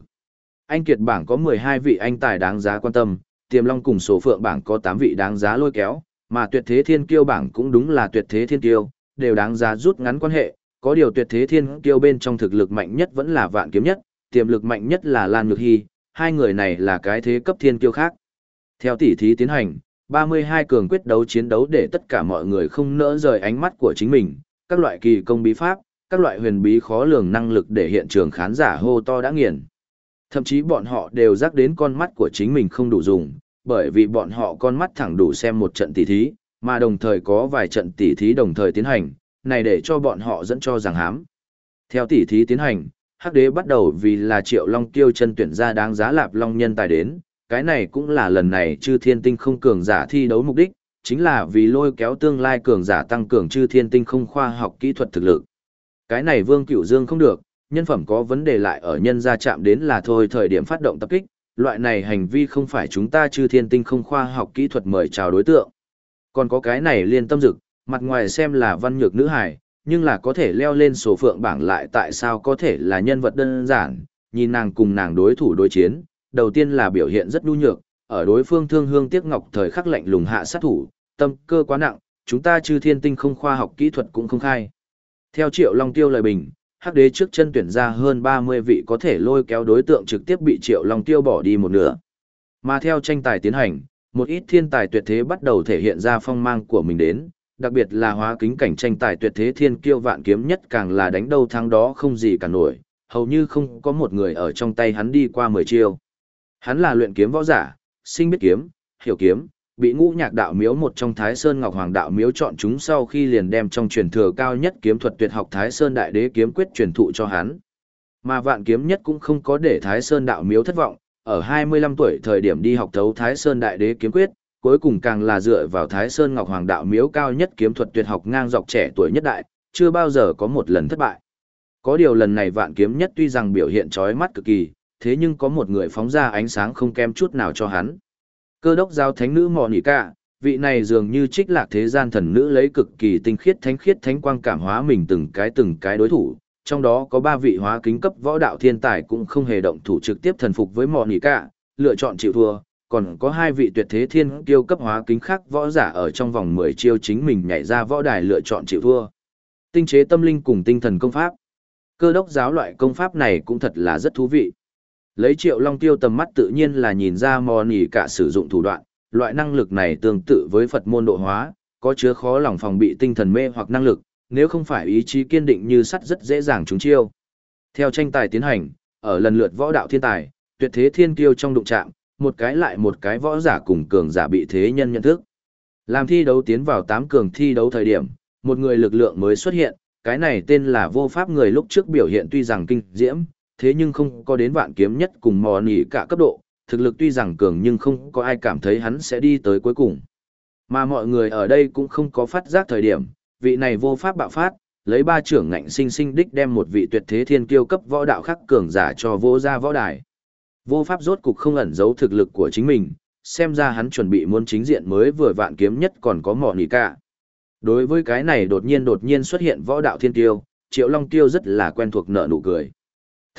Anh Kiệt bảng có 12 vị anh tài đáng giá quan tâm, Tiềm Long cùng số phượng bảng có 8 vị đáng giá lôi kéo, mà tuyệt thế thiên kiêu bảng cũng đúng là tuyệt thế thiên kiêu, đều đáng giá rút ngắn quan hệ, có điều tuyệt thế thiên kiêu bên trong thực lực mạnh nhất vẫn là vạn kiếm nhất, tiềm lực mạnh nhất là Lan Nhược Hy, hai người này là cái thế cấp thiên kiêu khác. Theo tỷ thí tiến hành, 32 cường quyết đấu chiến đấu để tất cả mọi người không nỡ rời ánh mắt của chính mình, các loại kỳ công bí pháp, các loại huyền bí khó lường năng lực để hiện trường khán giả hô to đã nghiền. Thậm chí bọn họ đều rắc đến con mắt của chính mình không đủ dùng, bởi vì bọn họ con mắt thẳng đủ xem một trận tỷ thí, mà đồng thời có vài trận tỷ thí đồng thời tiến hành, này để cho bọn họ dẫn cho rằng hám. Theo tỷ thí tiến hành, Hắc Đế bắt đầu vì là Triệu Long tiêu chân tuyển ra đáng giá lạp long nhân tài đến, cái này cũng là lần này chư thiên tinh không cường giả thi đấu mục đích, chính là vì lôi kéo tương lai cường giả tăng cường chư thiên tinh không khoa học kỹ thuật thực lực. Cái này Vương Cửu Dương không được, nhân phẩm có vấn đề lại ở nhân gia chạm đến là thôi thời điểm phát động tập kích, loại này hành vi không phải chúng ta chư thiên tinh không khoa học kỹ thuật mời chào đối tượng. Còn có cái này liên tâm dực, mặt ngoài xem là văn nhược nữ hải nhưng là có thể leo lên số phượng bảng lại tại sao có thể là nhân vật đơn giản, nhìn nàng cùng nàng đối thủ đối chiến, đầu tiên là biểu hiện rất nhu nhược, ở đối phương thương hương tiếc ngọc thời khắc lạnh lùng hạ sát thủ, tâm cơ quá nặng, chúng ta chư thiên tinh không khoa học kỹ thuật cũng không khai. Theo Triệu Long Tiêu lời bình, hắc đế trước chân tuyển ra hơn 30 vị có thể lôi kéo đối tượng trực tiếp bị Triệu Long Tiêu bỏ đi một nửa. Mà theo tranh tài tiến hành, một ít thiên tài tuyệt thế bắt đầu thể hiện ra phong mang của mình đến, đặc biệt là hóa kính cảnh tranh tài tuyệt thế thiên kiêu vạn kiếm nhất càng là đánh đâu thắng đó không gì cả nổi, hầu như không có một người ở trong tay hắn đi qua 10 chiêu. Hắn là luyện kiếm võ giả, sinh biết kiếm, hiểu kiếm, bị ngũ nhạc đạo miếu một trong Thái Sơn Ngọc Hoàng đạo miếu chọn chúng sau khi liền đem trong truyền thừa cao nhất kiếm thuật tuyệt học Thái Sơn Đại Đế kiếm quyết truyền thụ cho hắn. Mà vạn kiếm nhất cũng không có để Thái Sơn đạo miếu thất vọng, ở 25 tuổi thời điểm đi học thấu Thái Sơn Đại Đế kiếm quyết, cuối cùng càng là dựa vào Thái Sơn Ngọc Hoàng đạo miếu cao nhất kiếm thuật tuyệt học ngang dọc trẻ tuổi nhất đại, chưa bao giờ có một lần thất bại. Có điều lần này vạn kiếm nhất tuy rằng biểu hiện chói mắt cực kỳ, thế nhưng có một người phóng ra ánh sáng không kém chút nào cho hắn. Cơ đốc giáo thánh nữ mò nỉ cả, vị này dường như trích lạc thế gian thần nữ lấy cực kỳ tinh khiết thánh khiết thánh quang cảm hóa mình từng cái từng cái đối thủ, trong đó có ba vị hóa kính cấp võ đạo thiên tài cũng không hề động thủ trực tiếp thần phục với mò nỉ cả, lựa chọn chịu thua, còn có hai vị tuyệt thế thiên kiêu cấp hóa kính khác võ giả ở trong vòng 10 chiêu chính mình nhảy ra võ đài lựa chọn chịu thua. Tinh chế tâm linh cùng tinh thần công pháp. Cơ đốc giáo loại công pháp này cũng thật là rất thú vị. Lấy triệu long tiêu tầm mắt tự nhiên là nhìn ra mò nỉ cả sử dụng thủ đoạn, loại năng lực này tương tự với Phật môn độ hóa, có chứa khó lòng phòng bị tinh thần mê hoặc năng lực, nếu không phải ý chí kiên định như sắt rất dễ dàng trúng chiêu. Theo tranh tài tiến hành, ở lần lượt võ đạo thiên tài, tuyệt thế thiên kiêu trong đụng chạm, một cái lại một cái võ giả cùng cường giả bị thế nhân nhận thức. Làm thi đấu tiến vào 8 cường thi đấu thời điểm, một người lực lượng mới xuất hiện, cái này tên là vô pháp người lúc trước biểu hiện tuy rằng kinh diễm, thế nhưng không có đến vạn kiếm nhất cùng mò nỉ cả cấp độ, thực lực tuy rằng cường nhưng không có ai cảm thấy hắn sẽ đi tới cuối cùng. Mà mọi người ở đây cũng không có phát giác thời điểm, vị này vô pháp bạo phát, lấy ba trưởng ngạnh sinh sinh đích đem một vị tuyệt thế thiên kiêu cấp võ đạo khắc cường giả cho vô ra võ đài. Vô pháp rốt cục không ẩn giấu thực lực của chính mình, xem ra hắn chuẩn bị muốn chính diện mới vừa vạn kiếm nhất còn có mỏ nỉ cả. Đối với cái này đột nhiên đột nhiên xuất hiện võ đạo thiên tiêu, Triệu Long Tiêu rất là quen thuộc nợ nụ cười.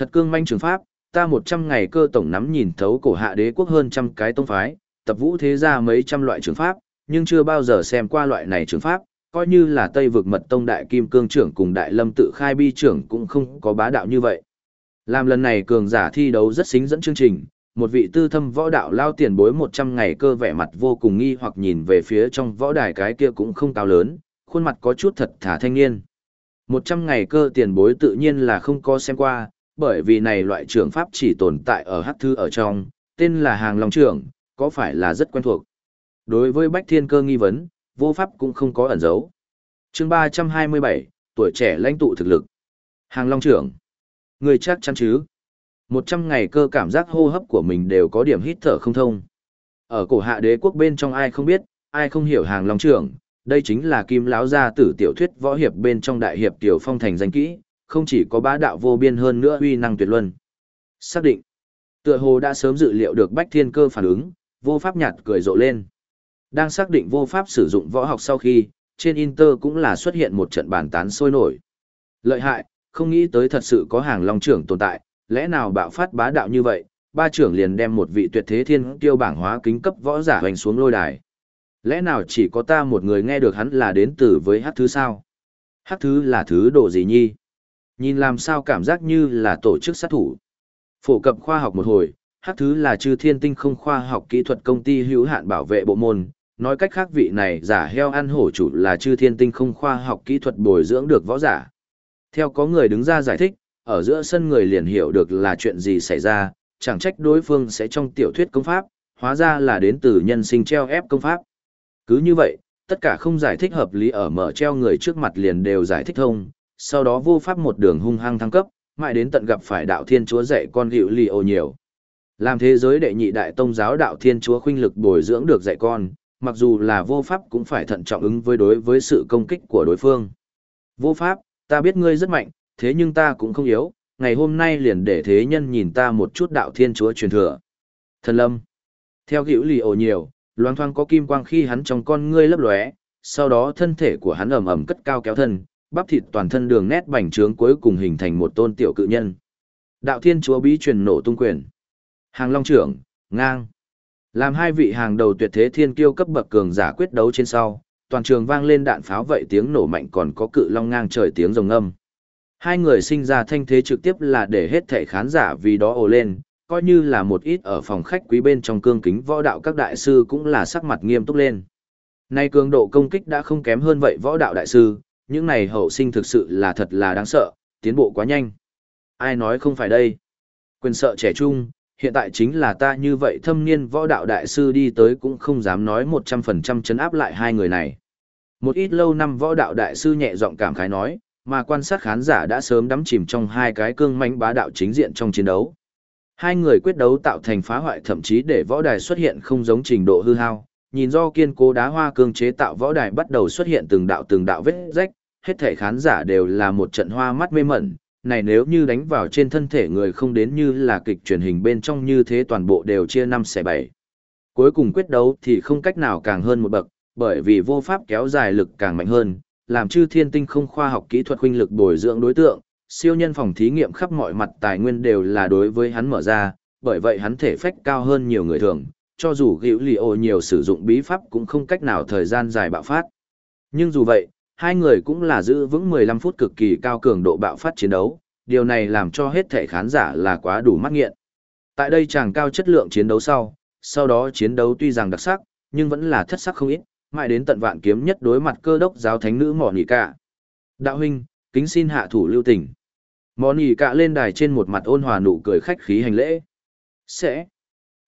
Thật cương manh trường pháp, ta một trăm ngày cơ tổng nắm nhìn thấu cổ hạ đế quốc hơn trăm cái tông phái, tập vũ thế ra mấy trăm loại trường pháp, nhưng chưa bao giờ xem qua loại này trường pháp, coi như là Tây vực mật tông đại kim cương trưởng cùng đại lâm tự khai bi trưởng cũng không có bá đạo như vậy. Làm lần này cường giả thi đấu rất xính dẫn chương trình, một vị tư thâm võ đạo lao tiền bối một trăm ngày cơ vẻ mặt vô cùng nghi hoặc nhìn về phía trong võ đài cái kia cũng không cao lớn, khuôn mặt có chút thật thả thanh niên. Một trăm ngày cơ tiền bối tự nhiên là không có xem qua, bởi vì này loại trưởng pháp chỉ tồn tại ở hắc thư ở trong, tên là hàng long trưởng, có phải là rất quen thuộc. Đối với bách thiên cơ nghi vấn, vô pháp cũng không có ẩn giấu. chương ba trăm hai mươi bảy tuổi trẻ lãnh tụ thực lực. Hàng Long trưởng. Người chắc chắn chứ? Một trăm ngày cơ cảm giác hô hấp của mình đều có điểm hít thở không thông. Ở cổ hạ đế quốc bên trong ai không biết, ai không hiểu hàng Long trưởng, đây chính là kim lão gia tử tiểu thuyết võ hiệp bên trong đại hiệp tiểu phong thành danh kỹ, không chỉ có bá đạo vô biên hơn nữa uy năng tuyệt luân. Xác định. Tựa hồ đã sớm dự liệu được Bách Thiên Cơ phản ứng, vô pháp nhạt cười rộ lên. Đang xác định vô pháp sử dụng võ học sau khi, trên Inter cũng là xuất hiện một trận bàn tán sôi nổi. Lợi hại, không nghĩ tới thật sự có hàng long trưởng tồn tại, lẽ nào bạo phát bá đạo như vậy, ba trưởng liền đem một vị tuyệt thế thiên tiêu bảng hóa kính cấp võ giả hoành xuống lôi đài. Lẽ nào chỉ có ta một người nghe được hắn là đến từ với hát thứ sao? Hát thứ là thứ đồ gì nhi? Nhìn làm sao cảm giác như là tổ chức sát thủ. Phổ cập khoa học một hồi, hát thứ là chư thiên tinh không khoa học kỹ thuật công ty hữu hạn bảo vệ bộ môn. Nói cách khác vị này giả heo ăn hổ chủ là chư thiên tinh không khoa học kỹ thuật bồi dưỡng được võ giả. Theo có người đứng ra giải thích, ở giữa sân người liền hiểu được là chuyện gì xảy ra, chẳng trách đối phương sẽ trong tiểu thuyết công pháp, hóa ra là đến từ nhân sinh treo ép công pháp. Cứ như vậy, tất cả không giải thích hợp lý ở mở treo người trước mặt liền đều giải thích thông, sau đó vô pháp một đường hung hăng thăng cấp, mãi đến tận gặp phải đạo thiên chúa dạy con gịu lì ô nhiều. Làm thế giới đệ nhị đại tông giáo đạo thiên chúa khuynh lực bồi dưỡng được dạy con, mặc dù là vô pháp cũng phải thận trọng ứng với đối với sự công kích của đối phương. Vô pháp, ta biết ngươi rất mạnh, thế nhưng ta cũng không yếu, ngày hôm nay liền để thế nhân nhìn ta một chút đạo thiên chúa truyền thừa. Thần lâm. Theo hữu lì ô nhiều, loang thoang có kim quang khi hắn trong con ngươi lấp lóe, sau đó thân thể của hắn ầm ầm cất cao kéo thân, bắp thịt toàn thân đường nét bành trướng cuối cùng hình thành một tôn tiểu cự nhân. Đạo thiên chúa bí truyền nổ tung quyền. Hàng long trưởng, ngang. Làm hai vị hàng đầu tuyệt thế thiên kiêu cấp bậc cường giả quyết đấu trên sau, toàn trường vang lên đạn pháo vậy tiếng nổ mạnh còn có cự long ngang trời tiếng rồng âm. Hai người sinh ra thanh thế trực tiếp là để hết thể khán giả vì đó ồ lên, coi như là một ít ở phòng khách quý bên trong cương kính võ đạo các đại sư cũng là sắc mặt nghiêm túc lên. Nay cường độ công kích đã không kém hơn vậy võ đạo đại sư, những này hậu sinh thực sự là thật là đáng sợ, tiến bộ quá nhanh. Ai nói không phải đây? Quyền sợ trẻ trung, hiện tại chính là ta như vậy thâm niên võ đạo đại sư đi tới cũng không dám nói 100% chấn áp lại hai người này. Một ít lâu năm võ đạo đại sư nhẹ giọng cảm khái nói, mà quan sát khán giả đã sớm đắm chìm trong hai cái cương mãnh bá đạo chính diện trong chiến đấu. Hai người quyết đấu tạo thành phá hoại thậm chí để võ đài xuất hiện không giống trình độ hư hao, nhìn do kiên cố đá hoa cương chế tạo võ đài bắt đầu xuất hiện từng đạo từng đạo vết rách, hết thể khán giả đều là một trận hoa mắt mê mẩn, này nếu như đánh vào trên thân thể người không đến như là kịch truyền hình bên trong như thế toàn bộ đều chia năm xẻ bảy. Cuối cùng quyết đấu thì không cách nào càng hơn một bậc, bởi vì vô pháp kéo dài lực càng mạnh hơn, làm chư thiên tinh không khoa học kỹ thuật huynh lực bồi dưỡng đối tượng, siêu nhân phòng thí nghiệm khắp mọi mặt tài nguyên đều là đối với hắn mở ra, bởi vậy hắn thể phách cao hơn nhiều người thường, cho dù gữu lì ô nhiều sử dụng bí pháp cũng không cách nào thời gian dài bạo phát. Nhưng dù vậy, hai người cũng là giữ vững 15 phút cực kỳ cao cường độ bạo phát chiến đấu, điều này làm cho hết thể khán giả là quá đủ mắt nghiện. Tại đây chàng cao chất lượng chiến đấu sau, sau đó chiến đấu tuy rằng đặc sắc, nhưng vẫn là thất sắc không ít, mãi đến tận vạn kiếm nhất đối mặt cơ đốc giáo thánh nữ mỏ nỉ cả. Đạo huynh, kính xin hạ thủ lưu tình. Mỏ nỉ cả lên đài trên một mặt ôn hòa nụ cười khách khí hành lễ. Sẽ.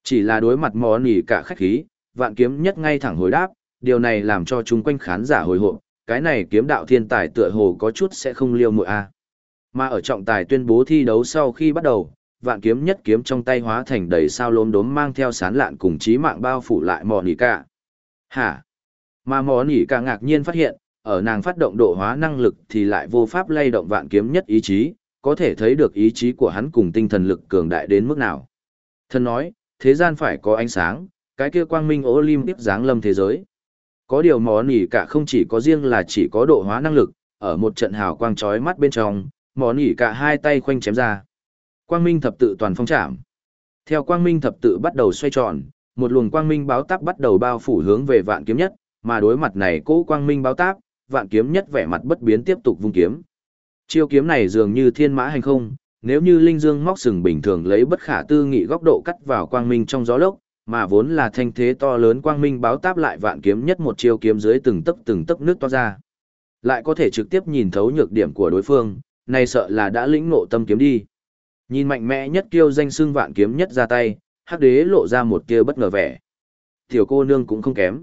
Chỉ là đối mặt mỏ nỉ cả khách khí, vạn kiếm nhất ngay thẳng hồi đáp, điều này làm cho chúng quanh khán giả hồi hộp, cái này kiếm đạo thiên tài tựa hồ có chút sẽ không liêu muội a. Mà ở trọng tài tuyên bố thi đấu sau khi bắt đầu, vạn kiếm nhất kiếm trong tay hóa thành đầy sao lốm đốm mang theo sán lạn cùng chí mạng bao phủ lại mỏ nỉ cả. Hả? Mà mỏ nỉ cả ngạc nhiên phát hiện, ở nàng phát động độ hóa năng lực thì lại vô pháp lay động vạn kiếm nhất ý chí, có thể thấy được ý chí của hắn cùng tinh thần lực cường đại đến mức nào. Thần nói, thế gian phải có ánh sáng, cái kia quang minh Olympic giáng lâm thế giới. Có điều mỏ nỉ cả không chỉ có riêng là chỉ có độ hóa năng lực, ở một trận hào quang chói mắt bên trong, mỏ nỉ cả hai tay khoanh chém ra. Quang minh thập tự toàn phong trảm. Theo quang minh thập tự bắt đầu xoay tròn, một luồng quang minh báo táp bắt đầu bao phủ hướng về vạn kiếm nhất, mà đối mặt này cỗ quang minh báo táp, vạn kiếm nhất vẻ mặt bất biến tiếp tục vung kiếm. Chiêu kiếm này dường như thiên mã hành không, nếu như linh dương móc sừng bình thường lấy bất khả tư nghị góc độ cắt vào quang minh trong gió lốc, mà vốn là thanh thế to lớn quang minh báo táp lại vạn kiếm nhất một chiêu kiếm dưới từng tấc từng tấc nước to ra. Lại có thể trực tiếp nhìn thấu nhược điểm của đối phương, này sợ là đã lĩnh ngộ tâm kiếm đi. Nhìn mạnh mẽ nhất kiêu danh xưng vạn kiếm nhất ra tay, hắc đế lộ ra một kia bất ngờ vẻ. Tiểu cô nương cũng không kém.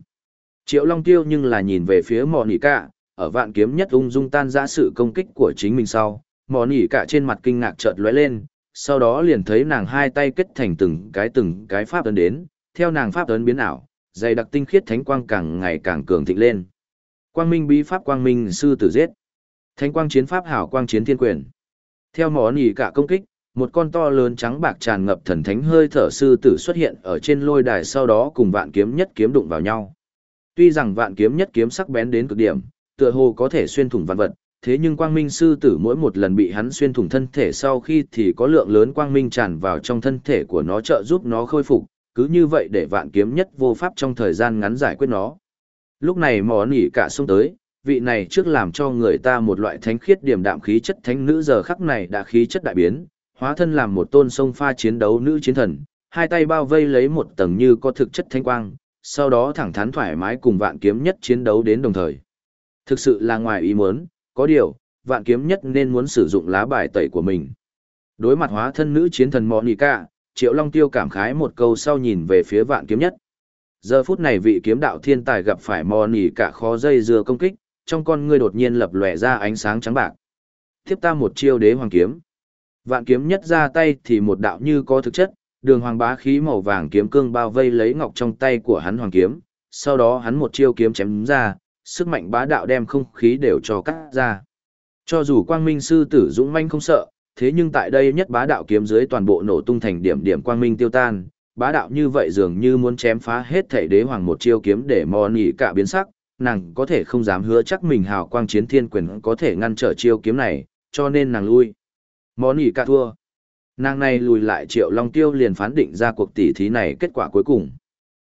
Triệu Long Tiêu nhưng là nhìn về phía mò nỉ cả, ở vạn kiếm nhất ung dung tan ra sự công kích của chính mình sau, mò nỉ cả trên mặt kinh ngạc chợt lóe lên, sau đó liền thấy nàng hai tay kết thành từng cái từng cái pháp ấn đến, theo nàng pháp ấn biến ảo, dày đặc tinh khiết thánh quang càng ngày càng cường thịnh lên. Quang minh bí pháp quang minh sư tử giết. Thánh quang chiến pháp hảo quang chiến thiên quyền. Theo mỏ nỉ cả công kích, một con to lớn trắng bạc tràn ngập thần thánh hơi thở sư tử xuất hiện ở trên lôi đài sau đó cùng vạn kiếm nhất kiếm đụng vào nhau. Tuy rằng vạn kiếm nhất kiếm sắc bén đến cực điểm, tựa hồ có thể xuyên thủng vạn vật, thế nhưng quang minh sư tử mỗi một lần bị hắn xuyên thủng thân thể sau khi thì có lượng lớn quang minh tràn vào trong thân thể của nó trợ giúp nó khôi phục, cứ như vậy để vạn kiếm nhất vô pháp trong thời gian ngắn giải quyết nó. Lúc này mò nỉ cả xông tới, vị này trước làm cho người ta một loại thánh khiết điểm đạm khí chất thánh nữ giờ khắc này đã khí chất đại biến, hóa thân làm một tôn sông pha chiến đấu nữ chiến thần, hai tay bao vây lấy một tầng như có thực chất thanh quang, sau đó thẳng thắn thoải mái cùng vạn kiếm nhất chiến đấu đến đồng thời. Thực sự là ngoài ý muốn, có điều, vạn kiếm nhất nên muốn sử dụng lá bài tẩy của mình. Đối mặt hóa thân nữ chiến thần Monica, Triệu Long Tiêu cảm khái một câu sau nhìn về phía vạn kiếm nhất. Giờ phút này vị kiếm đạo thiên tài gặp phải Monica khó dây dưa công kích, trong con ngươi đột nhiên lập lòe ra ánh sáng trắng bạc. Tiếp ta một chiêu đế hoàng kiếm. Vạn kiếm nhất ra tay thì một đạo như có thực chất, đường hoàng bá khí màu vàng kiếm cương bao vây lấy ngọc trong tay của hắn hoàng kiếm, sau đó hắn một chiêu kiếm chém ra, sức mạnh bá đạo đem không khí đều cho cắt ra. Cho dù quang minh sư tử dũng manh không sợ, thế nhưng tại đây nhất bá đạo kiếm dưới toàn bộ nổ tung thành điểm điểm quang minh tiêu tan, bá đạo như vậy dường như muốn chém phá hết thảy đế hoàng một chiêu kiếm để mò nỉ cả biến sắc, nàng có thể không dám hứa chắc mình hào quang chiến thiên quyền có thể ngăn trở chiêu kiếm này, cho nên nàng lui. Mò nỉ cả thua. Nàng này lùi lại triệu long tiêu liền phán định ra cuộc tỷ thí này kết quả cuối cùng.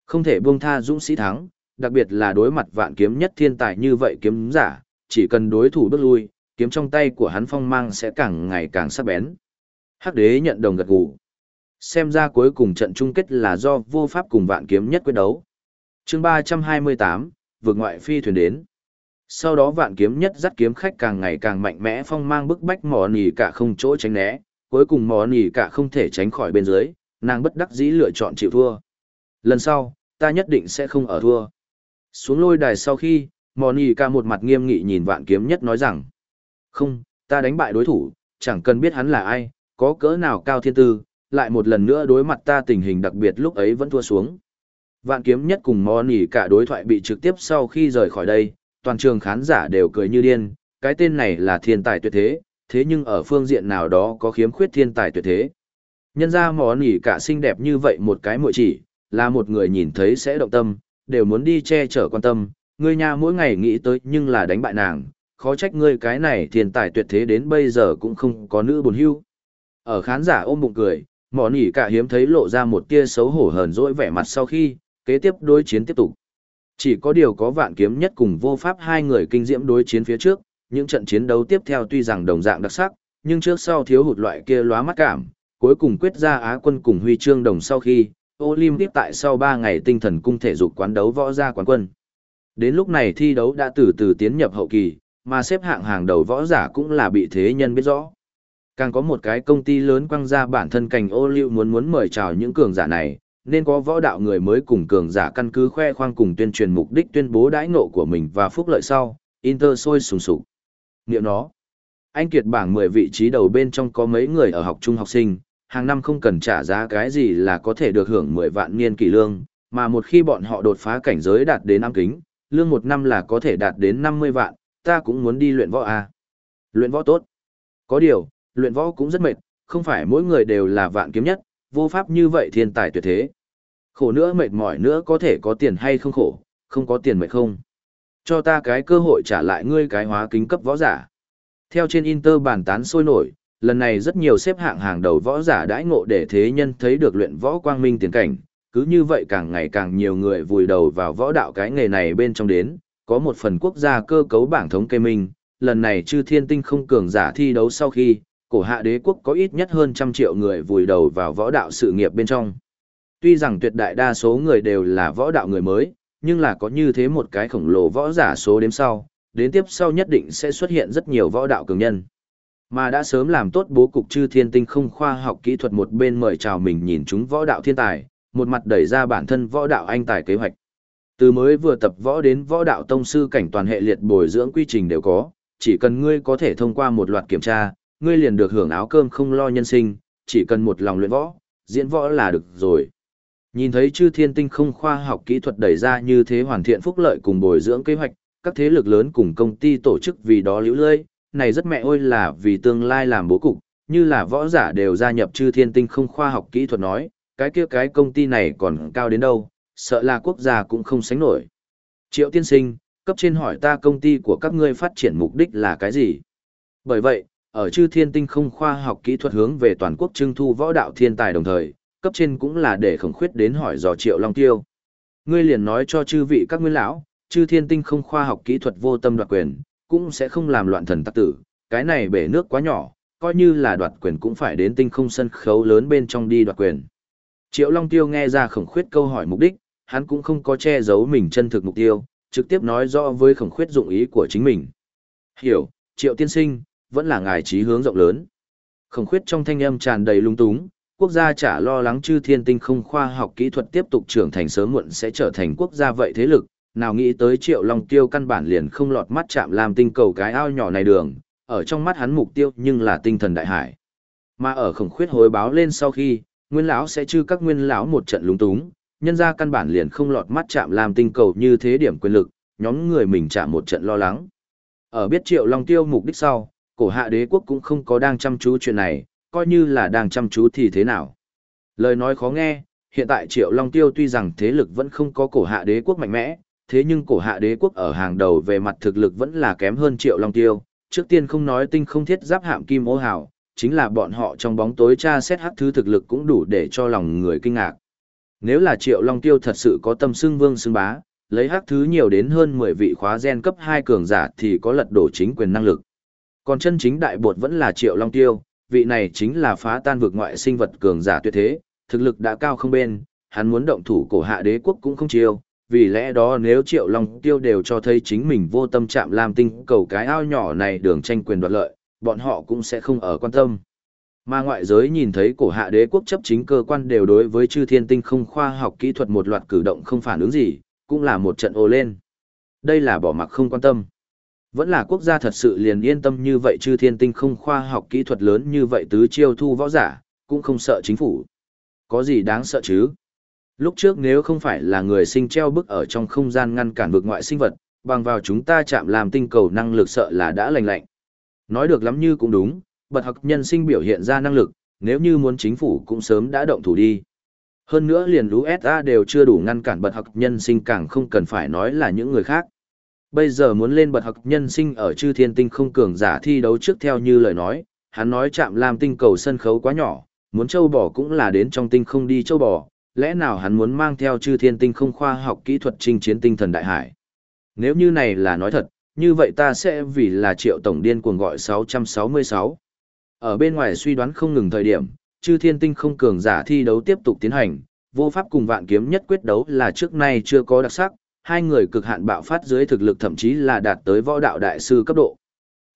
Không thể buông tha dũng sĩ thắng, đặc biệt là đối mặt vạn kiếm nhất thiên tài như vậy kiếm giả, chỉ cần đối thủ bước lui, kiếm trong tay của hắn phong mang sẽ càng ngày càng sắc bén. Hắc đế nhận đồng gật gù. Xem ra cuối cùng trận chung kết là do vô pháp cùng vạn kiếm nhất quyết đấu. chương 328, vượt ngoại phi thuyền đến. Sau đó vạn kiếm nhất dắt kiếm khách càng ngày càng mạnh mẽ phong mang bức bách mò nỉ cả không chỗ tránh né, cuối cùng mò nỉ cả không thể tránh khỏi bên dưới, nàng bất đắc dĩ lựa chọn chịu thua. Lần sau, ta nhất định sẽ không ở thua. Xuống lôi đài sau khi, mò cả một mặt nghiêm nghị nhìn vạn kiếm nhất nói rằng, không, ta đánh bại đối thủ, chẳng cần biết hắn là ai, có cỡ nào cao thiên tư, lại một lần nữa đối mặt ta tình hình đặc biệt lúc ấy vẫn thua xuống. Vạn kiếm nhất cùng mò cả đối thoại bị trực tiếp sau khi rời khỏi đây, toàn trường khán giả đều cười như điên, cái tên này là thiên tài tuyệt thế, thế nhưng ở phương diện nào đó có khiếm khuyết thiên tài tuyệt thế. Nhân ra mò nỉ cả xinh đẹp như vậy một cái mội chỉ, là một người nhìn thấy sẽ động tâm, đều muốn đi che chở quan tâm, Ngươi nhà mỗi ngày nghĩ tới nhưng là đánh bại nàng, khó trách ngươi cái này thiên tài tuyệt thế đến bây giờ cũng không có nữ buồn hưu. Ở khán giả ôm bụng cười, mỏ nỉ cả hiếm thấy lộ ra một tia xấu hổ hờn dỗi vẻ mặt sau khi, kế tiếp đối chiến tiếp tục. Chỉ có điều có vạn kiếm nhất cùng vô pháp hai người kinh diễm đối chiến phía trước, những trận chiến đấu tiếp theo tuy rằng đồng dạng đặc sắc, nhưng trước sau thiếu hụt loại kia lóa mắt cảm, cuối cùng quyết ra Á quân cùng huy chương đồng sau khi, Olympic tại sau 3 ngày tinh thần cung thể dục quán đấu võ gia quán quân. Đến lúc này thi đấu đã từ từ tiến nhập hậu kỳ, mà xếp hạng hàng đầu võ giả cũng là bị thế nhân biết rõ. Càng có một cái công ty lớn quăng ra bản thân cành ô liu muốn muốn mời chào những cường giả này, nên có võ đạo người mới cùng cường giả căn cứ khoe khoang cùng tuyên truyền mục đích tuyên bố đãi ngộ của mình và phúc lợi sau, Inter sôi sùng sục. Niệm nó, anh kiệt bảng 10 vị trí đầu bên trong có mấy người ở học trung học sinh, hàng năm không cần trả giá cái gì là có thể được hưởng 10 vạn niên kỳ lương, mà một khi bọn họ đột phá cảnh giới đạt đến năm kính, lương một năm là có thể đạt đến 50 vạn, ta cũng muốn đi luyện võ à. Luyện võ tốt. Có điều, luyện võ cũng rất mệt, không phải mỗi người đều là vạn kiếm nhất, vô pháp như vậy thiên tài tuyệt thế. Khổ nữa mệt mỏi nữa có thể có tiền hay không khổ, không có tiền mệt không. Cho ta cái cơ hội trả lại ngươi cái hóa kính cấp võ giả. Theo trên Inter bàn tán sôi nổi, lần này rất nhiều xếp hạng hàng đầu võ giả đãi ngộ để thế nhân thấy được luyện võ quang minh tiền cảnh, cứ như vậy càng ngày càng nhiều người vùi đầu vào võ đạo cái nghề này bên trong đến, có một phần quốc gia cơ cấu bảng thống kê minh, lần này chư thiên tinh không cường giả thi đấu sau khi, cổ hạ đế quốc có ít nhất hơn trăm triệu người vùi đầu vào võ đạo sự nghiệp bên trong. Tuy rằng tuyệt đại đa số người đều là võ đạo người mới, nhưng là có như thế một cái khổng lồ võ giả số đếm sau, đến tiếp sau nhất định sẽ xuất hiện rất nhiều võ đạo cường nhân. Mà đã sớm làm tốt bố cục chư thiên tinh không khoa học kỹ thuật một bên mời chào mình nhìn chúng võ đạo thiên tài, một mặt đẩy ra bản thân võ đạo anh tài kế hoạch. Từ mới vừa tập võ đến võ đạo tông sư cảnh toàn hệ liệt bồi dưỡng quy trình đều có, chỉ cần ngươi có thể thông qua một loạt kiểm tra, ngươi liền được hưởng áo cơm không lo nhân sinh, chỉ cần một lòng luyện võ, diễn võ là được rồi. Nhìn thấy chư thiên tinh không khoa học kỹ thuật đẩy ra như thế hoàn thiện phúc lợi cùng bồi dưỡng kế hoạch, các thế lực lớn cùng công ty tổ chức vì đó liễu lơi, này rất mẹ ôi là vì tương lai làm bố cục, như là võ giả đều gia nhập chư thiên tinh không khoa học kỹ thuật nói, cái kia cái công ty này còn cao đến đâu, sợ là quốc gia cũng không sánh nổi. Triệu tiên sinh, cấp trên hỏi ta công ty của các ngươi phát triển mục đích là cái gì? Bởi vậy, ở chư thiên tinh không khoa học kỹ thuật hướng về toàn quốc trưng thu võ đạo thiên tài đồng thời, cấp trên cũng là để khổng khuyết đến hỏi dò triệu long tiêu. Ngươi liền nói cho chư vị các nguyên lão, chư thiên tinh không khoa học kỹ thuật vô tâm đoạt quyền, cũng sẽ không làm loạn thần tắc tử, cái này bể nước quá nhỏ, coi như là đoạt quyền cũng phải đến tinh không sân khấu lớn bên trong đi đoạt quyền. Triệu Long Tiêu nghe ra khổng khuyết câu hỏi mục đích, hắn cũng không có che giấu mình chân thực mục tiêu, trực tiếp nói rõ với khổng khuyết dụng ý của chính mình. Hiểu, Triệu Tiên Sinh, vẫn là ngài trí hướng rộng lớn. Khổng khuyết trong thanh âm tràn đầy lung túng, quốc gia chả lo lắng chư thiên tinh không khoa học kỹ thuật tiếp tục trưởng thành sớm muộn sẽ trở thành quốc gia vậy thế lực, nào nghĩ tới triệu long tiêu căn bản liền không lọt mắt chạm làm tinh cầu cái ao nhỏ này đường, ở trong mắt hắn mục tiêu nhưng là tinh thần đại hải. Mà ở khổng khuyết hối báo lên sau khi, nguyên lão sẽ chư các nguyên lão một trận lúng túng, nhân ra căn bản liền không lọt mắt chạm làm tinh cầu như thế điểm quyền lực, nhóm người mình chạm một trận lo lắng. Ở biết triệu long tiêu mục đích sau, cổ hạ đế quốc cũng không có đang chăm chú chuyện này, coi như là đang chăm chú thì thế nào. Lời nói khó nghe, hiện tại triệu long tiêu tuy rằng thế lực vẫn không có cổ hạ đế quốc mạnh mẽ, thế nhưng cổ hạ đế quốc ở hàng đầu về mặt thực lực vẫn là kém hơn triệu long tiêu. Trước tiên không nói tinh không thiết giáp hạm kim ô hào, chính là bọn họ trong bóng tối tra xét hắc thứ thực lực cũng đủ để cho lòng người kinh ngạc. Nếu là triệu long tiêu thật sự có tâm xưng vương xưng bá, lấy hắc thứ nhiều đến hơn 10 vị khóa gen cấp 2 cường giả thì có lật đổ chính quyền năng lực. Còn chân chính đại bột vẫn là triệu long tiêu, vị này chính là phá tan vực ngoại sinh vật cường giả tuyệt thế, thực lực đã cao không bên, hắn muốn động thủ cổ hạ đế quốc cũng không chiêu, vì lẽ đó nếu Triệu Long Tiêu đều cho thấy chính mình vô tâm chạm làm tinh cầu cái ao nhỏ này đường tranh quyền đoạt lợi, bọn họ cũng sẽ không ở quan tâm. Mà ngoại giới nhìn thấy cổ hạ đế quốc chấp chính cơ quan đều đối với chư thiên tinh không khoa học kỹ thuật một loạt cử động không phản ứng gì, cũng là một trận ô lên. Đây là bỏ mặc không quan tâm. Vẫn là quốc gia thật sự liền yên tâm như vậy chư thiên tinh không khoa học kỹ thuật lớn như vậy tứ chiêu thu võ giả, cũng không sợ chính phủ. Có gì đáng sợ chứ? Lúc trước nếu không phải là người sinh treo bức ở trong không gian ngăn cản vực ngoại sinh vật, bằng vào chúng ta chạm làm tinh cầu năng lực sợ là đã lành lạnh. Nói được lắm như cũng đúng, bật học nhân sinh biểu hiện ra năng lực, nếu như muốn chính phủ cũng sớm đã động thủ đi. Hơn nữa liền USA đều chưa đủ ngăn cản bật học nhân sinh càng không cần phải nói là những người khác. Bây giờ muốn lên bật học nhân sinh ở chư thiên tinh không cường giả thi đấu trước theo như lời nói, hắn nói chạm làm tinh cầu sân khấu quá nhỏ, muốn châu bò cũng là đến trong tinh không đi châu bò, lẽ nào hắn muốn mang theo chư thiên tinh không khoa học kỹ thuật chinh chiến tinh thần đại hải. Nếu như này là nói thật, như vậy ta sẽ vì là triệu tổng điên cuồng gọi 666. Ở bên ngoài suy đoán không ngừng thời điểm, chư thiên tinh không cường giả thi đấu tiếp tục tiến hành, vô pháp cùng vạn kiếm nhất quyết đấu là trước nay chưa có đặc sắc, hai người cực hạn bạo phát dưới thực lực thậm chí là đạt tới võ đạo đại sư cấp độ.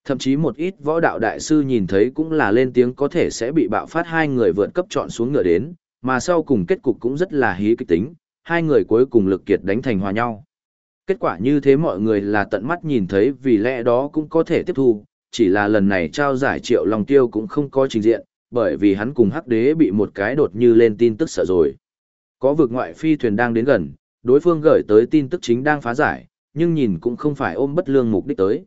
Thậm chí một ít võ đạo đại sư nhìn thấy cũng là lên tiếng có thể sẽ bị bạo phát hai người vượt cấp chọn xuống ngựa đến, mà sau cùng kết cục cũng rất là hí kịch tính, hai người cuối cùng lực kiệt đánh thành hòa nhau. Kết quả như thế mọi người là tận mắt nhìn thấy vì lẽ đó cũng có thể tiếp thu, chỉ là lần này trao giải triệu lòng tiêu cũng không có trình diện, bởi vì hắn cùng hắc đế bị một cái đột như lên tin tức sợ rồi. Có vực ngoại phi thuyền đang đến gần, đối phương gửi tới tin tức chính đang phá giải, nhưng nhìn cũng không phải ôm bất lương mục đích tới.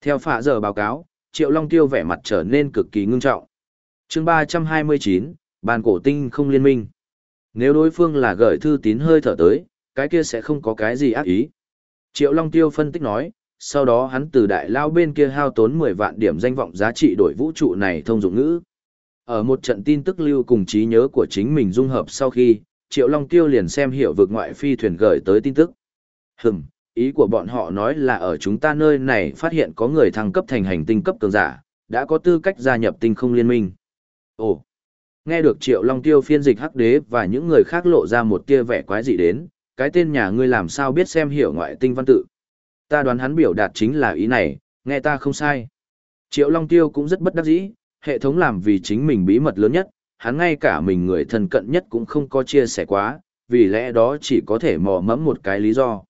Theo phạ giờ báo cáo, Triệu Long Tiêu vẻ mặt trở nên cực kỳ ngưng trọng. chương 329, Bàn cổ tinh không liên minh. Nếu đối phương là gửi thư tín hơi thở tới, cái kia sẽ không có cái gì ác ý. Triệu Long Tiêu phân tích nói, sau đó hắn từ đại lao bên kia hao tốn 10 vạn điểm danh vọng giá trị đổi vũ trụ này thông dụng ngữ. Ở một trận tin tức lưu cùng trí nhớ của chính mình dung hợp sau khi, Triệu Long Tiêu liền xem hiểu vực ngoại phi thuyền gửi tới tin tức. Hừm, ý của bọn họ nói là ở chúng ta nơi này phát hiện có người thăng cấp thành hành tinh cấp cường giả, đã có tư cách gia nhập tinh không liên minh. Ồ, nghe được Triệu Long Tiêu phiên dịch hắc đế và những người khác lộ ra một tia vẻ quái dị đến, cái tên nhà ngươi làm sao biết xem hiểu ngoại tinh văn tự. Ta đoán hắn biểu đạt chính là ý này, nghe ta không sai. Triệu Long Tiêu cũng rất bất đắc dĩ, hệ thống làm vì chính mình bí mật lớn nhất, hắn ngay cả mình người thân cận nhất cũng không có chia sẻ quá, vì lẽ đó chỉ có thể mò mẫm một cái lý do.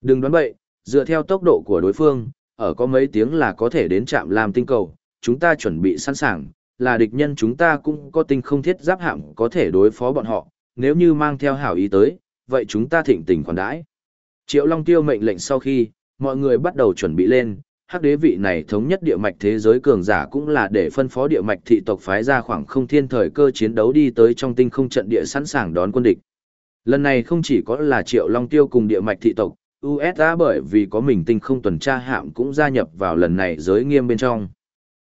Đừng đoán bậy, dựa theo tốc độ của đối phương, ở có mấy tiếng là có thể đến trạm làm tinh cầu, chúng ta chuẩn bị sẵn sàng, là địch nhân chúng ta cũng có tinh không thiết giáp hạm có thể đối phó bọn họ, nếu như mang theo hảo ý tới, vậy chúng ta thịnh tình khoản đãi. Triệu Long Tiêu mệnh lệnh sau khi, mọi người bắt đầu chuẩn bị lên, hắc đế vị này thống nhất địa mạch thế giới cường giả cũng là để phân phó địa mạch thị tộc phái ra khoảng không thiên thời cơ chiến đấu đi tới trong tinh không trận địa sẵn sàng đón quân địch. Lần này không chỉ có là Triệu Long Tiêu cùng địa mạch thị tộc, USA bởi vì có mình tinh không tuần tra hạm cũng gia nhập vào lần này giới nghiêm bên trong.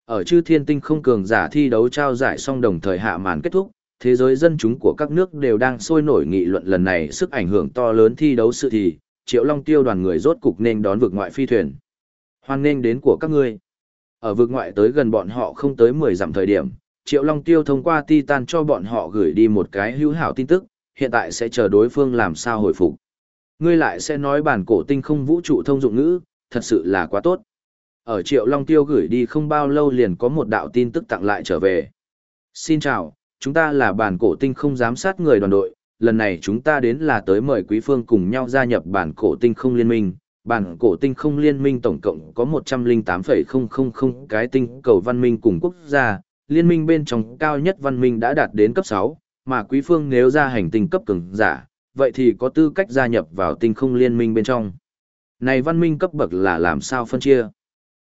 Ở chư thiên tinh không cường giả thi đấu trao giải xong đồng thời hạ màn kết thúc, thế giới dân chúng của các nước đều đang sôi nổi nghị luận lần này sức ảnh hưởng to lớn thi đấu sự thì, Triệu Long Tiêu đoàn người rốt cục nên đón vực ngoại phi thuyền. Hoan nghênh đến của các ngươi. Ở vực ngoại tới gần bọn họ không tới 10 dặm thời điểm, Triệu Long Tiêu thông qua Titan cho bọn họ gửi đi một cái hữu hảo tin tức, hiện tại sẽ chờ đối phương làm sao hồi phục. Ngươi lại sẽ nói bản cổ tinh không vũ trụ thông dụng ngữ, thật sự là quá tốt. Ở Triệu Long Tiêu gửi đi không bao lâu liền có một đạo tin tức tặng lại trở về. Xin chào, chúng ta là bản cổ tinh không giám sát người đoàn đội, lần này chúng ta đến là tới mời quý phương cùng nhau gia nhập bản cổ tinh không liên minh. Bản cổ tinh không liên minh tổng cộng có 108,000 cái tinh cầu văn minh cùng quốc gia, liên minh bên trong cao nhất văn minh đã đạt đến cấp 6, mà quý phương nếu ra hành tinh cấp cường giả, vậy thì có tư cách gia nhập vào tinh không liên minh bên trong. Này văn minh cấp bậc là làm sao phân chia?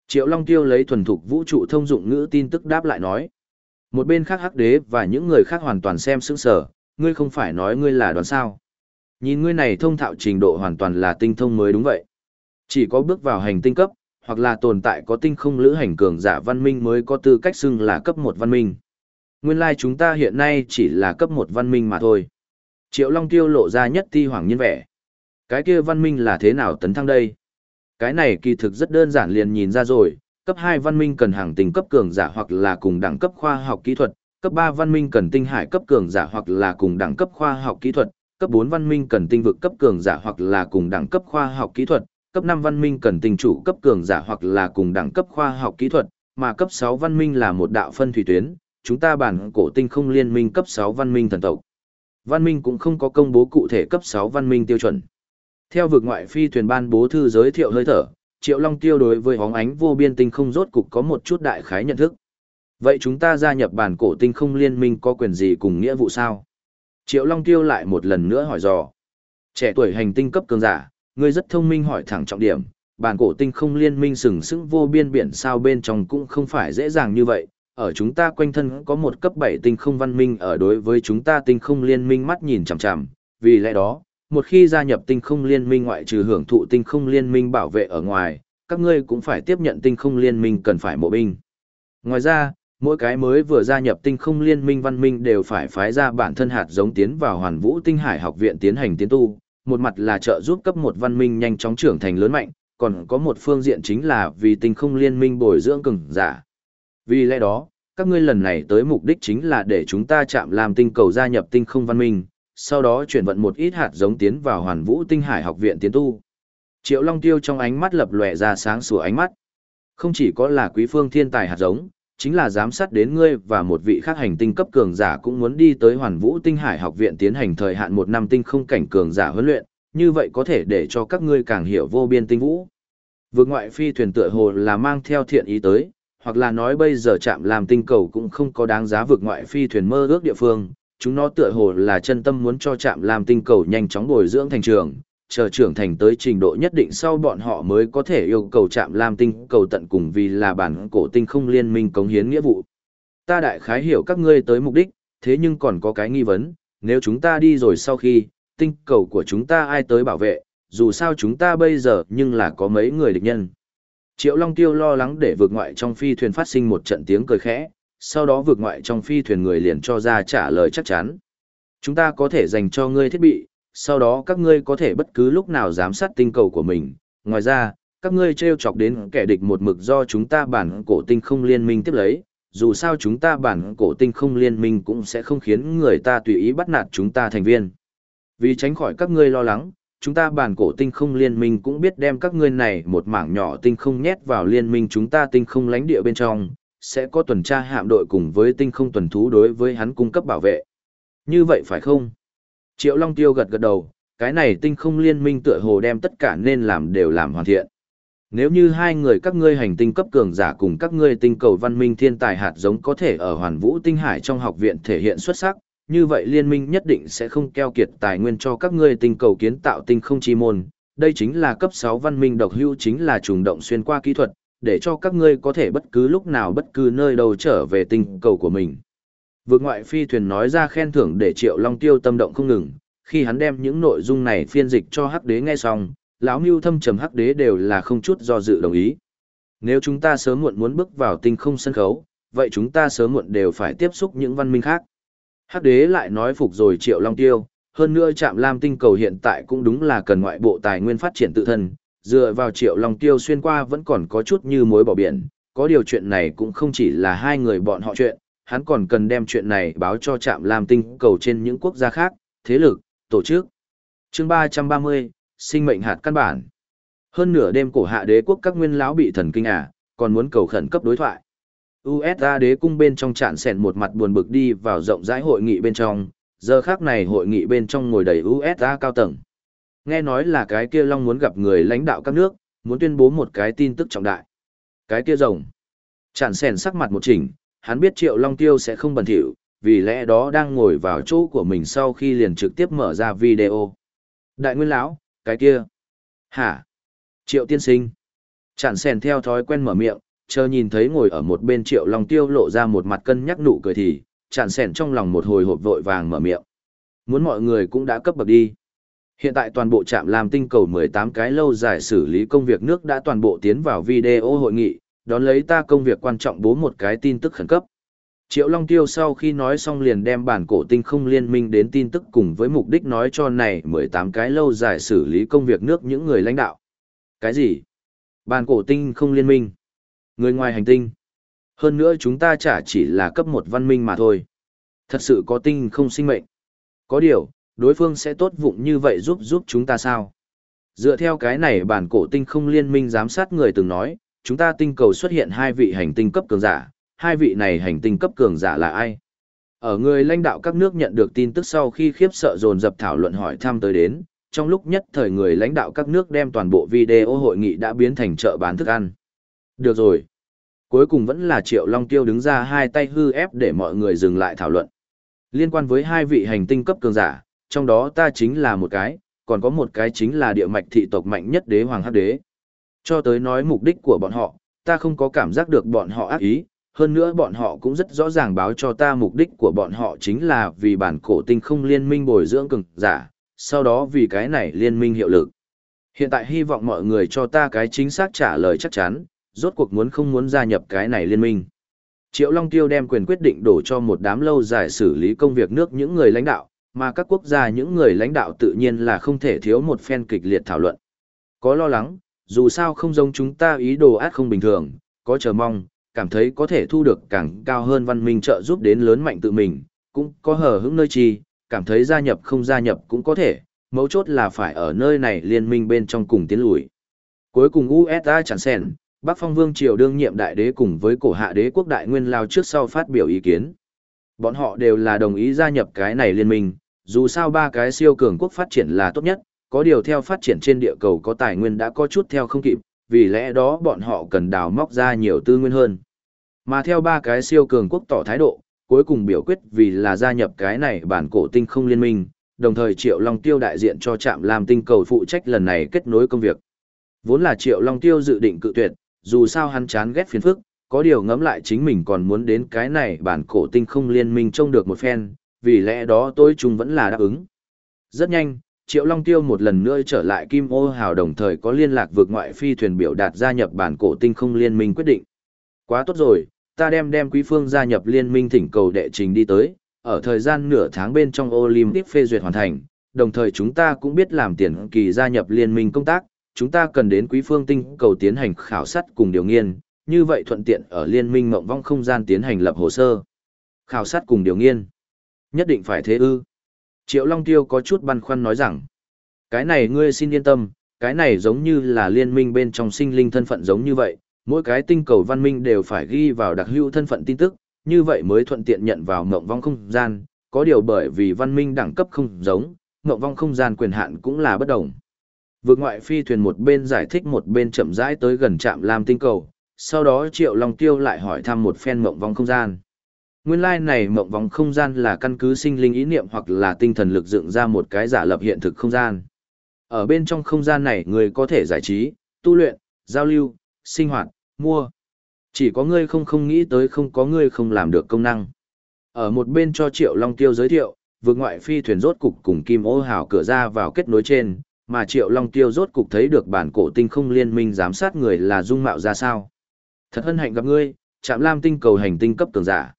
Triệu Long Tiêu lấy thuần thục vũ trụ thông dụng ngữ tin tức đáp lại nói. Một bên khác hắc đế và những người khác hoàn toàn xem sững sở, ngươi không phải nói ngươi là đoán sao. Nhìn ngươi này thông thạo trình độ hoàn toàn là tinh thông mới đúng vậy. Chỉ có bước vào hành tinh cấp, hoặc là tồn tại có tinh không lữ hành cường giả văn minh mới có tư cách xưng là cấp một văn minh. Nguyên lai like chúng ta hiện nay chỉ là cấp một văn minh mà thôi. Triệu Long Tiêu lộ ra nhất ti hoàng nhân vẻ. Cái kia văn minh là thế nào tấn thăng đây? Cái này kỳ thực rất đơn giản liền nhìn ra rồi, cấp 2 văn minh cần hàng tinh cấp cường giả hoặc là cùng đẳng cấp khoa học kỹ thuật, cấp 3 văn minh cần tinh hải cấp cường giả hoặc là cùng đẳng cấp khoa học kỹ thuật, cấp 4 văn minh cần tinh vực cấp cường giả hoặc là cùng đẳng cấp khoa học kỹ thuật, cấp 5 văn minh cần tinh chủ cấp cường giả hoặc là cùng đẳng cấp khoa học kỹ thuật, mà cấp 6 văn minh là một đạo phân thủy tuyến, chúng ta bản cổ tinh không liên minh cấp 6 văn minh thần tộc. Văn minh cũng không có công bố cụ thể cấp 6 văn minh tiêu chuẩn. Theo vực ngoại phi thuyền ban bố thư giới thiệu hơi thở, Triệu Long Tiêu đối với hóng ánh vô biên tinh không rốt cục có một chút đại khái nhận thức. Vậy chúng ta gia nhập bản cổ tinh không liên minh có quyền gì cùng nghĩa vụ sao? Triệu Long Tiêu lại một lần nữa hỏi dò. Trẻ tuổi hành tinh cấp cường giả, ngươi rất thông minh hỏi thẳng trọng điểm, bản cổ tinh không liên minh sừng sững vô biên biển sao bên trong cũng không phải dễ dàng như vậy. Ở chúng ta quanh thân có một cấp 7 tinh không văn minh ở đối với chúng ta tinh không liên minh mắt nhìn chằm chằm, vì lẽ đó, một khi gia nhập tinh không liên minh ngoại trừ hưởng thụ tinh không liên minh bảo vệ ở ngoài, các ngươi cũng phải tiếp nhận tinh không liên minh cần phải mộ binh. Ngoài ra, mỗi cái mới vừa gia nhập tinh không liên minh văn minh đều phải phái ra bản thân hạt giống tiến vào hoàn vũ tinh hải học viện tiến hành tiến tu, một mặt là trợ giúp cấp một văn minh nhanh chóng trưởng thành lớn mạnh, còn có một phương diện chính là vì tinh không liên minh bồi dưỡng cường giả. Vì lẽ đó, các ngươi lần này tới mục đích chính là để chúng ta chạm làm tinh cầu gia nhập tinh không văn minh, sau đó chuyển vận một ít hạt giống tiến vào hoàn vũ tinh hải học viện tiến tu. Triệu Long Tiêu trong ánh mắt lập lòe ra sáng sủa ánh mắt. Không chỉ có là quý phương thiên tài hạt giống, chính là giám sát đến ngươi và một vị khác hành tinh cấp cường giả cũng muốn đi tới hoàn vũ tinh hải học viện tiến hành thời hạn một năm tinh không cảnh cường giả huấn luyện, như vậy có thể để cho các ngươi càng hiểu vô biên tinh vũ. Vượt ngoại phi thuyền tựa hồ là mang theo thiện ý tới, hoặc là nói bây giờ chạm làm tinh cầu cũng không có đáng giá vượt ngoại phi thuyền mơ ước địa phương, chúng nó tựa hồ là chân tâm muốn cho chạm làm tinh cầu nhanh chóng bồi dưỡng thành trường, chờ trưởng thành tới trình độ nhất định sau bọn họ mới có thể yêu cầu chạm làm tinh cầu tận cùng vì là bản cổ tinh không liên minh cống hiến nghĩa vụ. Ta đại khái hiểu các ngươi tới mục đích, thế nhưng còn có cái nghi vấn, nếu chúng ta đi rồi sau khi, tinh cầu của chúng ta ai tới bảo vệ, dù sao chúng ta bây giờ nhưng là có mấy người địch nhân. Triệu Long Tiêu lo lắng để vượt ngoại trong phi thuyền phát sinh một trận tiếng cười khẽ, sau đó vượt ngoại trong phi thuyền người liền cho ra trả lời chắc chắn. Chúng ta có thể dành cho ngươi thiết bị, sau đó các ngươi có thể bất cứ lúc nào giám sát tinh cầu của mình. Ngoài ra, các ngươi treo chọc đến kẻ địch một mực do chúng ta bản cổ tinh không liên minh tiếp lấy, dù sao chúng ta bản cổ tinh không liên minh cũng sẽ không khiến người ta tùy ý bắt nạt chúng ta thành viên. Vì tránh khỏi các ngươi lo lắng, chúng ta bản cổ tinh không liên minh cũng biết đem các ngươi này một mảng nhỏ tinh không nhét vào liên minh chúng ta tinh không lãnh địa bên trong, sẽ có tuần tra hạm đội cùng với tinh không tuần thú đối với hắn cung cấp bảo vệ. Như vậy phải không? Triệu Long Tiêu gật gật đầu, cái này tinh không liên minh tựa hồ đem tất cả nên làm đều làm hoàn thiện. Nếu như hai người các ngươi hành tinh cấp cường giả cùng các ngươi tinh cầu văn minh thiên tài hạt giống có thể ở hoàn vũ tinh hải trong học viện thể hiện xuất sắc, như vậy liên minh nhất định sẽ không keo kiệt tài nguyên cho các ngươi tinh cầu kiến tạo tinh không chi môn. Đây chính là cấp 6 văn minh độc hữu chính là trùng động xuyên qua kỹ thuật, để cho các ngươi có thể bất cứ lúc nào bất cứ nơi đâu trở về tinh cầu của mình. Vượt ngoại phi thuyền nói ra khen thưởng để Triệu Long Tiêu tâm động không ngừng, khi hắn đem những nội dung này phiên dịch cho Hắc Đế nghe xong, lão Nưu thâm trầm Hắc Đế đều là không chút do dự đồng ý. Nếu chúng ta sớm muộn muốn bước vào tinh không sân khấu, vậy chúng ta sớm muộn đều phải tiếp xúc những văn minh khác. Hắc Đế lại nói phục rồi Triệu Long Tiêu, hơn nữa Trạm Lam tinh cầu hiện tại cũng đúng là cần ngoại bộ tài nguyên phát triển tự thân, dựa vào Triệu Long Tiêu xuyên qua vẫn còn có chút như mối bỏ biển, có điều chuyện này cũng không chỉ là hai người bọn họ chuyện, hắn còn cần đem chuyện này báo cho trạm Lam tinh cầu trên những quốc gia khác, thế lực, tổ chức. chương 330, sinh mệnh hạt căn bản. Hơn nửa đêm cổ hạ đế quốc các nguyên lão bị thần kinh à, còn muốn cầu khẩn cấp đối thoại. USA đế cung bên trong trạn sẹn một mặt buồn bực đi vào rộng rãi hội nghị bên trong, giờ khác này hội nghị bên trong ngồi đầy USA cao tầng. Nghe nói là cái kia Long muốn gặp người lãnh đạo các nước, muốn tuyên bố một cái tin tức trọng đại. Cái kia rồng. Chản sèn sắc mặt một chỉnh, hắn biết Triệu Long Tiêu sẽ không bẩn thỉu, vì lẽ đó đang ngồi vào chỗ của mình sau khi liền trực tiếp mở ra video. Đại nguyên lão, cái kia. Hả? Triệu tiên sinh. Chản sèn theo thói quen mở miệng, chờ nhìn thấy ngồi ở một bên Triệu Long Tiêu lộ ra một mặt cân nhắc nụ cười thì, chản sèn trong lòng một hồi hộp vội vàng mở miệng. Muốn mọi người cũng đã cấp bậc đi. Hiện tại toàn bộ trạm làm tinh cầu 18 cái lâu dài xử lý công việc nước đã toàn bộ tiến vào video hội nghị, đón lấy ta công việc quan trọng bố một cái tin tức khẩn cấp. Triệu Long Tiêu sau khi nói xong liền đem bản cổ tinh không liên minh đến tin tức cùng với mục đích nói cho này 18 cái lâu dài xử lý công việc nước những người lãnh đạo. Cái gì? Bản cổ tinh không liên minh. Người ngoài hành tinh. Hơn nữa chúng ta chả chỉ là cấp một văn minh mà thôi. Thật sự có tinh không sinh mệnh. Có điều, đối phương sẽ tốt vụng như vậy giúp giúp chúng ta sao? Dựa theo cái này bản cổ tinh không liên minh giám sát người từng nói, chúng ta tinh cầu xuất hiện hai vị hành tinh cấp cường giả, hai vị này hành tinh cấp cường giả là ai? Ở người lãnh đạo các nước nhận được tin tức sau khi khiếp sợ dồn dập thảo luận hỏi thăm tới đến, trong lúc nhất thời người lãnh đạo các nước đem toàn bộ video hội nghị đã biến thành chợ bán thức ăn. Được rồi. Cuối cùng vẫn là Triệu Long Tiêu đứng ra hai tay hư ép để mọi người dừng lại thảo luận. Liên quan với hai vị hành tinh cấp cường giả, trong đó ta chính là một cái, còn có một cái chính là địa mạch thị tộc mạnh nhất đế hoàng hắc đế. Cho tới nói mục đích của bọn họ, ta không có cảm giác được bọn họ ác ý, hơn nữa bọn họ cũng rất rõ ràng báo cho ta mục đích của bọn họ chính là vì bản cổ tinh không liên minh bồi dưỡng cường giả, sau đó vì cái này liên minh hiệu lực. Hiện tại hy vọng mọi người cho ta cái chính xác trả lời chắc chắn, rốt cuộc muốn không muốn gia nhập cái này liên minh. Triệu Long Tiêu đem quyền quyết định đổ cho một đám lâu dài xử lý công việc nước những người lãnh đạo, mà các quốc gia những người lãnh đạo tự nhiên là không thể thiếu một phen kịch liệt thảo luận. Có lo lắng, dù sao không giống chúng ta ý đồ át không bình thường, có chờ mong, cảm thấy có thể thu được càng cao hơn văn minh trợ giúp đến lớn mạnh tự mình, cũng có hờ hững nơi chi, cảm thấy gia nhập không gia nhập cũng có thể, mấu chốt là phải ở nơi này liên minh bên trong cùng tiến lùi. Cuối cùng USA chẳng sèn, Bắc Phong Vương Triều đương nhiệm đại đế cùng với cổ hạ đế quốc đại nguyên lao trước sau phát biểu ý kiến. Bọn họ đều là đồng ý gia nhập cái này liên minh, dù sao ba cái siêu cường quốc phát triển là tốt nhất, có điều theo phát triển trên địa cầu có tài nguyên đã có chút theo không kịp, vì lẽ đó bọn họ cần đào móc ra nhiều tư nguyên hơn. Mà theo ba cái siêu cường quốc tỏ thái độ, cuối cùng biểu quyết vì là gia nhập cái này bản cổ tinh không liên minh, đồng thời Triệu Long Tiêu đại diện cho trạm làm tinh cầu phụ trách lần này kết nối công việc. Vốn là Triệu Long Tiêu dự định cự tuyệt, dù sao hắn chán ghét phiền phức, có điều ngẫm lại chính mình còn muốn đến cái này bản cổ tinh không liên minh trông được một phen, vì lẽ đó tôi chung vẫn là đáp ứng. Rất nhanh, Triệu Long Tiêu một lần nữa trở lại Kim Ô Hào đồng thời có liên lạc vượt ngoại phi thuyền biểu đạt gia nhập bản cổ tinh không liên minh quyết định. Quá tốt rồi, ta đem đem quý phương gia nhập liên minh thỉnh cầu đệ trình đi tới, ở thời gian nửa tháng bên trong Olympic phê duyệt hoàn thành, đồng thời chúng ta cũng biết làm tiền kỳ gia nhập liên minh công tác, chúng ta cần đến quý phương tinh cầu tiến hành khảo sát cùng điều nghiên, như vậy thuận tiện ở liên minh mộng vong không gian tiến hành lập hồ sơ. Khảo sát cùng điều nghiên. Nhất định phải thế ư. Triệu Long Tiêu có chút băn khoăn nói rằng, cái này ngươi xin yên tâm, cái này giống như là liên minh bên trong sinh linh thân phận giống như vậy, mỗi cái tinh cầu văn minh đều phải ghi vào đặc hữu thân phận tin tức, như vậy mới thuận tiện nhận vào mộng vong không gian, có điều bởi vì văn minh đẳng cấp không giống, mộng vong không gian quyền hạn cũng là bất đồng. Vượt ngoại phi thuyền một bên giải thích một bên chậm rãi tới gần trạm Lam tinh cầu, sau đó Triệu Long Tiêu lại hỏi thăm một phen mộng vong không gian. Nguyên lai like này mộng vòng không gian là căn cứ sinh linh ý niệm hoặc là tinh thần lực dựng ra một cái giả lập hiện thực không gian. Ở bên trong không gian này người có thể giải trí, tu luyện, giao lưu, sinh hoạt, mua. Chỉ có ngươi không không nghĩ tới không có ngươi không làm được công năng. Ở một bên cho Triệu Long Tiêu giới thiệu, vượt ngoại phi thuyền rốt cục cùng Kim Ô Hào cửa ra vào kết nối trên, mà Triệu Long Tiêu rốt cục thấy được bản cổ tinh không liên minh giám sát người là dung mạo ra sao. Thật hân hạnh gặp ngươi, chạm lam tinh cầu hành tinh cấp tường giả.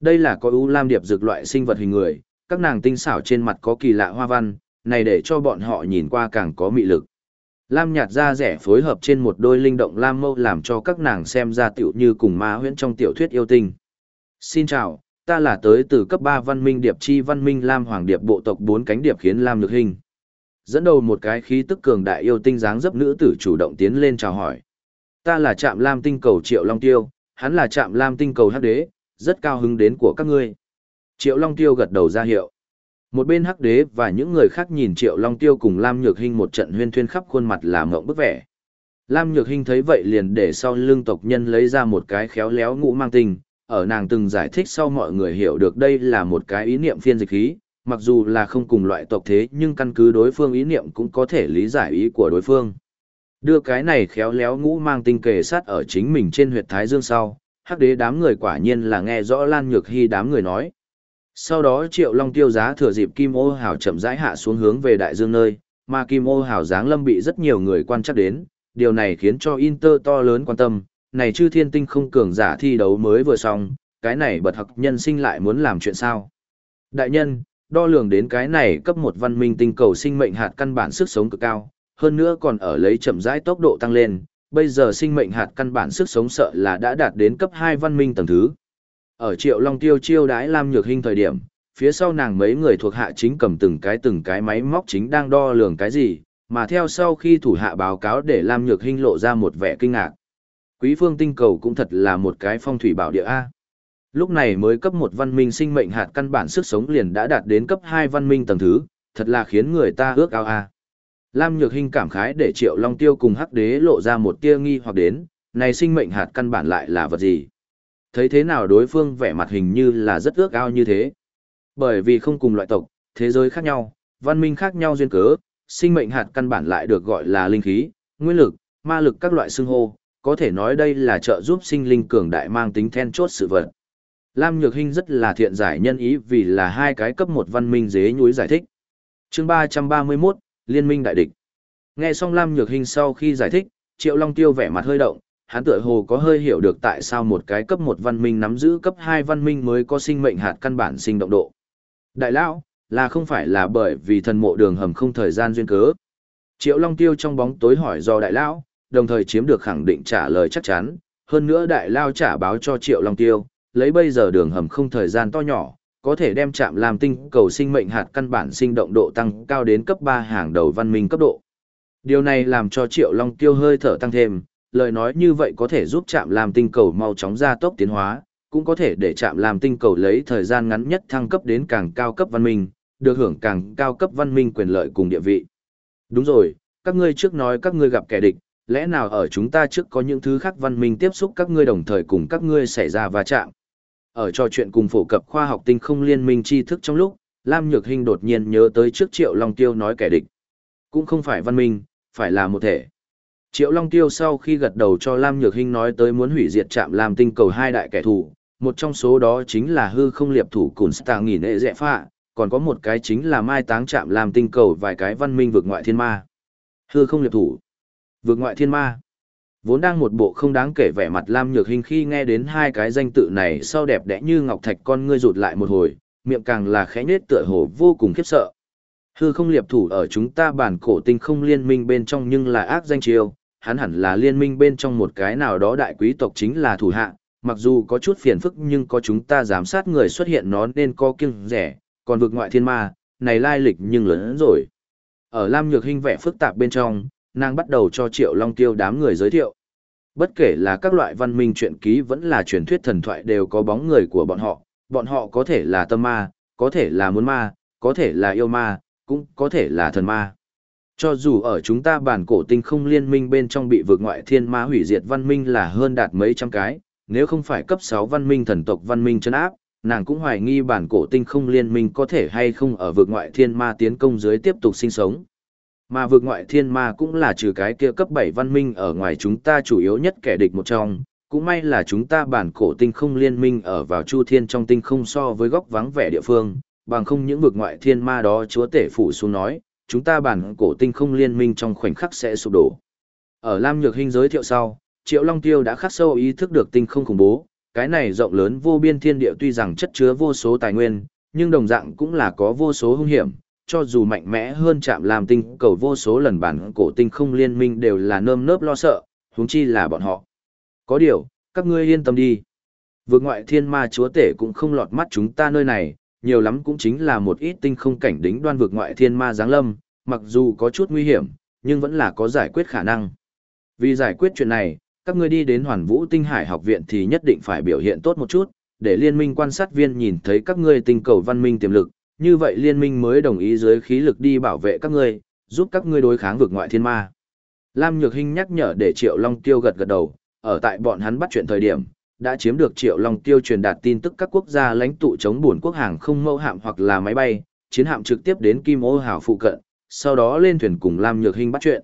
Đây là có ưu lam điệp dược loại sinh vật hình người, các nàng tinh xảo trên mặt có kỳ lạ hoa văn, này để cho bọn họ nhìn qua càng có mị lực. Lam nhạt da rẻ phối hợp trên một đôi linh động lam mâu làm cho các nàng xem ra tiểu như cùng ma huyễn trong tiểu thuyết yêu tinh. Xin chào, ta là tới từ cấp 3 văn minh điệp chi văn minh Lam Hoàng điệp bộ tộc bốn cánh điệp khiến Lam lực Hình. Dẫn đầu một cái khí tức cường đại yêu tinh dáng dấp nữ tử chủ động tiến lên chào hỏi. Ta là Trạm Lam tinh cầu Triệu Long Tiêu, hắn là Trạm Lam tinh cầu Hắc Đế, rất cao hứng đến của các ngươi. Triệu Long Tiêu gật đầu ra hiệu. Một bên Hắc Đế và những người khác nhìn Triệu Long Tiêu cùng Lam Nhược Hinh một trận huyên thuyên khắp khuôn mặt làm ngộng bức vẻ. Lam Nhược Hinh thấy vậy liền để sau lưng tộc nhân lấy ra một cái khéo léo ngũ mang tinh, ở nàng từng giải thích sau mọi người hiểu được đây là một cái ý niệm phiên dịch khí, mặc dù là không cùng loại tộc thế nhưng căn cứ đối phương ý niệm cũng có thể lý giải ý của đối phương. Đưa cái này khéo léo ngũ mang tinh kề sát ở chính mình trên huyệt thái dương sau, hắc đế đám người quả nhiên là nghe rõ Lan Nhược Hy đám người nói. Sau đó Triệu Long tiêu giá thừa dịp Kim Ô Hào chậm rãi hạ xuống hướng về đại dương nơi, mà Kim Ô Hào dáng lâm bị rất nhiều người quan chắc đến, điều này khiến cho Inter to lớn quan tâm, này chư thiên tinh không cường giả thi đấu mới vừa xong, cái này bật học nhân sinh lại muốn làm chuyện sao. Đại nhân, đo lường đến cái này cấp một văn minh tinh cầu sinh mệnh hạt căn bản sức sống cực cao, hơn nữa còn ở lấy chậm rãi tốc độ tăng lên, bây giờ sinh mệnh hạt căn bản sức sống sợ là đã đạt đến cấp 2 văn minh tầng thứ. Ở Triệu Long Tiêu chiêu đãi Lam Nhược Hinh thời điểm, phía sau nàng mấy người thuộc hạ chính cầm từng cái từng cái máy móc chính đang đo lường cái gì, mà theo sau khi thủ hạ báo cáo để Lam Nhược Hinh lộ ra một vẻ kinh ngạc. Quý phương tinh cầu cũng thật là một cái phong thủy bảo địa A. Lúc này mới cấp một văn minh sinh mệnh hạt căn bản sức sống liền đã đạt đến cấp 2 văn minh tầng thứ, thật là khiến người ta ước ao A. Lam Nhược Hinh cảm khái để Triệu Long Tiêu cùng Hắc Đế lộ ra một tia nghi hoặc đến, này sinh mệnh hạt căn bản lại là vật gì? Thấy thế nào đối phương vẻ mặt hình như là rất ước ao như thế. Bởi vì không cùng loại tộc, thế giới khác nhau, văn minh khác nhau duyên cớ, sinh mệnh hạt căn bản lại được gọi là linh khí, nguyên lực, ma lực các loại xưng hô, có thể nói đây là trợ giúp sinh linh cường đại mang tính then chốt sự vật. Lam Nhược Hinh rất là thiện giải nhân ý vì là hai cái cấp một văn minh dế nhúi giải thích. chương 331, Liên minh đại địch. Nghe xong Lam Nhược Hinh sau khi giải thích, Triệu Long Tiêu vẻ mặt hơi động, hắn tựa hồ có hơi hiểu được tại sao một cái cấp một văn minh nắm giữ cấp hai văn minh mới có sinh mệnh hạt căn bản sinh động độ. Đại lão, là không phải là bởi vì thần mộ đường hầm không thời gian duyên cớ. Triệu Long Tiêu trong bóng tối hỏi do đại lão, đồng thời chiếm được khẳng định trả lời chắc chắn, hơn nữa đại lao trả báo cho Triệu Long Tiêu, lấy bây giờ đường hầm không thời gian to nhỏ, có thể đem chạm làm tinh cầu sinh mệnh hạt căn bản sinh động độ tăng cao đến cấp 3 hàng đầu văn minh cấp độ. Điều này làm cho Triệu Long Tiêu hơi thở tăng thêm, lời nói như vậy có thể giúp chạm làm tinh cầu mau chóng gia tốc tiến hóa, cũng có thể để chạm làm tinh cầu lấy thời gian ngắn nhất thăng cấp đến càng cao cấp văn minh, được hưởng càng cao cấp văn minh quyền lợi cùng địa vị. Đúng rồi, các ngươi trước nói các ngươi gặp kẻ địch, lẽ nào ở chúng ta trước có những thứ khác văn minh tiếp xúc các ngươi đồng thời cùng các ngươi xảy ra va chạm. Ở trò chuyện cùng phổ cập khoa học tinh không liên minh tri thức trong lúc, Lam Nhược Hinh đột nhiên nhớ tới trước Triệu Long Tiêu nói kẻ địch. Cũng không phải văn minh, phải là một thể. Triệu Long Tiêu sau khi gật đầu cho Lam Nhược Hinh nói tới muốn hủy diệt trạm làm tinh cầu hai đại kẻ thù, một trong số đó chính là hư không liệp thủ Cùn Stà nghỉ nệ dẹ phạ, còn có một cái chính là mai táng trạm làm tinh cầu vài cái văn minh vượt ngoại thiên ma. Hư không liệp thủ, vượt ngoại thiên ma. Vốn đang một bộ không đáng kể vẻ mặt Lam Nhược Hình khi nghe đến hai cái danh tự này sau đẹp đẽ như ngọc thạch con ngươi rụt lại một hồi, miệng càng là khẽ nết tựa hồ vô cùng khiếp sợ. Hư không liệp thủ ở chúng ta bản cổ tinh không liên minh bên trong nhưng là ác danh chiêu, hắn hẳn là liên minh bên trong một cái nào đó đại quý tộc chính là thủ hạ, mặc dù có chút phiền phức nhưng có chúng ta giám sát người xuất hiện nó nên có kiêng rẻ, còn vực ngoại thiên ma, này lai lịch nhưng lớn rồi. Ở Lam Nhược Hinh vẻ phức tạp bên trong, nàng bắt đầu cho Triệu Long Tiêu đám người giới thiệu. Bất kể là các loại văn minh truyện ký vẫn là truyền thuyết thần thoại đều có bóng người của bọn họ, bọn họ có thể là tâm ma, có thể là muốn ma, có thể là yêu ma, cũng có thể là thần ma. Cho dù ở chúng ta bản cổ tinh không liên minh bên trong bị vượt ngoại thiên ma hủy diệt văn minh là hơn đạt mấy trăm cái, nếu không phải cấp 6 văn minh thần tộc văn minh chân áp, nàng cũng hoài nghi bản cổ tinh không liên minh có thể hay không ở vượt ngoại thiên ma tiến công dưới tiếp tục sinh sống. Mà vượt ngoại thiên ma cũng là trừ cái kia cấp 7 văn minh ở ngoài chúng ta chủ yếu nhất kẻ địch một trong, cũng may là chúng ta bản cổ tinh không liên minh ở vào chu thiên trong tinh không so với góc vắng vẻ địa phương, bằng không những vực ngoại thiên ma đó chúa tể phủ xuống nói, chúng ta bản cổ tinh không liên minh trong khoảnh khắc sẽ sụp đổ. Ở Lam Nhược Hinh giới thiệu sau, Triệu Long Tiêu đã khắc sâu ý thức được tinh không khủng bố, cái này rộng lớn vô biên thiên địa tuy rằng chất chứa vô số tài nguyên, nhưng đồng dạng cũng là có vô số hung hiểm, cho dù mạnh mẽ hơn chạm làm tinh cầu vô số lần bản cổ tinh không liên minh đều là nơm nớp lo sợ, huống chi là bọn họ. Có điều, các ngươi yên tâm đi. Vượt ngoại thiên ma chúa tể cũng không lọt mắt chúng ta nơi này, nhiều lắm cũng chính là một ít tinh không cảnh đính đoan vượt ngoại thiên ma giáng lâm, mặc dù có chút nguy hiểm, nhưng vẫn là có giải quyết khả năng. Vì giải quyết chuyện này, các ngươi đi đến Hoàn Vũ Tinh Hải học viện thì nhất định phải biểu hiện tốt một chút, để liên minh quan sát viên nhìn thấy các ngươi tinh cầu văn minh tiềm lực, như vậy liên minh mới đồng ý dưới khí lực đi bảo vệ các ngươi, giúp các ngươi đối kháng vượt ngoại thiên ma. Lam Nhược Hinh nhắc nhở để Triệu Long Tiêu gật gật đầu, ở tại bọn hắn bắt chuyện thời điểm, đã chiếm được Triệu Long Tiêu truyền đạt tin tức các quốc gia lãnh tụ chống buồn quốc hàng không mẫu hạm hoặc là máy bay, chiến hạm trực tiếp đến Kim Ô Hảo phụ cận, sau đó lên thuyền cùng Lam Nhược Hinh bắt chuyện.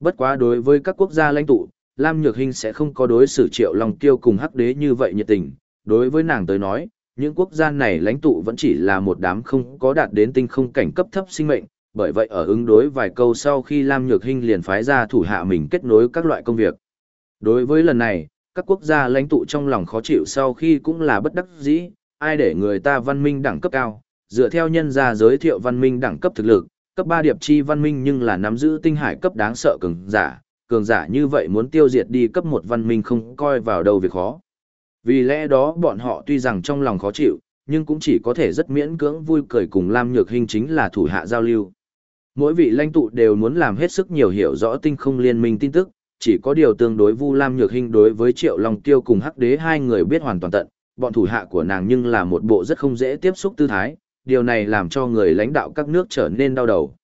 Bất quá đối với các quốc gia lãnh tụ, Lam Nhược Hinh sẽ không có đối xử Triệu Long Tiêu cùng Hắc Đế như vậy nhiệt tình, đối với nàng tới nói, những quốc gia này lãnh tụ vẫn chỉ là một đám không có đạt đến tinh không cảnh cấp thấp sinh mệnh, bởi vậy ở ứng đối vài câu sau khi Lam Nhược Hinh liền phái ra thủ hạ mình kết nối các loại công việc. Đối với lần này, các quốc gia lãnh tụ trong lòng khó chịu sau khi cũng là bất đắc dĩ, ai để người ta văn minh đẳng cấp cao, dựa theo nhân gia giới thiệu văn minh đẳng cấp thực lực, cấp 3 điệp chi văn minh nhưng là nắm giữ tinh hải cấp đáng sợ cường giả, cường giả như vậy muốn tiêu diệt đi cấp 1 văn minh không coi vào đâu việc khó. Vì lẽ đó bọn họ tuy rằng trong lòng khó chịu, nhưng cũng chỉ có thể rất miễn cưỡng vui cười cùng Lam Nhược Hinh chính là thủ hạ giao lưu. Mỗi vị lãnh tụ đều muốn làm hết sức nhiều hiểu rõ tinh không liên minh tin tức, chỉ có điều tương đối Vu Lam Nhược Hinh đối với Triệu Long Tiêu cùng Hắc Đế hai người biết hoàn toàn tận, bọn thủ hạ của nàng nhưng là một bộ rất không dễ tiếp xúc tư thái, điều này làm cho người lãnh đạo các nước trở nên đau đầu.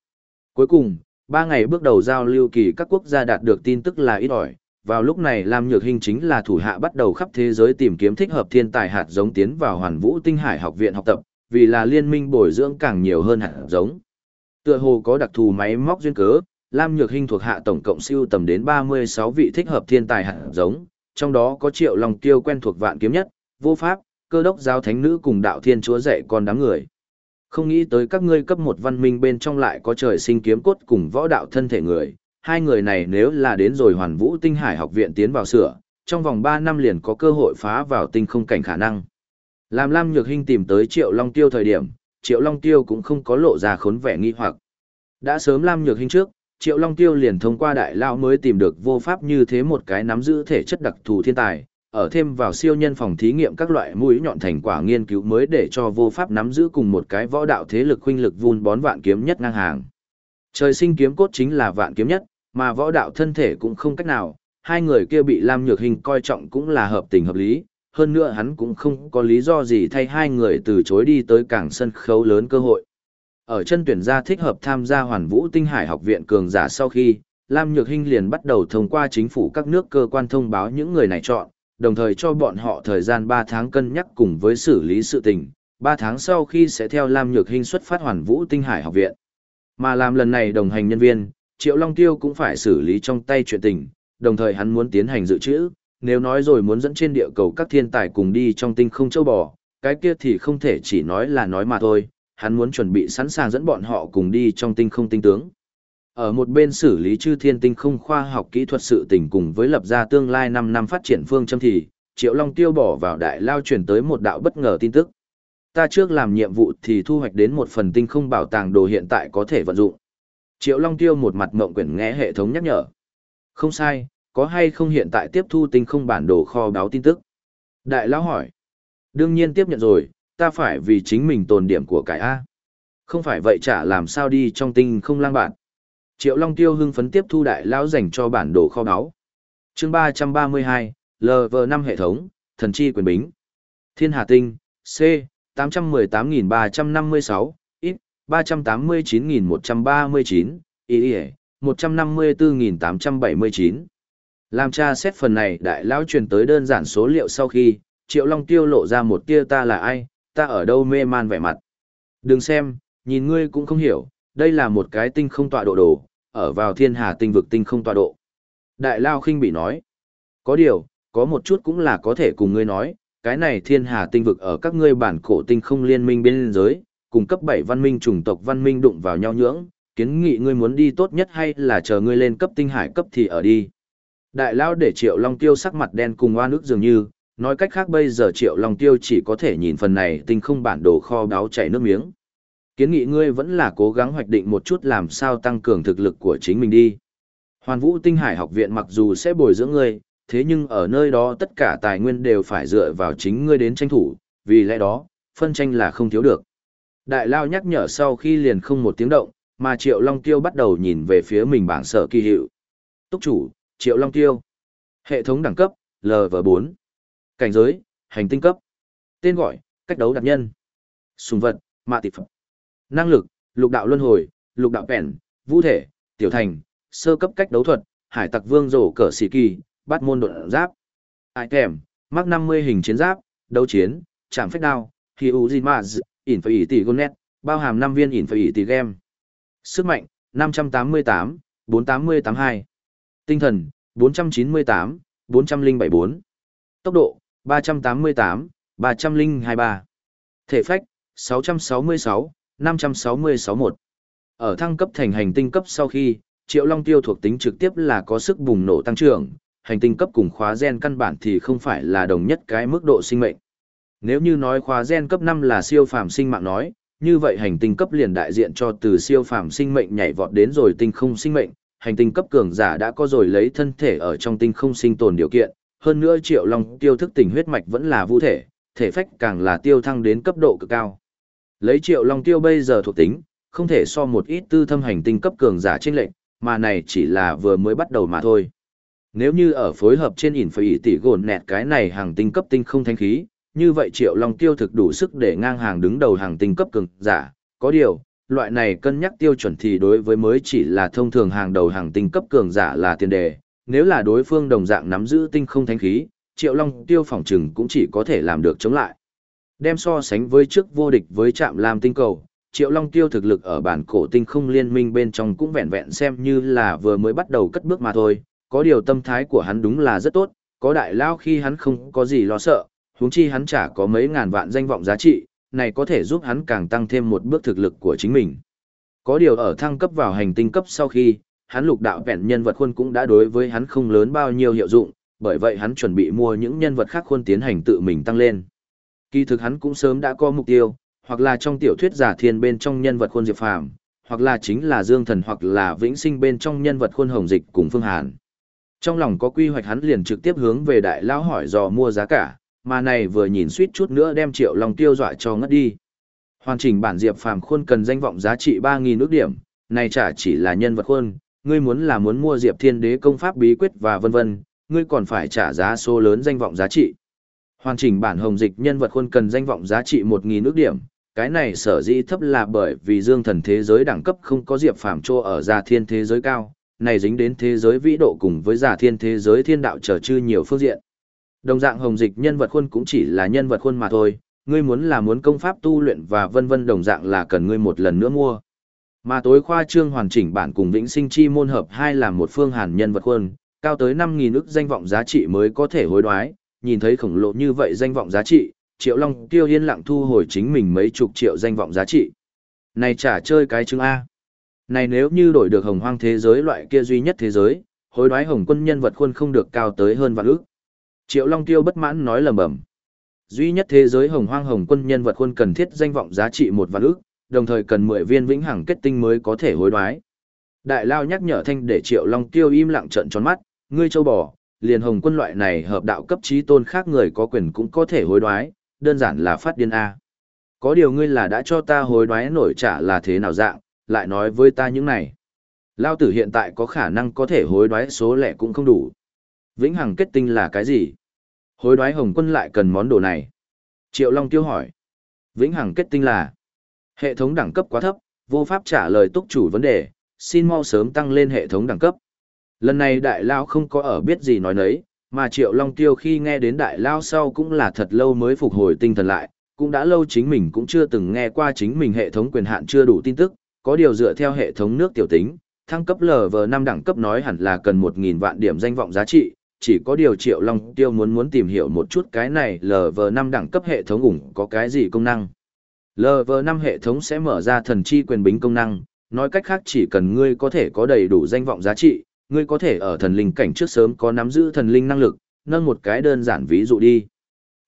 Cuối cùng, ba ngày bước đầu giao lưu kỳ các quốc gia đạt được tin tức là ít ỏi, vào lúc này Lam Nhược Hinh chính là thủ hạ bắt đầu khắp thế giới tìm kiếm thích hợp thiên tài hạt giống tiến vào Hoàn Vũ Tinh Hải học viện học tập, vì là liên minh bồi dưỡng càng nhiều hơn hạt giống. Tựa hồ có đặc thù máy móc duyên cớ, Lam Nhược Hinh thuộc hạ tổng cộng siêu tầm đến 36 vị thích hợp thiên tài hạt giống, trong đó có Triệu Long Tiêu quen thuộc vạn kiếm nhất, vô pháp, cơ đốc giáo thánh nữ cùng đạo thiên chúa dạy con đám người. Không nghĩ tới các ngươi cấp một văn minh bên trong lại có trời sinh kiếm cốt cùng võ đạo thân thể người, hai người này nếu là đến rồi hoàn vũ tinh hải học viện tiến vào sửa, trong vòng 3 năm liền có cơ hội phá vào tinh không cảnh khả năng. Làm Lam Nhược Hinh tìm tới Triệu Long Tiêu thời điểm, Triệu Long Tiêu cũng không có lộ ra khốn vẻ nghi hoặc. Đã sớm Lam Nhược Hinh trước, Triệu Long Tiêu liền thông qua đại lao mới tìm được vô pháp như thế một cái nắm giữ thể chất đặc thù thiên tài, ở thêm vào siêu nhân phòng thí nghiệm các loại mũi nhọn thành quả nghiên cứu mới để cho vô pháp nắm giữ cùng một cái võ đạo thế lực huynh lực vun bón vạn kiếm nhất ngang hàng. Trời sinh kiếm cốt chính là vạn kiếm nhất, mà võ đạo thân thể cũng không cách nào, hai người kia bị Lam Nhược Hình coi trọng cũng là hợp tình hợp lý, hơn nữa hắn cũng không có lý do gì thay hai người từ chối đi tới cảng sân khấu lớn cơ hội. Ở chân tuyển gia thích hợp tham gia Hoàn Vũ Tinh Hải học viện cường giả sau khi, Lam Nhược Hinh liền bắt đầu thông qua chính phủ các nước cơ quan thông báo những người này chọn, đồng thời cho bọn họ thời gian 3 tháng cân nhắc cùng với xử lý sự tình. 3 tháng sau khi sẽ theo Lam Nhược Hinh xuất phát Hoàn Vũ Tinh Hải học viện. Mà làm lần này đồng hành nhân viên, Triệu Long Tiêu cũng phải xử lý trong tay chuyện tình, đồng thời hắn muốn tiến hành dự trữ, nếu nói rồi muốn dẫn trên địa cầu các thiên tài cùng đi trong tinh không châu bò, cái kia thì không thể chỉ nói là nói mà thôi, hắn muốn chuẩn bị sẵn sàng dẫn bọn họ cùng đi trong tinh không tinh tướng. Ở một bên xử lý chư thiên tinh không khoa học kỹ thuật sự tình cùng với lập ra tương lai 5 năm phát triển phương châm thì, Triệu Long tiêu bỏ vào đại lao chuyển tới một đạo bất ngờ tin tức. Ta trước làm nhiệm vụ thì thu hoạch đến một phần tinh không bảo tàng đồ hiện tại có thể vận dụng. Triệu Long tiêu một mặt mộng quyển nghe hệ thống nhắc nhở. Không sai, có hay không hiện tại tiếp thu tinh không bản đồ kho báo tin tức? Đại lão hỏi. Đương nhiên tiếp nhận rồi, ta phải vì chính mình tồn điểm của cải A. Không phải vậy chả làm sao đi trong tinh không lang bản. Triệu Long Tiêu hưng phấn tiếp thu đại lão dành cho bản đồ kho báo. Chương 332, LV5 hệ thống, thần chi quyền bính. Thiên Hà Tinh, C, 818356, ít, 389139, ý ý, 154.879. Làm tra xét phần này đại lão truyền tới đơn giản số liệu sau khi, Triệu Long Tiêu lộ ra một tia ta là ai, ta ở đâu mê man vẻ mặt. Đừng xem, nhìn ngươi cũng không hiểu, đây là một cái tinh không tọa độ đồ, ở vào thiên hà tinh vực tinh không tọa độ. Đại Lao khinh bị nói, có điều, có một chút cũng là có thể cùng ngươi nói, cái này thiên hà tinh vực ở các ngươi bản cổ tinh không liên minh bên giới, cùng cấp 7 văn minh chủng tộc văn minh đụng vào nhau nhưỡng, kiến nghị ngươi muốn đi tốt nhất hay là chờ ngươi lên cấp tinh hải cấp thì ở đi. Đại Lao để Triệu Long Tiêu sắc mặt đen cùng oan ức dường như, nói cách khác bây giờ Triệu Long Tiêu chỉ có thể nhìn phần này tinh không bản đồ kho báo chảy nước miếng. Kiến nghị ngươi vẫn là cố gắng hoạch định một chút làm sao tăng cường thực lực của chính mình đi. Hoàn Vũ Tinh Hải học viện mặc dù sẽ bồi dưỡng ngươi, thế nhưng ở nơi đó tất cả tài nguyên đều phải dựa vào chính ngươi đến tranh thủ, vì lẽ đó, phân tranh là không thiếu được. Đại Lao nhắc nhở sau khi liền không một tiếng động, mà Triệu Long Tiêu bắt đầu nhìn về phía mình bảng sở kỳ hiệu. Túc chủ, Triệu Long Tiêu. Hệ thống đẳng cấp, LV4. Cảnh giới, hành tinh cấp. Tên gọi, cách đấu đặc nhân. Sùng vật, mạ tịp phẩm. Năng lực, lục đạo luân hồi, lục đạo bèn, vũ thể, tiểu thành, sơ cấp cách đấu thuật, hải tặc vương rổ cờ xì kỳ, bát môn đột giáp. Ai kèm, mắc 50 hình chiến giáp, đấu chiến, chạm phách đao, khi u di ỉn phải ỉ tỷ gonet, bao hàm năm viên ỉn phải ỉ tỷ game. Sức mạnh, 588, 4882. Tinh thần, 498, 4074. Tốc độ, 388, 3023. Thể phách, 666, 5661. Ở thăng cấp thành hành tinh cấp sau khi, Triệu Long Tiêu thuộc tính trực tiếp là có sức bùng nổ tăng trưởng, hành tinh cấp cùng khóa gen căn bản thì không phải là đồng nhất cái mức độ sinh mệnh. Nếu như nói khóa gen cấp 5 là siêu phàm sinh mạng nói, như vậy hành tinh cấp liền đại diện cho từ siêu phàm sinh mệnh nhảy vọt đến rồi tinh không sinh mệnh, hành tinh cấp cường giả đã có rồi lấy thân thể ở trong tinh không sinh tồn điều kiện, hơn nữa Triệu Long Tiêu thức tỉnh huyết mạch vẫn là vũ thể, thể phách càng là tiêu thăng đến cấp độ cực cao. Lấy triệu long tiêu bây giờ thuộc tính, không thể so một ít tư thâm hành tinh cấp cường giả trên lệnh, mà này chỉ là vừa mới bắt đầu mà thôi. Nếu như ở phối hợp trên ỉn phải tỷ gồn nẹt cái này hàng tinh cấp tinh không thanh khí, như vậy triệu long tiêu thực đủ sức để ngang hàng đứng đầu hàng tinh cấp cường giả. Có điều, loại này cân nhắc tiêu chuẩn thì đối với mới chỉ là thông thường hàng đầu hàng tinh cấp cường giả là tiền đề. Nếu là đối phương đồng dạng nắm giữ tinh không thanh khí, triệu long tiêu phỏng chừng cũng chỉ có thể làm được chống lại. Đem so sánh với trước vô địch với trạm làm tinh cầu, Triệu Long Tiêu thực lực ở bản cổ tinh không liên minh bên trong cũng vẹn vẹn xem như là vừa mới bắt đầu cất bước mà thôi, có điều tâm thái của hắn đúng là rất tốt, có đại lao khi hắn không có gì lo sợ, huống chi hắn chả có mấy ngàn vạn danh vọng giá trị, này có thể giúp hắn càng tăng thêm một bước thực lực của chính mình. Có điều ở thăng cấp vào hành tinh cấp sau khi, hắn lục đạo vẹn nhân vật khuôn cũng đã đối với hắn không lớn bao nhiêu hiệu dụng, bởi vậy hắn chuẩn bị mua những nhân vật khác khuôn tiến hành tự mình tăng lên. Kỳ thực hắn cũng sớm đã có mục tiêu, hoặc là trong tiểu thuyết giả thiên bên trong nhân vật khuôn Diệp Phàm, hoặc là chính là Dương Thần hoặc là Vĩnh Sinh bên trong nhân vật khuôn Hồng Dịch cùng Phương Hàn. Trong lòng có quy hoạch hắn liền trực tiếp hướng về đại lão hỏi dò mua giá cả, mà này vừa nhìn suýt chút nữa đem Triệu Long tiêu dọa cho ngất đi. Hoàn chỉnh bản Diệp Phàm khuôn cần danh vọng giá trị ba nghìn ước điểm, này chả chỉ là nhân vật khuôn, ngươi muốn là muốn mua Diệp Thiên Đế công pháp bí quyết và vân vân, ngươi còn phải trả giá số lớn danh vọng giá trị. Hoàn chỉnh bản hồng dịch nhân vật khuôn cần danh vọng giá trị 1.000 ước điểm, cái này sở dĩ thấp là bởi vì dương thần thế giới đẳng cấp không có diệp phàm trô ở gia thiên thế giới cao, này dính đến thế giới vĩ độ cùng với giả thiên thế giới thiên đạo trở chư nhiều phương diện. Đồng dạng hồng dịch nhân vật khuôn cũng chỉ là nhân vật khuôn mà thôi, ngươi muốn là muốn công pháp tu luyện và vân vân đồng dạng là cần ngươi một lần nữa mua. Mà tối khoa trương hoàn chỉnh bản cùng vĩnh sinh chi môn hợp hai là một phương hàn nhân vật khuôn, cao tới 5.000 ức danh vọng giá trị mới có thể hối đoái, nhìn thấy khổng lồ như vậy danh vọng giá trị, Triệu Long tiêu yên lặng thu hồi chính mình mấy chục triệu danh vọng giá trị. Này trả chơi cái chứng A. Này nếu như đổi được hồng hoang thế giới loại kia duy nhất thế giới, hối đoái hồng quân nhân vật khuôn không được cao tới hơn vạn ức. Triệu Long tiêu bất mãn nói lầm bầm. Duy nhất thế giới hồng hoang hồng quân nhân vật khuôn cần thiết danh vọng giá trị một vạn ước, đồng thời cần 10 viên vĩnh hằng kết tinh mới có thể hối đoái. Đại Lao nhắc nhở thanh để Triệu Long tiêu im lặng trận tròn mắt, ngươi châu bò, liền hồng quân loại này hợp đạo cấp trí tôn khác người có quyền cũng có thể hối đoái, đơn giản là phát điên A. Có điều ngươi là đã cho ta hối đoái nổi trả là thế nào dạng, lại nói với ta những này. Lao tử hiện tại có khả năng có thể hối đoái số lẻ cũng không đủ. Vĩnh hằng kết tinh là cái gì? Hối đoái hồng quân lại cần món đồ này. Triệu Long tiêu hỏi. Vĩnh hằng kết tinh là hệ thống đẳng cấp quá thấp, vô pháp trả lời túc chủ vấn đề, xin mau sớm tăng lên hệ thống đẳng cấp. Lần này đại lao không có ở biết gì nói nấy, mà triệu long tiêu khi nghe đến đại lao sau cũng là thật lâu mới phục hồi tinh thần lại, cũng đã lâu chính mình cũng chưa từng nghe qua chính mình hệ thống quyền hạn chưa đủ tin tức, có điều dựa theo hệ thống nước tiểu tính, thăng cấp LV5 đẳng cấp nói hẳn là cần 1.000 vạn điểm danh vọng giá trị, chỉ có điều triệu long tiêu muốn muốn tìm hiểu một chút cái này lv năm đẳng cấp hệ thống ủng có cái gì công năng. lv năm hệ thống sẽ mở ra thần chi quyền bính công năng, nói cách khác chỉ cần ngươi có thể có đầy đủ danh vọng giá trị, ngươi có thể ở thần linh cảnh trước sớm có nắm giữ thần linh năng lực, nâng một cái đơn giản ví dụ đi.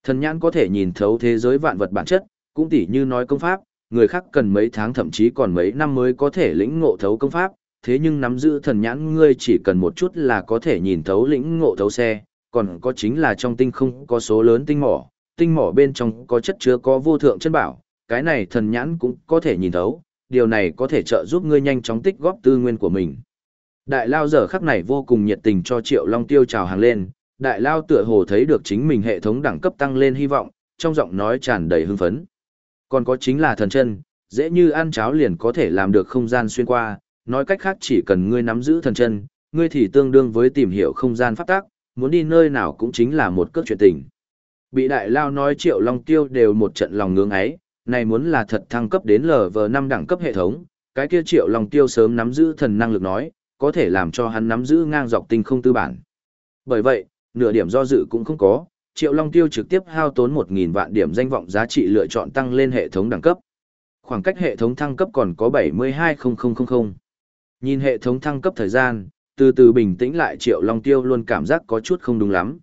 Thần nhãn có thể nhìn thấu thế giới vạn vật bản chất, cũng tỉ như nói công pháp, người khác cần mấy tháng thậm chí còn mấy năm mới có thể lĩnh ngộ thấu công pháp, thế nhưng nắm giữ thần nhãn ngươi chỉ cần một chút là có thể nhìn thấu lĩnh ngộ thấu xe, còn có chính là trong tinh không có số lớn tinh mỏ, tinh mỏ bên trong có chất chứa có vô thượng chân bảo, cái này thần nhãn cũng có thể nhìn thấu, điều này có thể trợ giúp ngươi nhanh chóng tích góp tư nguyên của mình. Đại Lao giờ khắc này vô cùng nhiệt tình cho Triệu Long Tiêu chào hàng lên, Đại Lao tựa hồ thấy được chính mình hệ thống đẳng cấp tăng lên hy vọng, trong giọng nói tràn đầy hưng phấn. Còn có chính là thần chân, dễ như ăn cháo liền có thể làm được không gian xuyên qua, nói cách khác chỉ cần ngươi nắm giữ thần chân, ngươi thì tương đương với tìm hiểu không gian pháp tắc muốn đi nơi nào cũng chính là một cước chuyện tình. Bị đại lao nói triệu long tiêu đều một trận lòng ngưỡng ấy, này muốn là thật thăng cấp đến LV5 đẳng cấp hệ thống, cái kia triệu long tiêu sớm nắm giữ thần năng lực nói, có thể làm cho hắn nắm giữ ngang dọc tinh không tư bản. Bởi vậy, nửa điểm do dự cũng không có, triệu long tiêu trực tiếp hao tốn 1.000 vạn điểm danh vọng giá trị lựa chọn tăng lên hệ thống đẳng cấp. Khoảng cách hệ thống thăng cấp còn có 720000. Nhìn hệ thống thăng cấp thời gian, từ từ bình tĩnh lại Triệu Long Tiêu luôn cảm giác có chút không đúng lắm.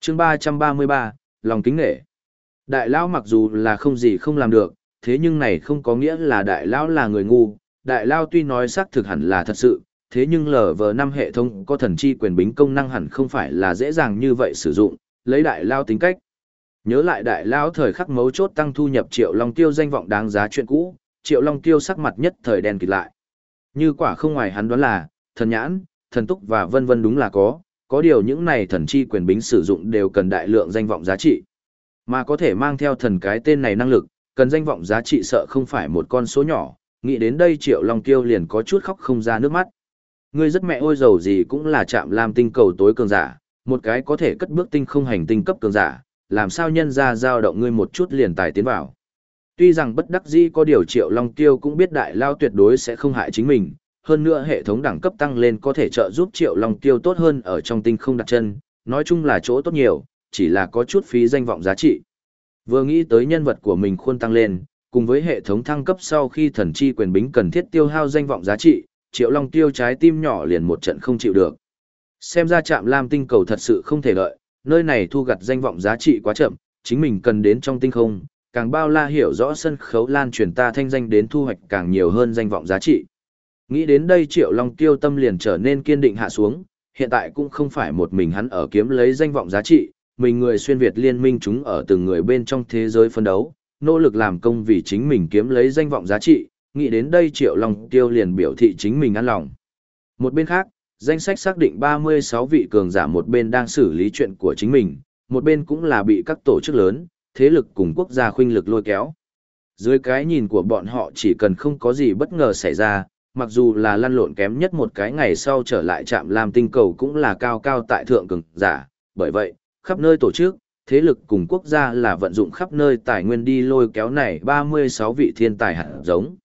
chương 333, lòng kính nghệ. Đại Lão mặc dù là không gì không làm được, thế nhưng này không có nghĩa là Đại Lão là người ngu. Đại Lão tuy nói xác thực hẳn là thật sự, thế nhưng lở vờ năm hệ thống có thần chi quyền bính công năng hẳn không phải là dễ dàng như vậy sử dụng, lấy Đại Lão tính cách. Nhớ lại Đại Lão thời khắc mấu chốt tăng thu nhập Triệu Long Tiêu danh vọng đáng giá chuyện cũ, Triệu Long Tiêu sắc mặt nhất thời đen kịt lại. Như quả không ngoài hắn đoán là, thần nhãn, thần túc và vân vân đúng là có, có điều những này thần chi quyền bính sử dụng đều cần đại lượng danh vọng giá trị. Mà có thể mang theo thần cái tên này năng lực, cần danh vọng giá trị sợ không phải một con số nhỏ, nghĩ đến đây triệu long tiêu liền có chút khóc không ra nước mắt. Ngươi rất mẹ ôi giàu gì cũng là chạm làm tinh cầu tối cường giả, một cái có thể cất bước tinh không hành tinh cấp cường giả, làm sao nhân ra giao động ngươi một chút liền tài tiến vào. Tuy rằng bất đắc dĩ có điều triệu long tiêu cũng biết đại lao tuyệt đối sẽ không hại chính mình, hơn nữa hệ thống đẳng cấp tăng lên có thể trợ giúp triệu long tiêu tốt hơn ở trong tinh không đặt chân, nói chung là chỗ tốt nhiều, chỉ là có chút phí danh vọng giá trị. Vừa nghĩ tới nhân vật của mình khuôn tăng lên, cùng với hệ thống thăng cấp sau khi thần chi quyền bính cần thiết tiêu hao danh vọng giá trị, triệu long tiêu trái tim nhỏ liền một trận không chịu được. Xem ra chạm lam tinh cầu thật sự không thể lợi, nơi này thu gặt danh vọng giá trị quá chậm, chính mình cần đến trong tinh không, càng bao la hiểu rõ sân khấu lan truyền ta thanh danh đến thu hoạch càng nhiều hơn danh vọng giá trị. Nghĩ đến đây Triệu Long Tiêu tâm liền trở nên kiên định hạ xuống, hiện tại cũng không phải một mình hắn ở kiếm lấy danh vọng giá trị, mình người xuyên Việt liên minh chúng ở từng người bên trong thế giới phân đấu, nỗ lực làm công vì chính mình kiếm lấy danh vọng giá trị, nghĩ đến đây Triệu Long Tiêu liền biểu thị chính mình an lòng. Một bên khác, danh sách xác định 36 vị cường giả một bên đang xử lý chuyện của chính mình, một bên cũng là bị các tổ chức lớn, thế lực cùng quốc gia khuynh lực lôi kéo. Dưới cái nhìn của bọn họ chỉ cần không có gì bất ngờ xảy ra, mặc dù là lăn lộn kém nhất một cái ngày sau trở lại trạm làm tinh cầu cũng là cao cao tại thượng cường giả, bởi vậy, khắp nơi tổ chức, thế lực cùng quốc gia là vận dụng khắp nơi tài nguyên đi lôi kéo này 36 vị thiên tài hạt giống.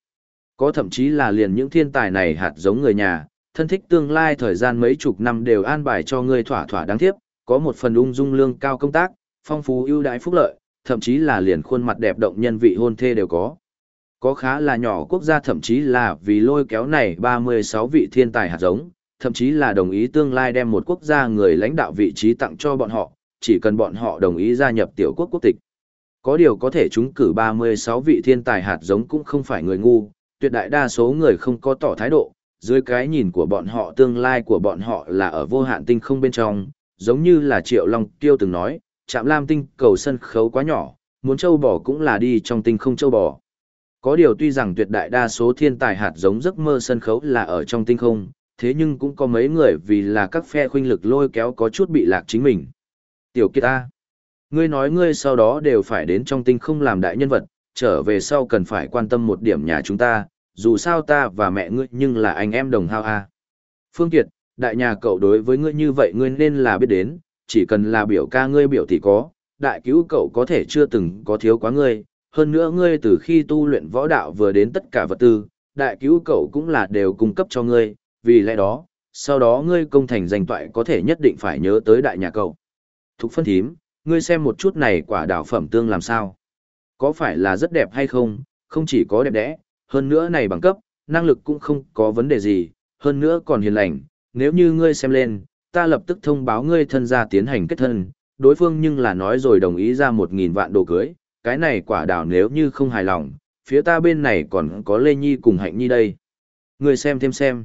Có thậm chí là liền những thiên tài này hạt giống người nhà, thân thích tương lai thời gian mấy chục năm đều an bài cho người thỏa thỏa đáng tiếp, có một phần ung dung lương cao công tác, phong phú ưu đãi phúc lợi, thậm chí là liền khuôn mặt đẹp động nhân vị hôn thê đều có. Có khá là nhỏ quốc gia thậm chí là vì lôi kéo này 36 vị thiên tài hạt giống, thậm chí là đồng ý tương lai đem một quốc gia người lãnh đạo vị trí tặng cho bọn họ, chỉ cần bọn họ đồng ý gia nhập tiểu quốc quốc tịch. Có điều có thể chúng cử 36 vị thiên tài hạt giống cũng không phải người ngu, tuyệt đại đa số người không có tỏ thái độ, dưới cái nhìn của bọn họ tương lai của bọn họ là ở vô hạn tinh không bên trong, giống như là Triệu Long Tiêu từng nói, Trạm Lam tinh cầu sân khấu quá nhỏ, muốn châu bò cũng là đi trong tinh không châu bò. Có điều tuy rằng tuyệt đại đa số thiên tài hạt giống giấc mơ sân khấu là ở trong tinh không, thế nhưng cũng có mấy người vì là các phe khuynh lực lôi kéo có chút bị lạc chính mình. Tiểu kiệt ta, ngươi nói ngươi sau đó đều phải đến trong tinh không làm đại nhân vật, trở về sau cần phải quan tâm một điểm nhà chúng ta, dù sao ta và mẹ ngươi nhưng là anh em đồng hao a. Phương Kiệt, đại nhà cậu đối với ngươi như vậy ngươi nên là biết đến, chỉ cần là biểu ca ngươi biểu thì có, đại cứu cậu có thể chưa từng có thiếu quá ngươi, hơn nữa ngươi từ khi tu luyện võ đạo vừa đến tất cả vật tư, đại cứu cậu cũng là đều cung cấp cho ngươi, vì lẽ đó, sau đó ngươi công thành danh toại có thể nhất định phải nhớ tới đại nhà cậu. Thục phân thím, ngươi xem một chút này quả đảo phẩm tương làm sao. Có phải là rất đẹp hay không, không chỉ có đẹp đẽ, hơn nữa này bằng cấp, năng lực cũng không có vấn đề gì, hơn nữa còn hiền lành, nếu như ngươi xem lên, ta lập tức thông báo ngươi thân gia tiến hành kết thân, đối phương nhưng là nói rồi đồng ý ra một nghìn vạn đồ cưới, cái này quả đào nếu như không hài lòng, phía ta bên này còn có Lê Nhi cùng Hạnh Nhi đây. Ngươi xem thêm xem.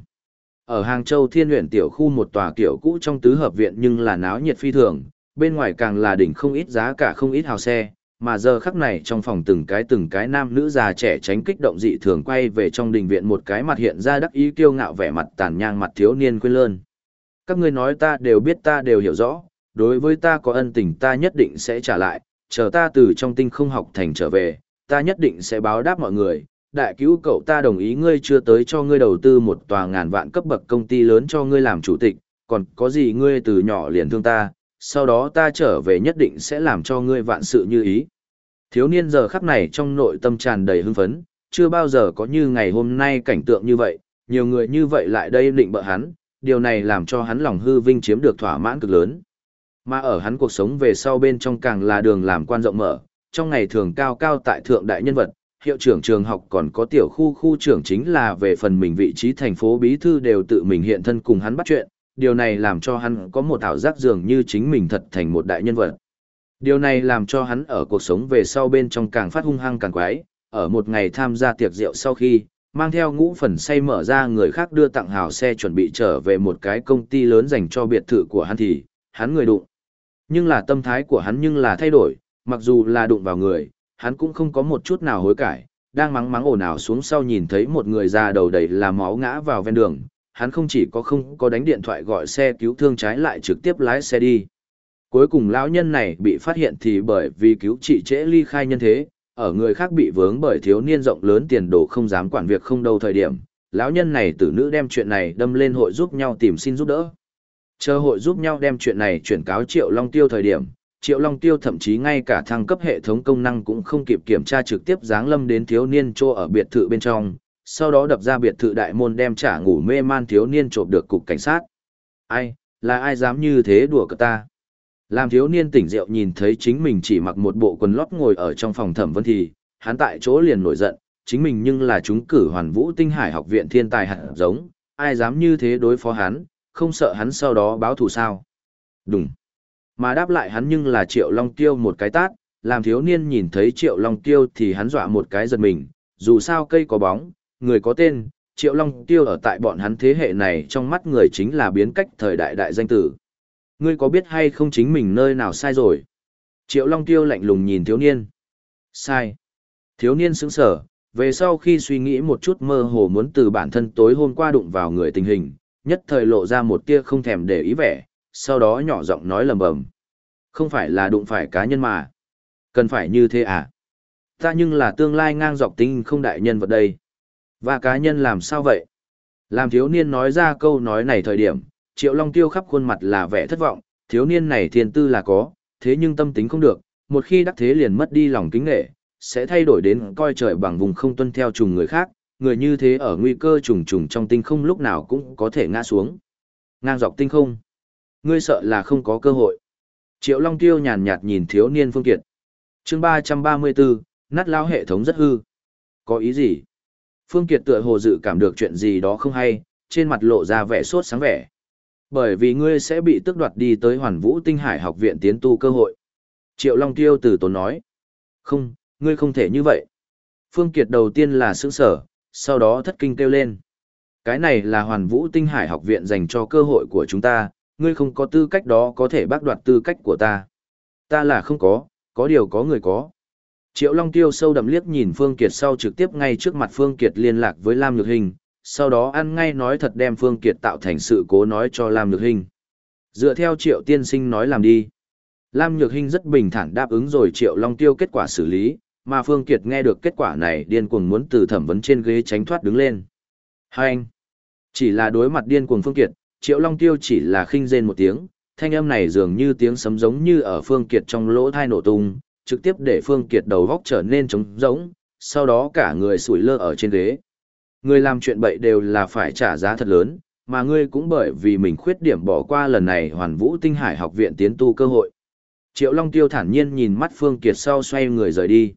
Ở Hàng Châu Thiên huyện tiểu khu một tòa kiểu cũ trong tứ hợp viện nhưng là náo nhiệt phi thường, bên ngoài càng là đỉnh không ít giá cả không ít hào xe, mà giờ khắc này trong phòng từng cái từng cái nam nữ già trẻ tránh kích động dị thường quay về trong đình viện một cái mặt hiện ra đắc ý kiêu ngạo vẻ mặt tàn nhang mặt thiếu niên quên lơn. Các ngươi nói ta đều biết ta đều hiểu rõ, đối với ta có ân tình ta nhất định sẽ trả lại, chờ ta từ trong tinh không học thành trở về, ta nhất định sẽ báo đáp mọi người. Đại cứu cậu ta đồng ý ngươi chưa tới cho ngươi đầu tư một tòa ngàn vạn cấp bậc công ty lớn cho ngươi làm chủ tịch, còn có gì ngươi từ nhỏ liền thương ta, sau đó ta trở về nhất định sẽ làm cho ngươi vạn sự như ý. Thiếu niên giờ khắc này trong nội tâm tràn đầy hưng phấn, chưa bao giờ có như ngày hôm nay cảnh tượng như vậy, nhiều người như vậy lại đây định bợ hắn, điều này làm cho hắn lòng hư vinh chiếm được thỏa mãn cực lớn. Mà ở hắn cuộc sống về sau bên trong càng là đường làm quan rộng mở, trong ngày thường cao cao tại thượng đại nhân vật, hiệu trưởng trường học còn có tiểu khu khu trưởng chính là về phần mình vị trí thành phố bí thư đều tự mình hiện thân cùng hắn bắt chuyện, điều này làm cho hắn có một ảo giác dường như chính mình thật thành một đại nhân vật. Điều này làm cho hắn ở cuộc sống về sau bên trong càng phát hung hăng càng quái, ở một ngày tham gia tiệc rượu sau khi, mang theo ngũ phần say mở ra người khác đưa tặng hào xe chuẩn bị trở về một cái công ty lớn dành cho biệt thự của hắn thì, hắn người đụng. Nhưng là tâm thái của hắn nhưng là thay đổi, mặc dù là đụng vào người, hắn cũng không có một chút nào hối cải, đang mắng mắng ồn ào xuống sau nhìn thấy một người già đầu đầy là máu ngã vào ven đường, hắn không chỉ có không có đánh điện thoại gọi xe cứu thương trái lại trực tiếp lái xe đi. Cuối cùng lão nhân này bị phát hiện thì bởi vì cứu trị trễ ly khai nhân thế, ở người khác bị vướng bởi thiếu niên rộng lớn tiền đồ không dám quản việc không đâu thời điểm, lão nhân này tử nữ đem chuyện này đâm lên hội giúp nhau tìm xin giúp đỡ. Chờ hội giúp nhau đem chuyện này chuyển cáo Triệu Long Tiêu thời điểm, Triệu Long Tiêu thậm chí ngay cả thăng cấp hệ thống công năng cũng không kịp kiểm tra trực tiếp giáng lâm đến thiếu niên trô ở biệt thự bên trong, sau đó đập ra biệt thự đại môn đem trả ngủ mê man thiếu niên trộm được cục cảnh sát. Ai, là ai dám như thế đùa cợt ta? Làm thiếu niên tỉnh rượu nhìn thấy chính mình chỉ mặc một bộ quần lót ngồi ở trong phòng thẩm vấn thì, hắn tại chỗ liền nổi giận, chính mình nhưng là chúng cử hoàn vũ tinh hải học viện thiên tài hạt giống, ai dám như thế đối phó hắn, không sợ hắn sau đó báo thù sao. Đúng. Mà đáp lại hắn nhưng là triệu long tiêu một cái tát, làm thiếu niên nhìn thấy triệu long tiêu thì hắn dọa một cái giật mình, dù sao cây có bóng, người có tên, triệu long tiêu ở tại bọn hắn thế hệ này trong mắt người chính là biến cách thời đại đại danh tử. Ngươi có biết hay không chính mình nơi nào sai rồi? Triệu Long Tiêu lạnh lùng nhìn thiếu niên. Sai. Thiếu niên sững sở, về sau khi suy nghĩ một chút mơ hồ muốn từ bản thân tối hôm qua đụng vào người tình hình, nhất thời lộ ra một tia không thèm để ý vẻ, sau đó nhỏ giọng nói lầm bầm. Không phải là đụng phải cá nhân mà. Cần phải như thế à? Ta nhưng là tương lai ngang dọc tinh không đại nhân vật đây. Và cá nhân làm sao vậy? Làm thiếu niên nói ra câu nói này thời điểm, Triệu Long Tiêu khắp khuôn mặt là vẻ thất vọng, thiếu niên này thiên tư là có, thế nhưng tâm tính không được, một khi đắc thế liền mất đi lòng kính nghệ, sẽ thay đổi đến coi trời bằng vùng không tuân theo trùng người khác, người như thế ở nguy cơ trùng trùng trong tinh không lúc nào cũng có thể ngã xuống. Ngang dọc tinh không, ngươi sợ là không có cơ hội. Triệu Long Tiêu nhàn nhạt nhìn thiếu niên Phương Kiệt. Chương 334, nát lao hệ thống rất hư. Có ý gì? Phương Kiệt tựa hồ dự cảm được chuyện gì đó không hay, trên mặt lộ ra vẻ sốt sáng vẻ. Bởi vì ngươi sẽ bị tước đoạt đi tới Hoàn Vũ Tinh Hải học viện tiến tu cơ hội. Triệu Long Tiêu từ tốn nói. Không, ngươi không thể như vậy. Phương Kiệt đầu tiên là sững sở, sau đó thất kinh kêu lên. Cái này là Hoàn Vũ Tinh Hải học viện dành cho cơ hội của chúng ta, ngươi không có tư cách đó có thể bác đoạt tư cách của ta. Ta là không có, có điều có người có. Triệu Long Tiêu sâu đậm liếc nhìn Phương Kiệt sau trực tiếp ngay trước mặt Phương Kiệt liên lạc với Lam Nhược Hình, sau đó ăn ngay nói thật đem Phương Kiệt tạo thành sự cố nói cho Lam Nhược Hinh. Dựa theo Triệu Tiên Sinh nói làm đi. Lam Nhược Hinh rất bình thản đáp ứng rồi Triệu Long Tiêu kết quả xử lý, Mà Phương Kiệt nghe được kết quả này điên cuồng muốn từ thẩm vấn trên ghế tránh thoát đứng lên. Hai anh! Chỉ là đối mặt điên cuồng Phương Kiệt, Triệu Long Tiêu chỉ là khinh rên một tiếng, thanh âm này dường như tiếng sấm giống như ở Phương Kiệt trong lỗ thai nổ tung, trực tiếp để Phương Kiệt đầu góc trở nên trống rỗng, sau đó cả người sủi lơ ở trên ghế. Người làm chuyện bậy đều là phải trả giá thật lớn, mà ngươi cũng bởi vì mình khuyết điểm bỏ qua lần này hoàn vũ tinh hải học viện tiến tu cơ hội. Triệu Long Tiêu thản nhiên nhìn mắt Phương Kiệt sau xoay người rời đi.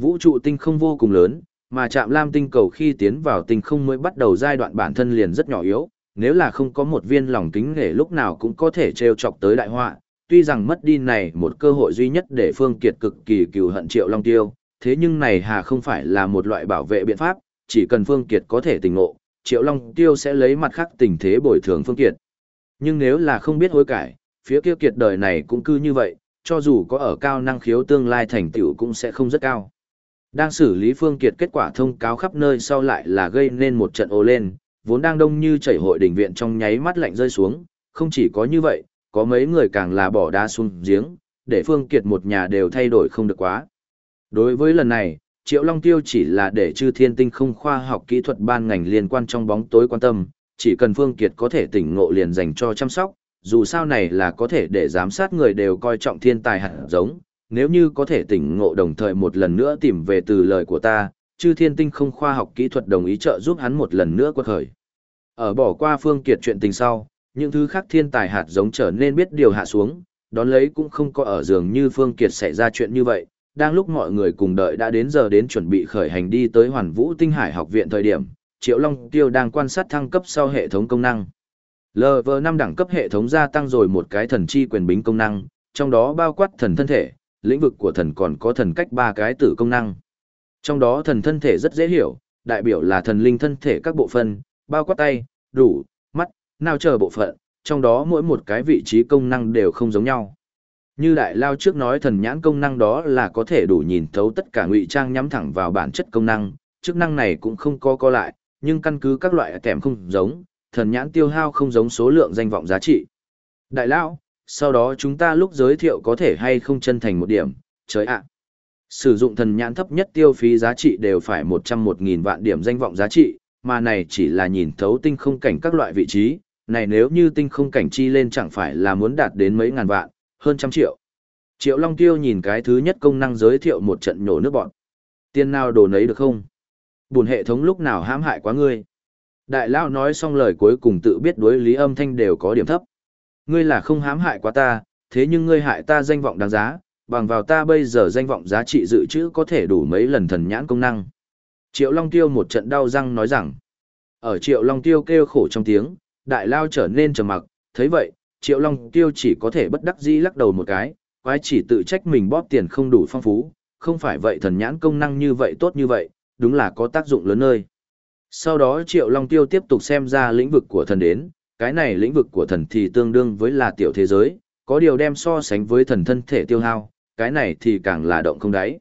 Vũ trụ tinh không vô cùng lớn, mà chạm lam tinh cầu khi tiến vào tinh không mới bắt đầu giai đoạn bản thân liền rất nhỏ yếu, nếu là không có một viên lòng kính nghề lúc nào cũng có thể treo chọc tới đại họa, tuy rằng mất đi này một cơ hội duy nhất để Phương Kiệt cực kỳ cừu hận Triệu Long Tiêu, thế nhưng này hà không phải là một loại bảo vệ biện pháp, chỉ cần Phương Kiệt có thể tỉnh ngộ, Triệu Long Tiêu sẽ lấy mặt khác tình thế bồi thường Phương Kiệt. Nhưng nếu là không biết hối cải, phía kia Kiệt đời này cũng cứ như vậy, cho dù có ở cao năng khiếu tương lai thành tựu cũng sẽ không rất cao. Đang xử lý Phương Kiệt kết quả thông cáo khắp nơi sau lại là gây nên một trận ô lên, vốn đang đông như chảy hội đình viện trong nháy mắt lạnh rơi xuống, không chỉ có như vậy, có mấy người càng là bỏ đá xuống giếng, để Phương Kiệt một nhà đều thay đổi không được quá. Đối với lần này, Triệu Long Tiêu chỉ là để chư thiên tinh không khoa học kỹ thuật ban ngành liên quan trong bóng tối quan tâm, chỉ cần Phương Kiệt có thể tỉnh ngộ liền dành cho chăm sóc, dù sao này là có thể để giám sát người đều coi trọng thiên tài hạt giống, nếu như có thể tỉnh ngộ đồng thời một lần nữa tìm về từ lời của ta, chư thiên tinh không khoa học kỹ thuật đồng ý trợ giúp hắn một lần nữa quật khởi. Ở bỏ qua Phương Kiệt chuyện tình sau, những thứ khác thiên tài hạt giống trở nên biết điều hạ xuống, đón lấy cũng không có ở giường như Phương Kiệt xảy ra chuyện như vậy, đang lúc mọi người cùng đợi đã đến giờ đến chuẩn bị khởi hành đi tới Hoàn Vũ Tinh Hải học viện thời điểm, Triệu Long Tiêu đang quan sát thăng cấp sau hệ thống công năng. LV5 đẳng cấp hệ thống gia tăng rồi một cái thần chi quyền bính công năng, trong đó bao quát thần thân thể, lĩnh vực của thần còn có thần cách ba cái tử công năng. Trong đó thần thân thể rất dễ hiểu, đại biểu là thần linh thân thể các bộ phận, bao quát tay, đủ, mắt, nào chờ bộ phận, trong đó mỗi một cái vị trí công năng đều không giống nhau. Như đại lao trước nói thần nhãn công năng đó là có thể đủ nhìn thấu tất cả ngụy trang nhắm thẳng vào bản chất công năng, chức năng này cũng không có co lại, nhưng căn cứ các loại kèm không giống, thần nhãn tiêu hao không giống số lượng danh vọng giá trị. Đại lao, sau đó chúng ta lúc giới thiệu có thể hay không chân thành một điểm, trời ạ. Sử dụng thần nhãn thấp nhất tiêu phí giá trị đều phải 101.000 vạn điểm danh vọng giá trị, mà này chỉ là nhìn thấu tinh không cảnh các loại vị trí, này nếu như tinh không cảnh chi lên chẳng phải là muốn đạt đến mấy ngàn vạn, hơn trăm triệu. Triệu Long Tiêu nhìn cái thứ nhất công năng giới thiệu một trận nhổ nước bọn. Tiền nào đồ nấy được không? Buồn hệ thống lúc nào hãm hại quá ngươi. Đại lão nói xong lời cuối cùng tự biết đối lý âm thanh đều có điểm thấp. Ngươi là không hãm hại quá ta, thế nhưng ngươi hại ta danh vọng đáng giá, bằng vào ta bây giờ danh vọng giá trị dự trữ có thể đủ mấy lần thần nhãn công năng. Triệu Long Tiêu một trận đau răng nói rằng, ở Triệu Long Tiêu kêu khổ trong tiếng, đại lao trở nên trầm mặc, thấy vậy, Triệu Long Tiêu chỉ có thể bất đắc dĩ lắc đầu một cái, quái chỉ tự trách mình bóp tiền không đủ phong phú, không phải vậy thần nhãn công năng như vậy tốt như vậy, đúng là có tác dụng lớn nơi. Sau đó Triệu Long Tiêu tiếp tục xem ra lĩnh vực của thần đến, cái này lĩnh vực của thần thì tương đương với là tiểu thế giới, có điều đem so sánh với thần thân thể tiêu hao, cái này thì càng là động không đáy.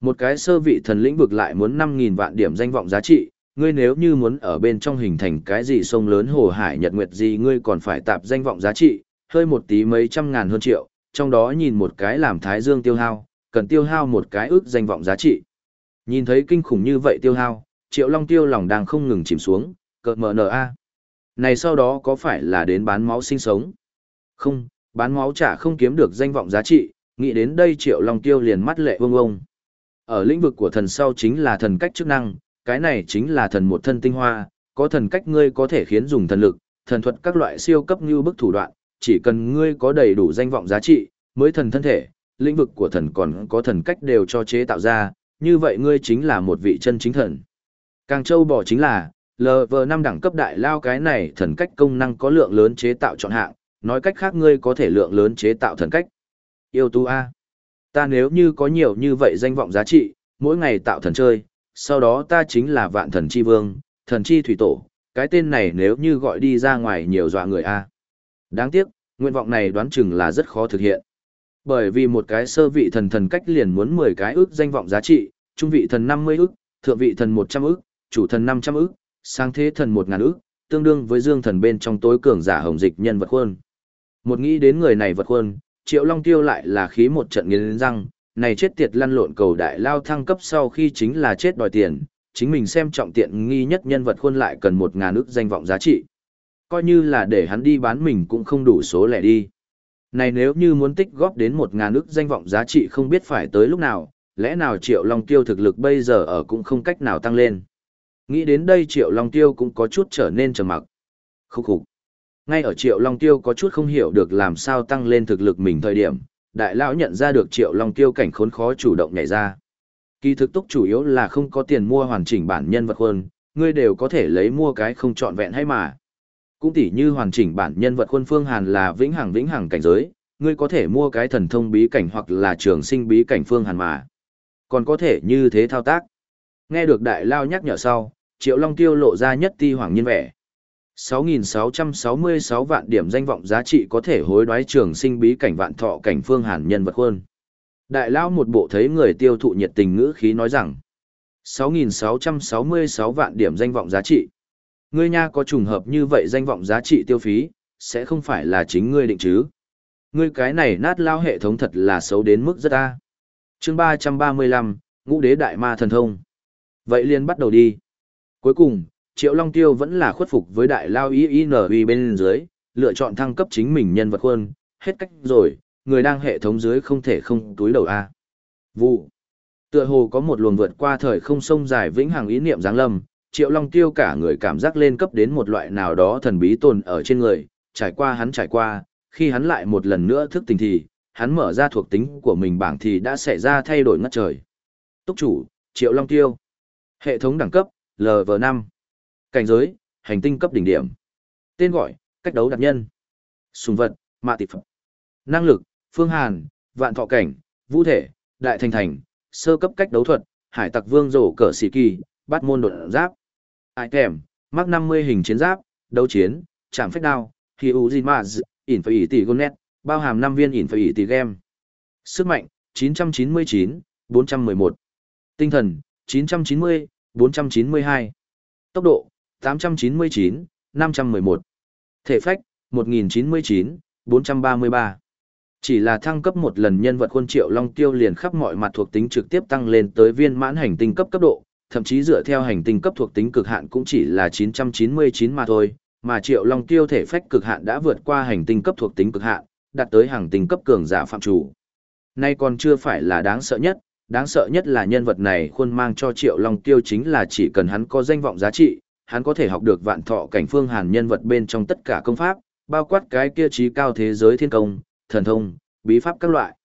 Một cái sơ vị thần lĩnh vực lại muốn 5.000 vạn điểm danh vọng giá trị, ngươi nếu như muốn ở bên trong hình thành cái gì sông lớn hồ hải nhật nguyệt gì ngươi còn phải tạp danh vọng giá trị, hơi một tí mấy trăm ngàn hơn triệu, trong đó nhìn một cái làm thái dương tiêu hao, cần tiêu hao một cái ước danh vọng giá trị. Nhìn thấy kinh khủng như vậy tiêu hao, triệu long tiêu lòng đang không ngừng chìm xuống, cợt mờ nở a. Này sau đó có phải là đến bán máu sinh sống? Không, bán máu chả không kiếm được danh vọng giá trị, nghĩ đến đây triệu long tiêu liền mắt lệ vông vông. Ở lĩnh vực của thần sau chính là thần cách chức năng, cái này chính là thần một thân tinh hoa, có thần cách ngươi có thể khiến dùng thần lực, thần thuật các loại siêu cấp như bức thủ đoạn, chỉ cần ngươi có đầy đủ danh vọng giá trị, mới thần thân thể, lĩnh vực của thần còn có thần cách đều cho chế tạo ra, như vậy ngươi chính là một vị chân chính thần. Càng châu bỏ chính là, LV5 đẳng cấp đại lao cái này thần cách công năng có lượng lớn chế tạo chọn hạng, nói cách khác ngươi có thể lượng lớn chế tạo thần cách. Yêu tu A. Ta nếu như có nhiều như vậy danh vọng giá trị, mỗi ngày tạo thần chơi, sau đó ta chính là vạn thần chi vương, thần chi thủy tổ, cái tên này nếu như gọi đi ra ngoài nhiều dọa người A. Đáng tiếc, nguyện vọng này đoán chừng là rất khó thực hiện. Bởi vì một cái sơ vị thần thần cách liền muốn 10 cái ước danh vọng giá trị, trung vị thần 50 ước, thượng vị thần 100 ước, chủ thần 500 ước, sang thế thần 1000 ước, tương đương với dương thần bên trong tối cường giả hồng dịch nhân vật khuôn. Một nghĩ đến người này vật khuôn, Triệu Long Tiêu lại là khí một trận nghiến răng, này chết tiệt lăn lộn cầu đại lao thăng cấp sau khi chính là chết đòi tiền, chính mình xem trọng tiện nghi nhất nhân vật khuôn lại cần một ngàn ức danh vọng giá trị. Coi như là để hắn đi bán mình cũng không đủ số lẻ đi. Này nếu như muốn tích góp đến một ngàn ức danh vọng giá trị không biết phải tới lúc nào, lẽ nào Triệu Long Tiêu thực lực bây giờ ở cũng không cách nào tăng lên. Nghĩ đến đây Triệu Long Tiêu cũng có chút trở nên trầm mặc. Khúc khục. Ngay ở Triệu Long Tiêu có chút không hiểu được làm sao tăng lên thực lực mình thời điểm, đại lão nhận ra được Triệu Long Tiêu cảnh khốn khó chủ động nhảy ra. Kỳ thực túc chủ yếu là không có tiền mua hoàn chỉnh bản nhân vật khuôn, ngươi đều có thể lấy mua cái không trọn vẹn hay mà. Cũng tỉ như hoàn chỉnh bản nhân vật khuôn phương hàn là vĩnh hằng vĩnh hằng cảnh giới, ngươi có thể mua cái thần thông bí cảnh hoặc là trường sinh bí cảnh phương hàn mà. Còn có thể như thế thao tác. Nghe được đại lao nhắc nhở sau, Triệu Long Tiêu lộ ra nhất ti hoàng nhiên vẻ. 6.666 vạn điểm danh vọng giá trị có thể hối đoái trường sinh bí cảnh vạn thọ cảnh phương hàn nhân vật khuôn. Đại lão một bộ thấy người tiêu thụ nhiệt tình ngữ khí nói rằng 6.666 vạn điểm danh vọng giá trị. Ngươi nha có trùng hợp như vậy danh vọng giá trị tiêu phí, sẽ không phải là chính ngươi định chứ. Ngươi cái này nát lao hệ thống thật là xấu đến mức rất a. chương 335, Ngũ Đế Đại Ma Thần Thông. Vậy liền bắt đầu đi. Cuối cùng, Triệu Long Tiêu vẫn là khuất phục với đại lao INUI bên dưới, lựa chọn thăng cấp chính mình nhân vật khuôn, hết cách rồi, người đang hệ thống dưới không thể không túi đầu A. Vụ. Tựa hồ có một luồng vượt qua thời không sông dài vĩnh hằng ý niệm giáng lâm, Triệu Long Tiêu cả người cảm giác lên cấp đến một loại nào đó thần bí tồn ở trên người, trải qua hắn trải qua, khi hắn lại một lần nữa thức tỉnh thì, hắn mở ra thuộc tính của mình bảng thì đã xảy ra thay đổi ngất trời. Túc chủ, Triệu Long Tiêu. Hệ thống đẳng cấp, LV5. Cảnh giới, hành tinh cấp đỉnh điểm. Tên gọi, cách đấu đặc nhân. Sùng vật, mạ tịp phẩm. Năng lực, phương hàn, vạn thọ cảnh, vũ thể, đại thành thành, sơ cấp cách đấu thuật, hải tặc vương rổ cờ sĩ kỳ, bát môn đột giáp. Ai kèm, mắc 50 hình chiến giáp, đấu chiến, chạm phách đao, khi u di maz, ỉn phải ỉ tỷ gonet, bao hàm năm viên ỉn phải ỉ tỷ game. Sức mạnh, 999, 411. Tinh thần, 990, 492. Tốc độ, 899, 511. Thể phách, 1099, 433. Chỉ là thăng cấp một lần nhân vật khuôn triệu long tiêu liền khắp mọi mặt thuộc tính trực tiếp tăng lên tới viên mãn hành tinh cấp cấp độ, thậm chí dựa theo hành tinh cấp thuộc tính cực hạn cũng chỉ là 999 mà thôi, mà triệu long tiêu thể phách cực hạn đã vượt qua hành tinh cấp thuộc tính cực hạn, đạt tới hàng tinh cấp cường giả phạm chủ. Nay còn chưa phải là đáng sợ nhất, đáng sợ nhất là nhân vật này khuôn mang cho triệu long tiêu chính là chỉ cần hắn có danh vọng giá trị, hắn có thể học được vạn thọ cảnh phương hàn nhân vật bên trong tất cả công pháp, bao quát cái kia trí cao thế giới thiên công, thần thông, bí pháp các loại.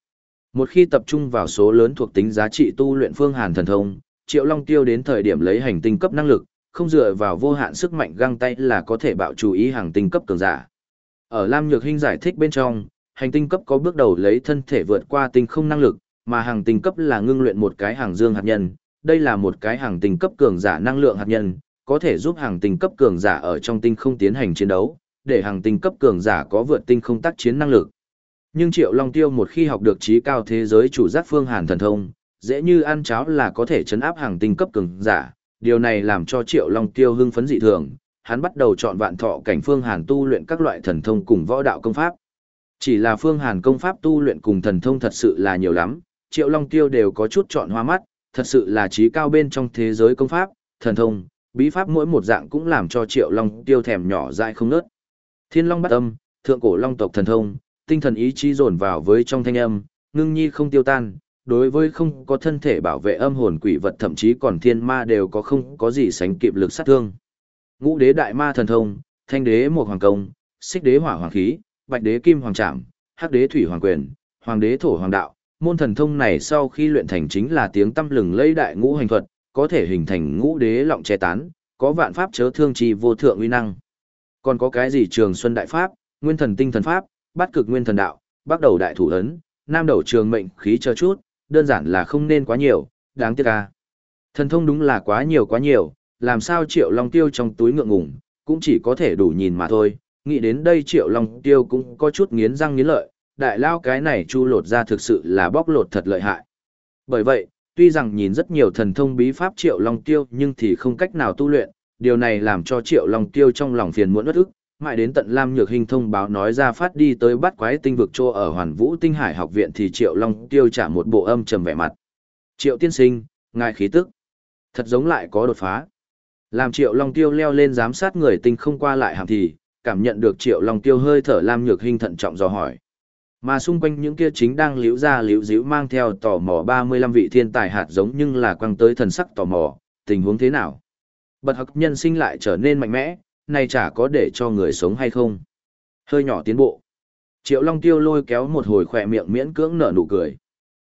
Một khi tập trung vào số lớn thuộc tính giá trị tu luyện phương hàn thần thông, Triệu Long Tiêu đến thời điểm lấy hành tinh cấp năng lực, không dựa vào vô hạn sức mạnh găng tay là có thể bạo chú ý hàng tinh cấp cường giả. Ở Lam Nhược Hinh giải thích bên trong, hành tinh cấp có bước đầu lấy thân thể vượt qua tinh không năng lực, mà hàng tinh cấp là ngưng luyện một cái hàng dương hạt nhân, đây là một cái hàng tinh cấp cường giả năng lượng hạt nhân, có thể giúp hàng tinh cấp cường giả ở trong tinh không tiến hành chiến đấu, để hàng tinh cấp cường giả có vượt tinh không tác chiến năng lực. Nhưng Triệu Long Tiêu một khi học được trí cao thế giới chủ giác phương hàn thần thông, dễ như ăn cháo là có thể chấn áp hàng tinh cấp cường giả, điều này làm cho Triệu Long Tiêu hưng phấn dị thường, hắn bắt đầu chọn vạn thọ cảnh phương hàn tu luyện các loại thần thông cùng võ đạo công pháp. Chỉ là phương hàn công pháp tu luyện cùng thần thông thật sự là nhiều lắm, Triệu Long Tiêu đều có chút chọn hoa mắt, thật sự là trí cao bên trong thế giới công pháp, thần thông, bí pháp mỗi một dạng cũng làm cho Triệu Long Tiêu thèm nhỏ dại không nớt. Thiên Long bắt âm, thượng cổ Long tộc thần thông, tinh thần ý chí dồn vào với trong thanh âm, ngưng nhi không tiêu tan, đối với không có thân thể bảo vệ âm hồn quỷ vật thậm chí còn thiên ma đều có không có gì sánh kịp lực sát thương. Ngũ đế đại ma thần thông, thanh đế một hoàng công, xích đế hỏa hoàng khí, bạch đế kim hoàng trảm, hắc đế thủy hoàng quyền, hoàng đế thổ hoàng đạo. Môn thần thông này sau khi luyện thành chính là tiếng tâm lừng lẫy đại ngũ hành thuật, có thể hình thành ngũ đế lọng che tán, có vạn pháp chớ thương trì vô thượng uy năng. Còn có cái gì trường xuân đại pháp, nguyên thần tinh thần pháp, bát cực nguyên thần đạo, bắc đầu đại thủ ấn, nam đầu trường mệnh khí chờ chút, đơn giản là không nên quá nhiều, đáng tiếc ca. Thần thông đúng là quá nhiều quá nhiều, làm sao triệu long tiêu trong túi ngượng ngủng, cũng chỉ có thể đủ nhìn mà thôi, nghĩ đến đây triệu long tiêu cũng có chút nghiến răng nghiến lợi, đại lao cái này chu lột ra thực sự là bóc lột thật lợi hại. Bởi vậy, tuy rằng nhìn rất nhiều thần thông bí pháp triệu long tiêu nhưng thì không cách nào tu luyện, điều này làm cho triệu long tiêu trong lòng phiền muộn bất ức, mãi đến tận Lam Nhược Hình thông báo nói ra phát đi tới bắt quái tinh vực chỗ ở Hoàn Vũ Tinh Hải học viện thì Triệu Long Tiêu trả một bộ âm trầm vẻ mặt. Triệu tiên sinh, ngài khí tức. Thật giống lại có đột phá. Làm Triệu Long Tiêu leo lên giám sát người tinh không qua lại hàm thì, cảm nhận được Triệu Long Tiêu hơi thở Lam Nhược Hình thận trọng dò hỏi. Mà xung quanh những kia chính đang liễu ra liễu díu mang theo tò mò 35 vị thiên tài hạt giống nhưng là quăng tới thần sắc tò mò, tình huống thế nào? Bật học nhân sinh lại trở nên mạnh mẽ, này chả có để cho người sống hay không? Hơi nhỏ tiến bộ. Triệu Long Tiêu lôi kéo một hồi khỏe miệng miễn cưỡng nở nụ cười.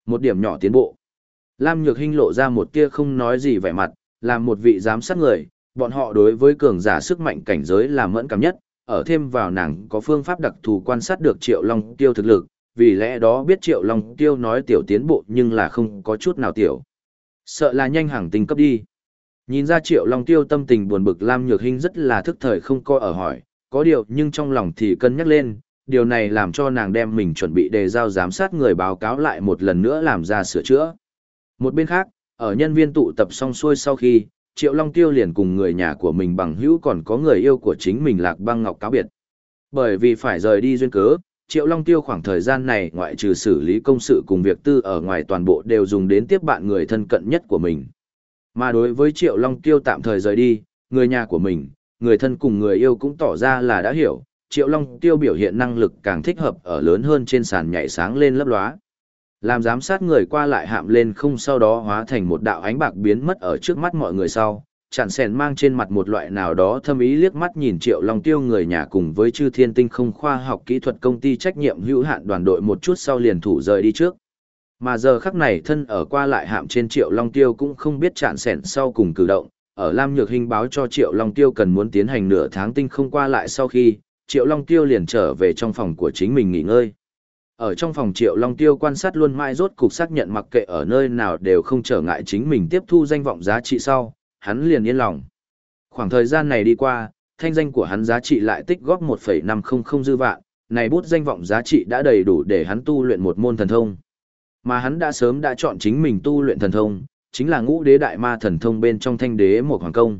Một điểm nhỏ tiến bộ. Lam Nhược Hinh lộ ra một tia không nói gì vẻ mặt, làm một vị giám sát người, bọn họ đối với cường giả sức mạnh cảnh giới là mẫn cảm nhất, ở thêm vào nàng có phương pháp đặc thù quan sát được Triệu Long Tiêu thực lực, vì lẽ đó biết Triệu Long Tiêu nói tiểu tiến bộ nhưng là không có chút nào tiểu. Sợ là nhanh hàng tinh cấp đi. Nhìn ra Triệu Long Tiêu tâm tình buồn bực Lam Nhược Hinh rất là thức thời không coi ở hỏi, có điều nhưng trong lòng thì cân nhắc lên, điều này làm cho nàng đem mình chuẩn bị đề giao giám sát người báo cáo lại một lần nữa làm ra sửa chữa. Một bên khác, ở nhân viên tụ tập xong xuôi sau khi, Triệu Long Tiêu liền cùng người nhà của mình bằng hữu còn có người yêu của chính mình Lạc Băng Ngọc cáo biệt. Bởi vì phải rời đi duyên cớ, Triệu Long Tiêu khoảng thời gian này ngoại trừ xử lý công sự cùng việc tư ở ngoài toàn bộ đều dùng đến tiếp bạn người thân cận nhất của mình. Mà đối với Triệu Long Tiêu tạm thời rời đi, người nhà của mình, người thân cùng người yêu cũng tỏ ra là đã hiểu, Triệu Long Tiêu biểu hiện năng lực càng thích hợp ở lớn hơn trên sàn nhảy sáng lên lấp lóa. Làm giám sát người qua lại hạm lên không sau đó hóa thành một đạo ánh bạc biến mất ở trước mắt mọi người sau. Chản sèn mang trên mặt một loại nào đó thâm ý liếc mắt nhìn triệu long tiêu người nhà cùng với chư thiên tinh không khoa học kỹ thuật công ty trách nhiệm hữu hạn đoàn đội một chút sau liền thủ rời đi trước. Mà giờ khắc này thân ở qua lại hạm trên triệu long tiêu cũng không biết chản sèn sau cùng cử động, ở Lam Nhược Hình báo cho Triệu Long Tiêu cần muốn tiến hành nửa tháng tinh không qua lại sau khi, Triệu Long Tiêu liền trở về trong phòng của chính mình nghỉ ngơi. Ở trong phòng Triệu Long Tiêu quan sát luôn mãi rốt cục xác nhận mặc kệ ở nơi nào đều không trở ngại chính mình tiếp thu danh vọng giá trị sau, hắn liền yên lòng. Khoảng thời gian này đi qua, thanh danh của hắn giá trị lại tích góp 1,500 dư vạn, này bút danh vọng giá trị đã đầy đủ để hắn tu luyện một môn thần thông. Mà hắn đã sớm đã chọn chính mình tu luyện thần thông, chính là ngũ đế đại ma thần thông bên trong thanh đế một hoàng công.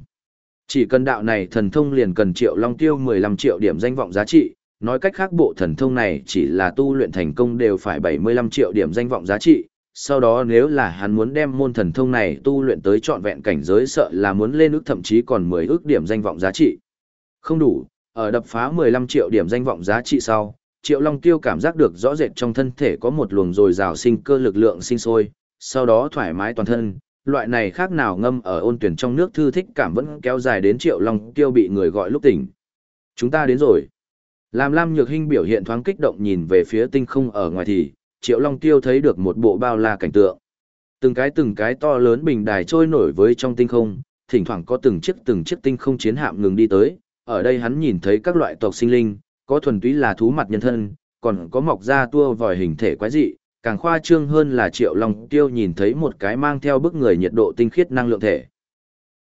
Chỉ cần đạo này thần thông liền cần triệu long tiêu 15 triệu điểm danh vọng giá trị, nói cách khác bộ thần thông này chỉ là tu luyện thành công đều phải 75 triệu điểm danh vọng giá trị, sau đó nếu là hắn muốn đem môn thần thông này tu luyện tới trọn vẹn cảnh giới sợ là muốn lên ước thậm chí còn 10 ước điểm danh vọng giá trị. Không đủ, ở đập phá 15 triệu điểm danh vọng giá trị sau, Triệu Long Tiêu cảm giác được rõ rệt trong thân thể có một luồng dồi dào sinh cơ lực lượng sinh sôi, sau đó thoải mái toàn thân, loại này khác nào ngâm ở ôn tuyển trong nước thư thích cảm vẫn kéo dài đến Triệu Long Tiêu bị người gọi lúc tỉnh. Chúng ta đến rồi. Làm Lam Nhược Hinh biểu hiện thoáng kích động nhìn về phía tinh không ở ngoài thì, Triệu Long Tiêu thấy được một bộ bao la cảnh tượng. Từng cái từng cái to lớn bình đài trôi nổi với trong tinh không, thỉnh thoảng có từng chiếc từng chiếc tinh không chiến hạm ngừng đi tới. Ở đây hắn nhìn thấy các loại tộc sinh linh, có thuần túy là thú mặt nhân thân, còn có mọc ra tua vòi hình thể quái dị, càng khoa trương hơn là Triệu Long Tiêu nhìn thấy một cái mang theo bức người nhiệt độ tinh khiết năng lượng thể.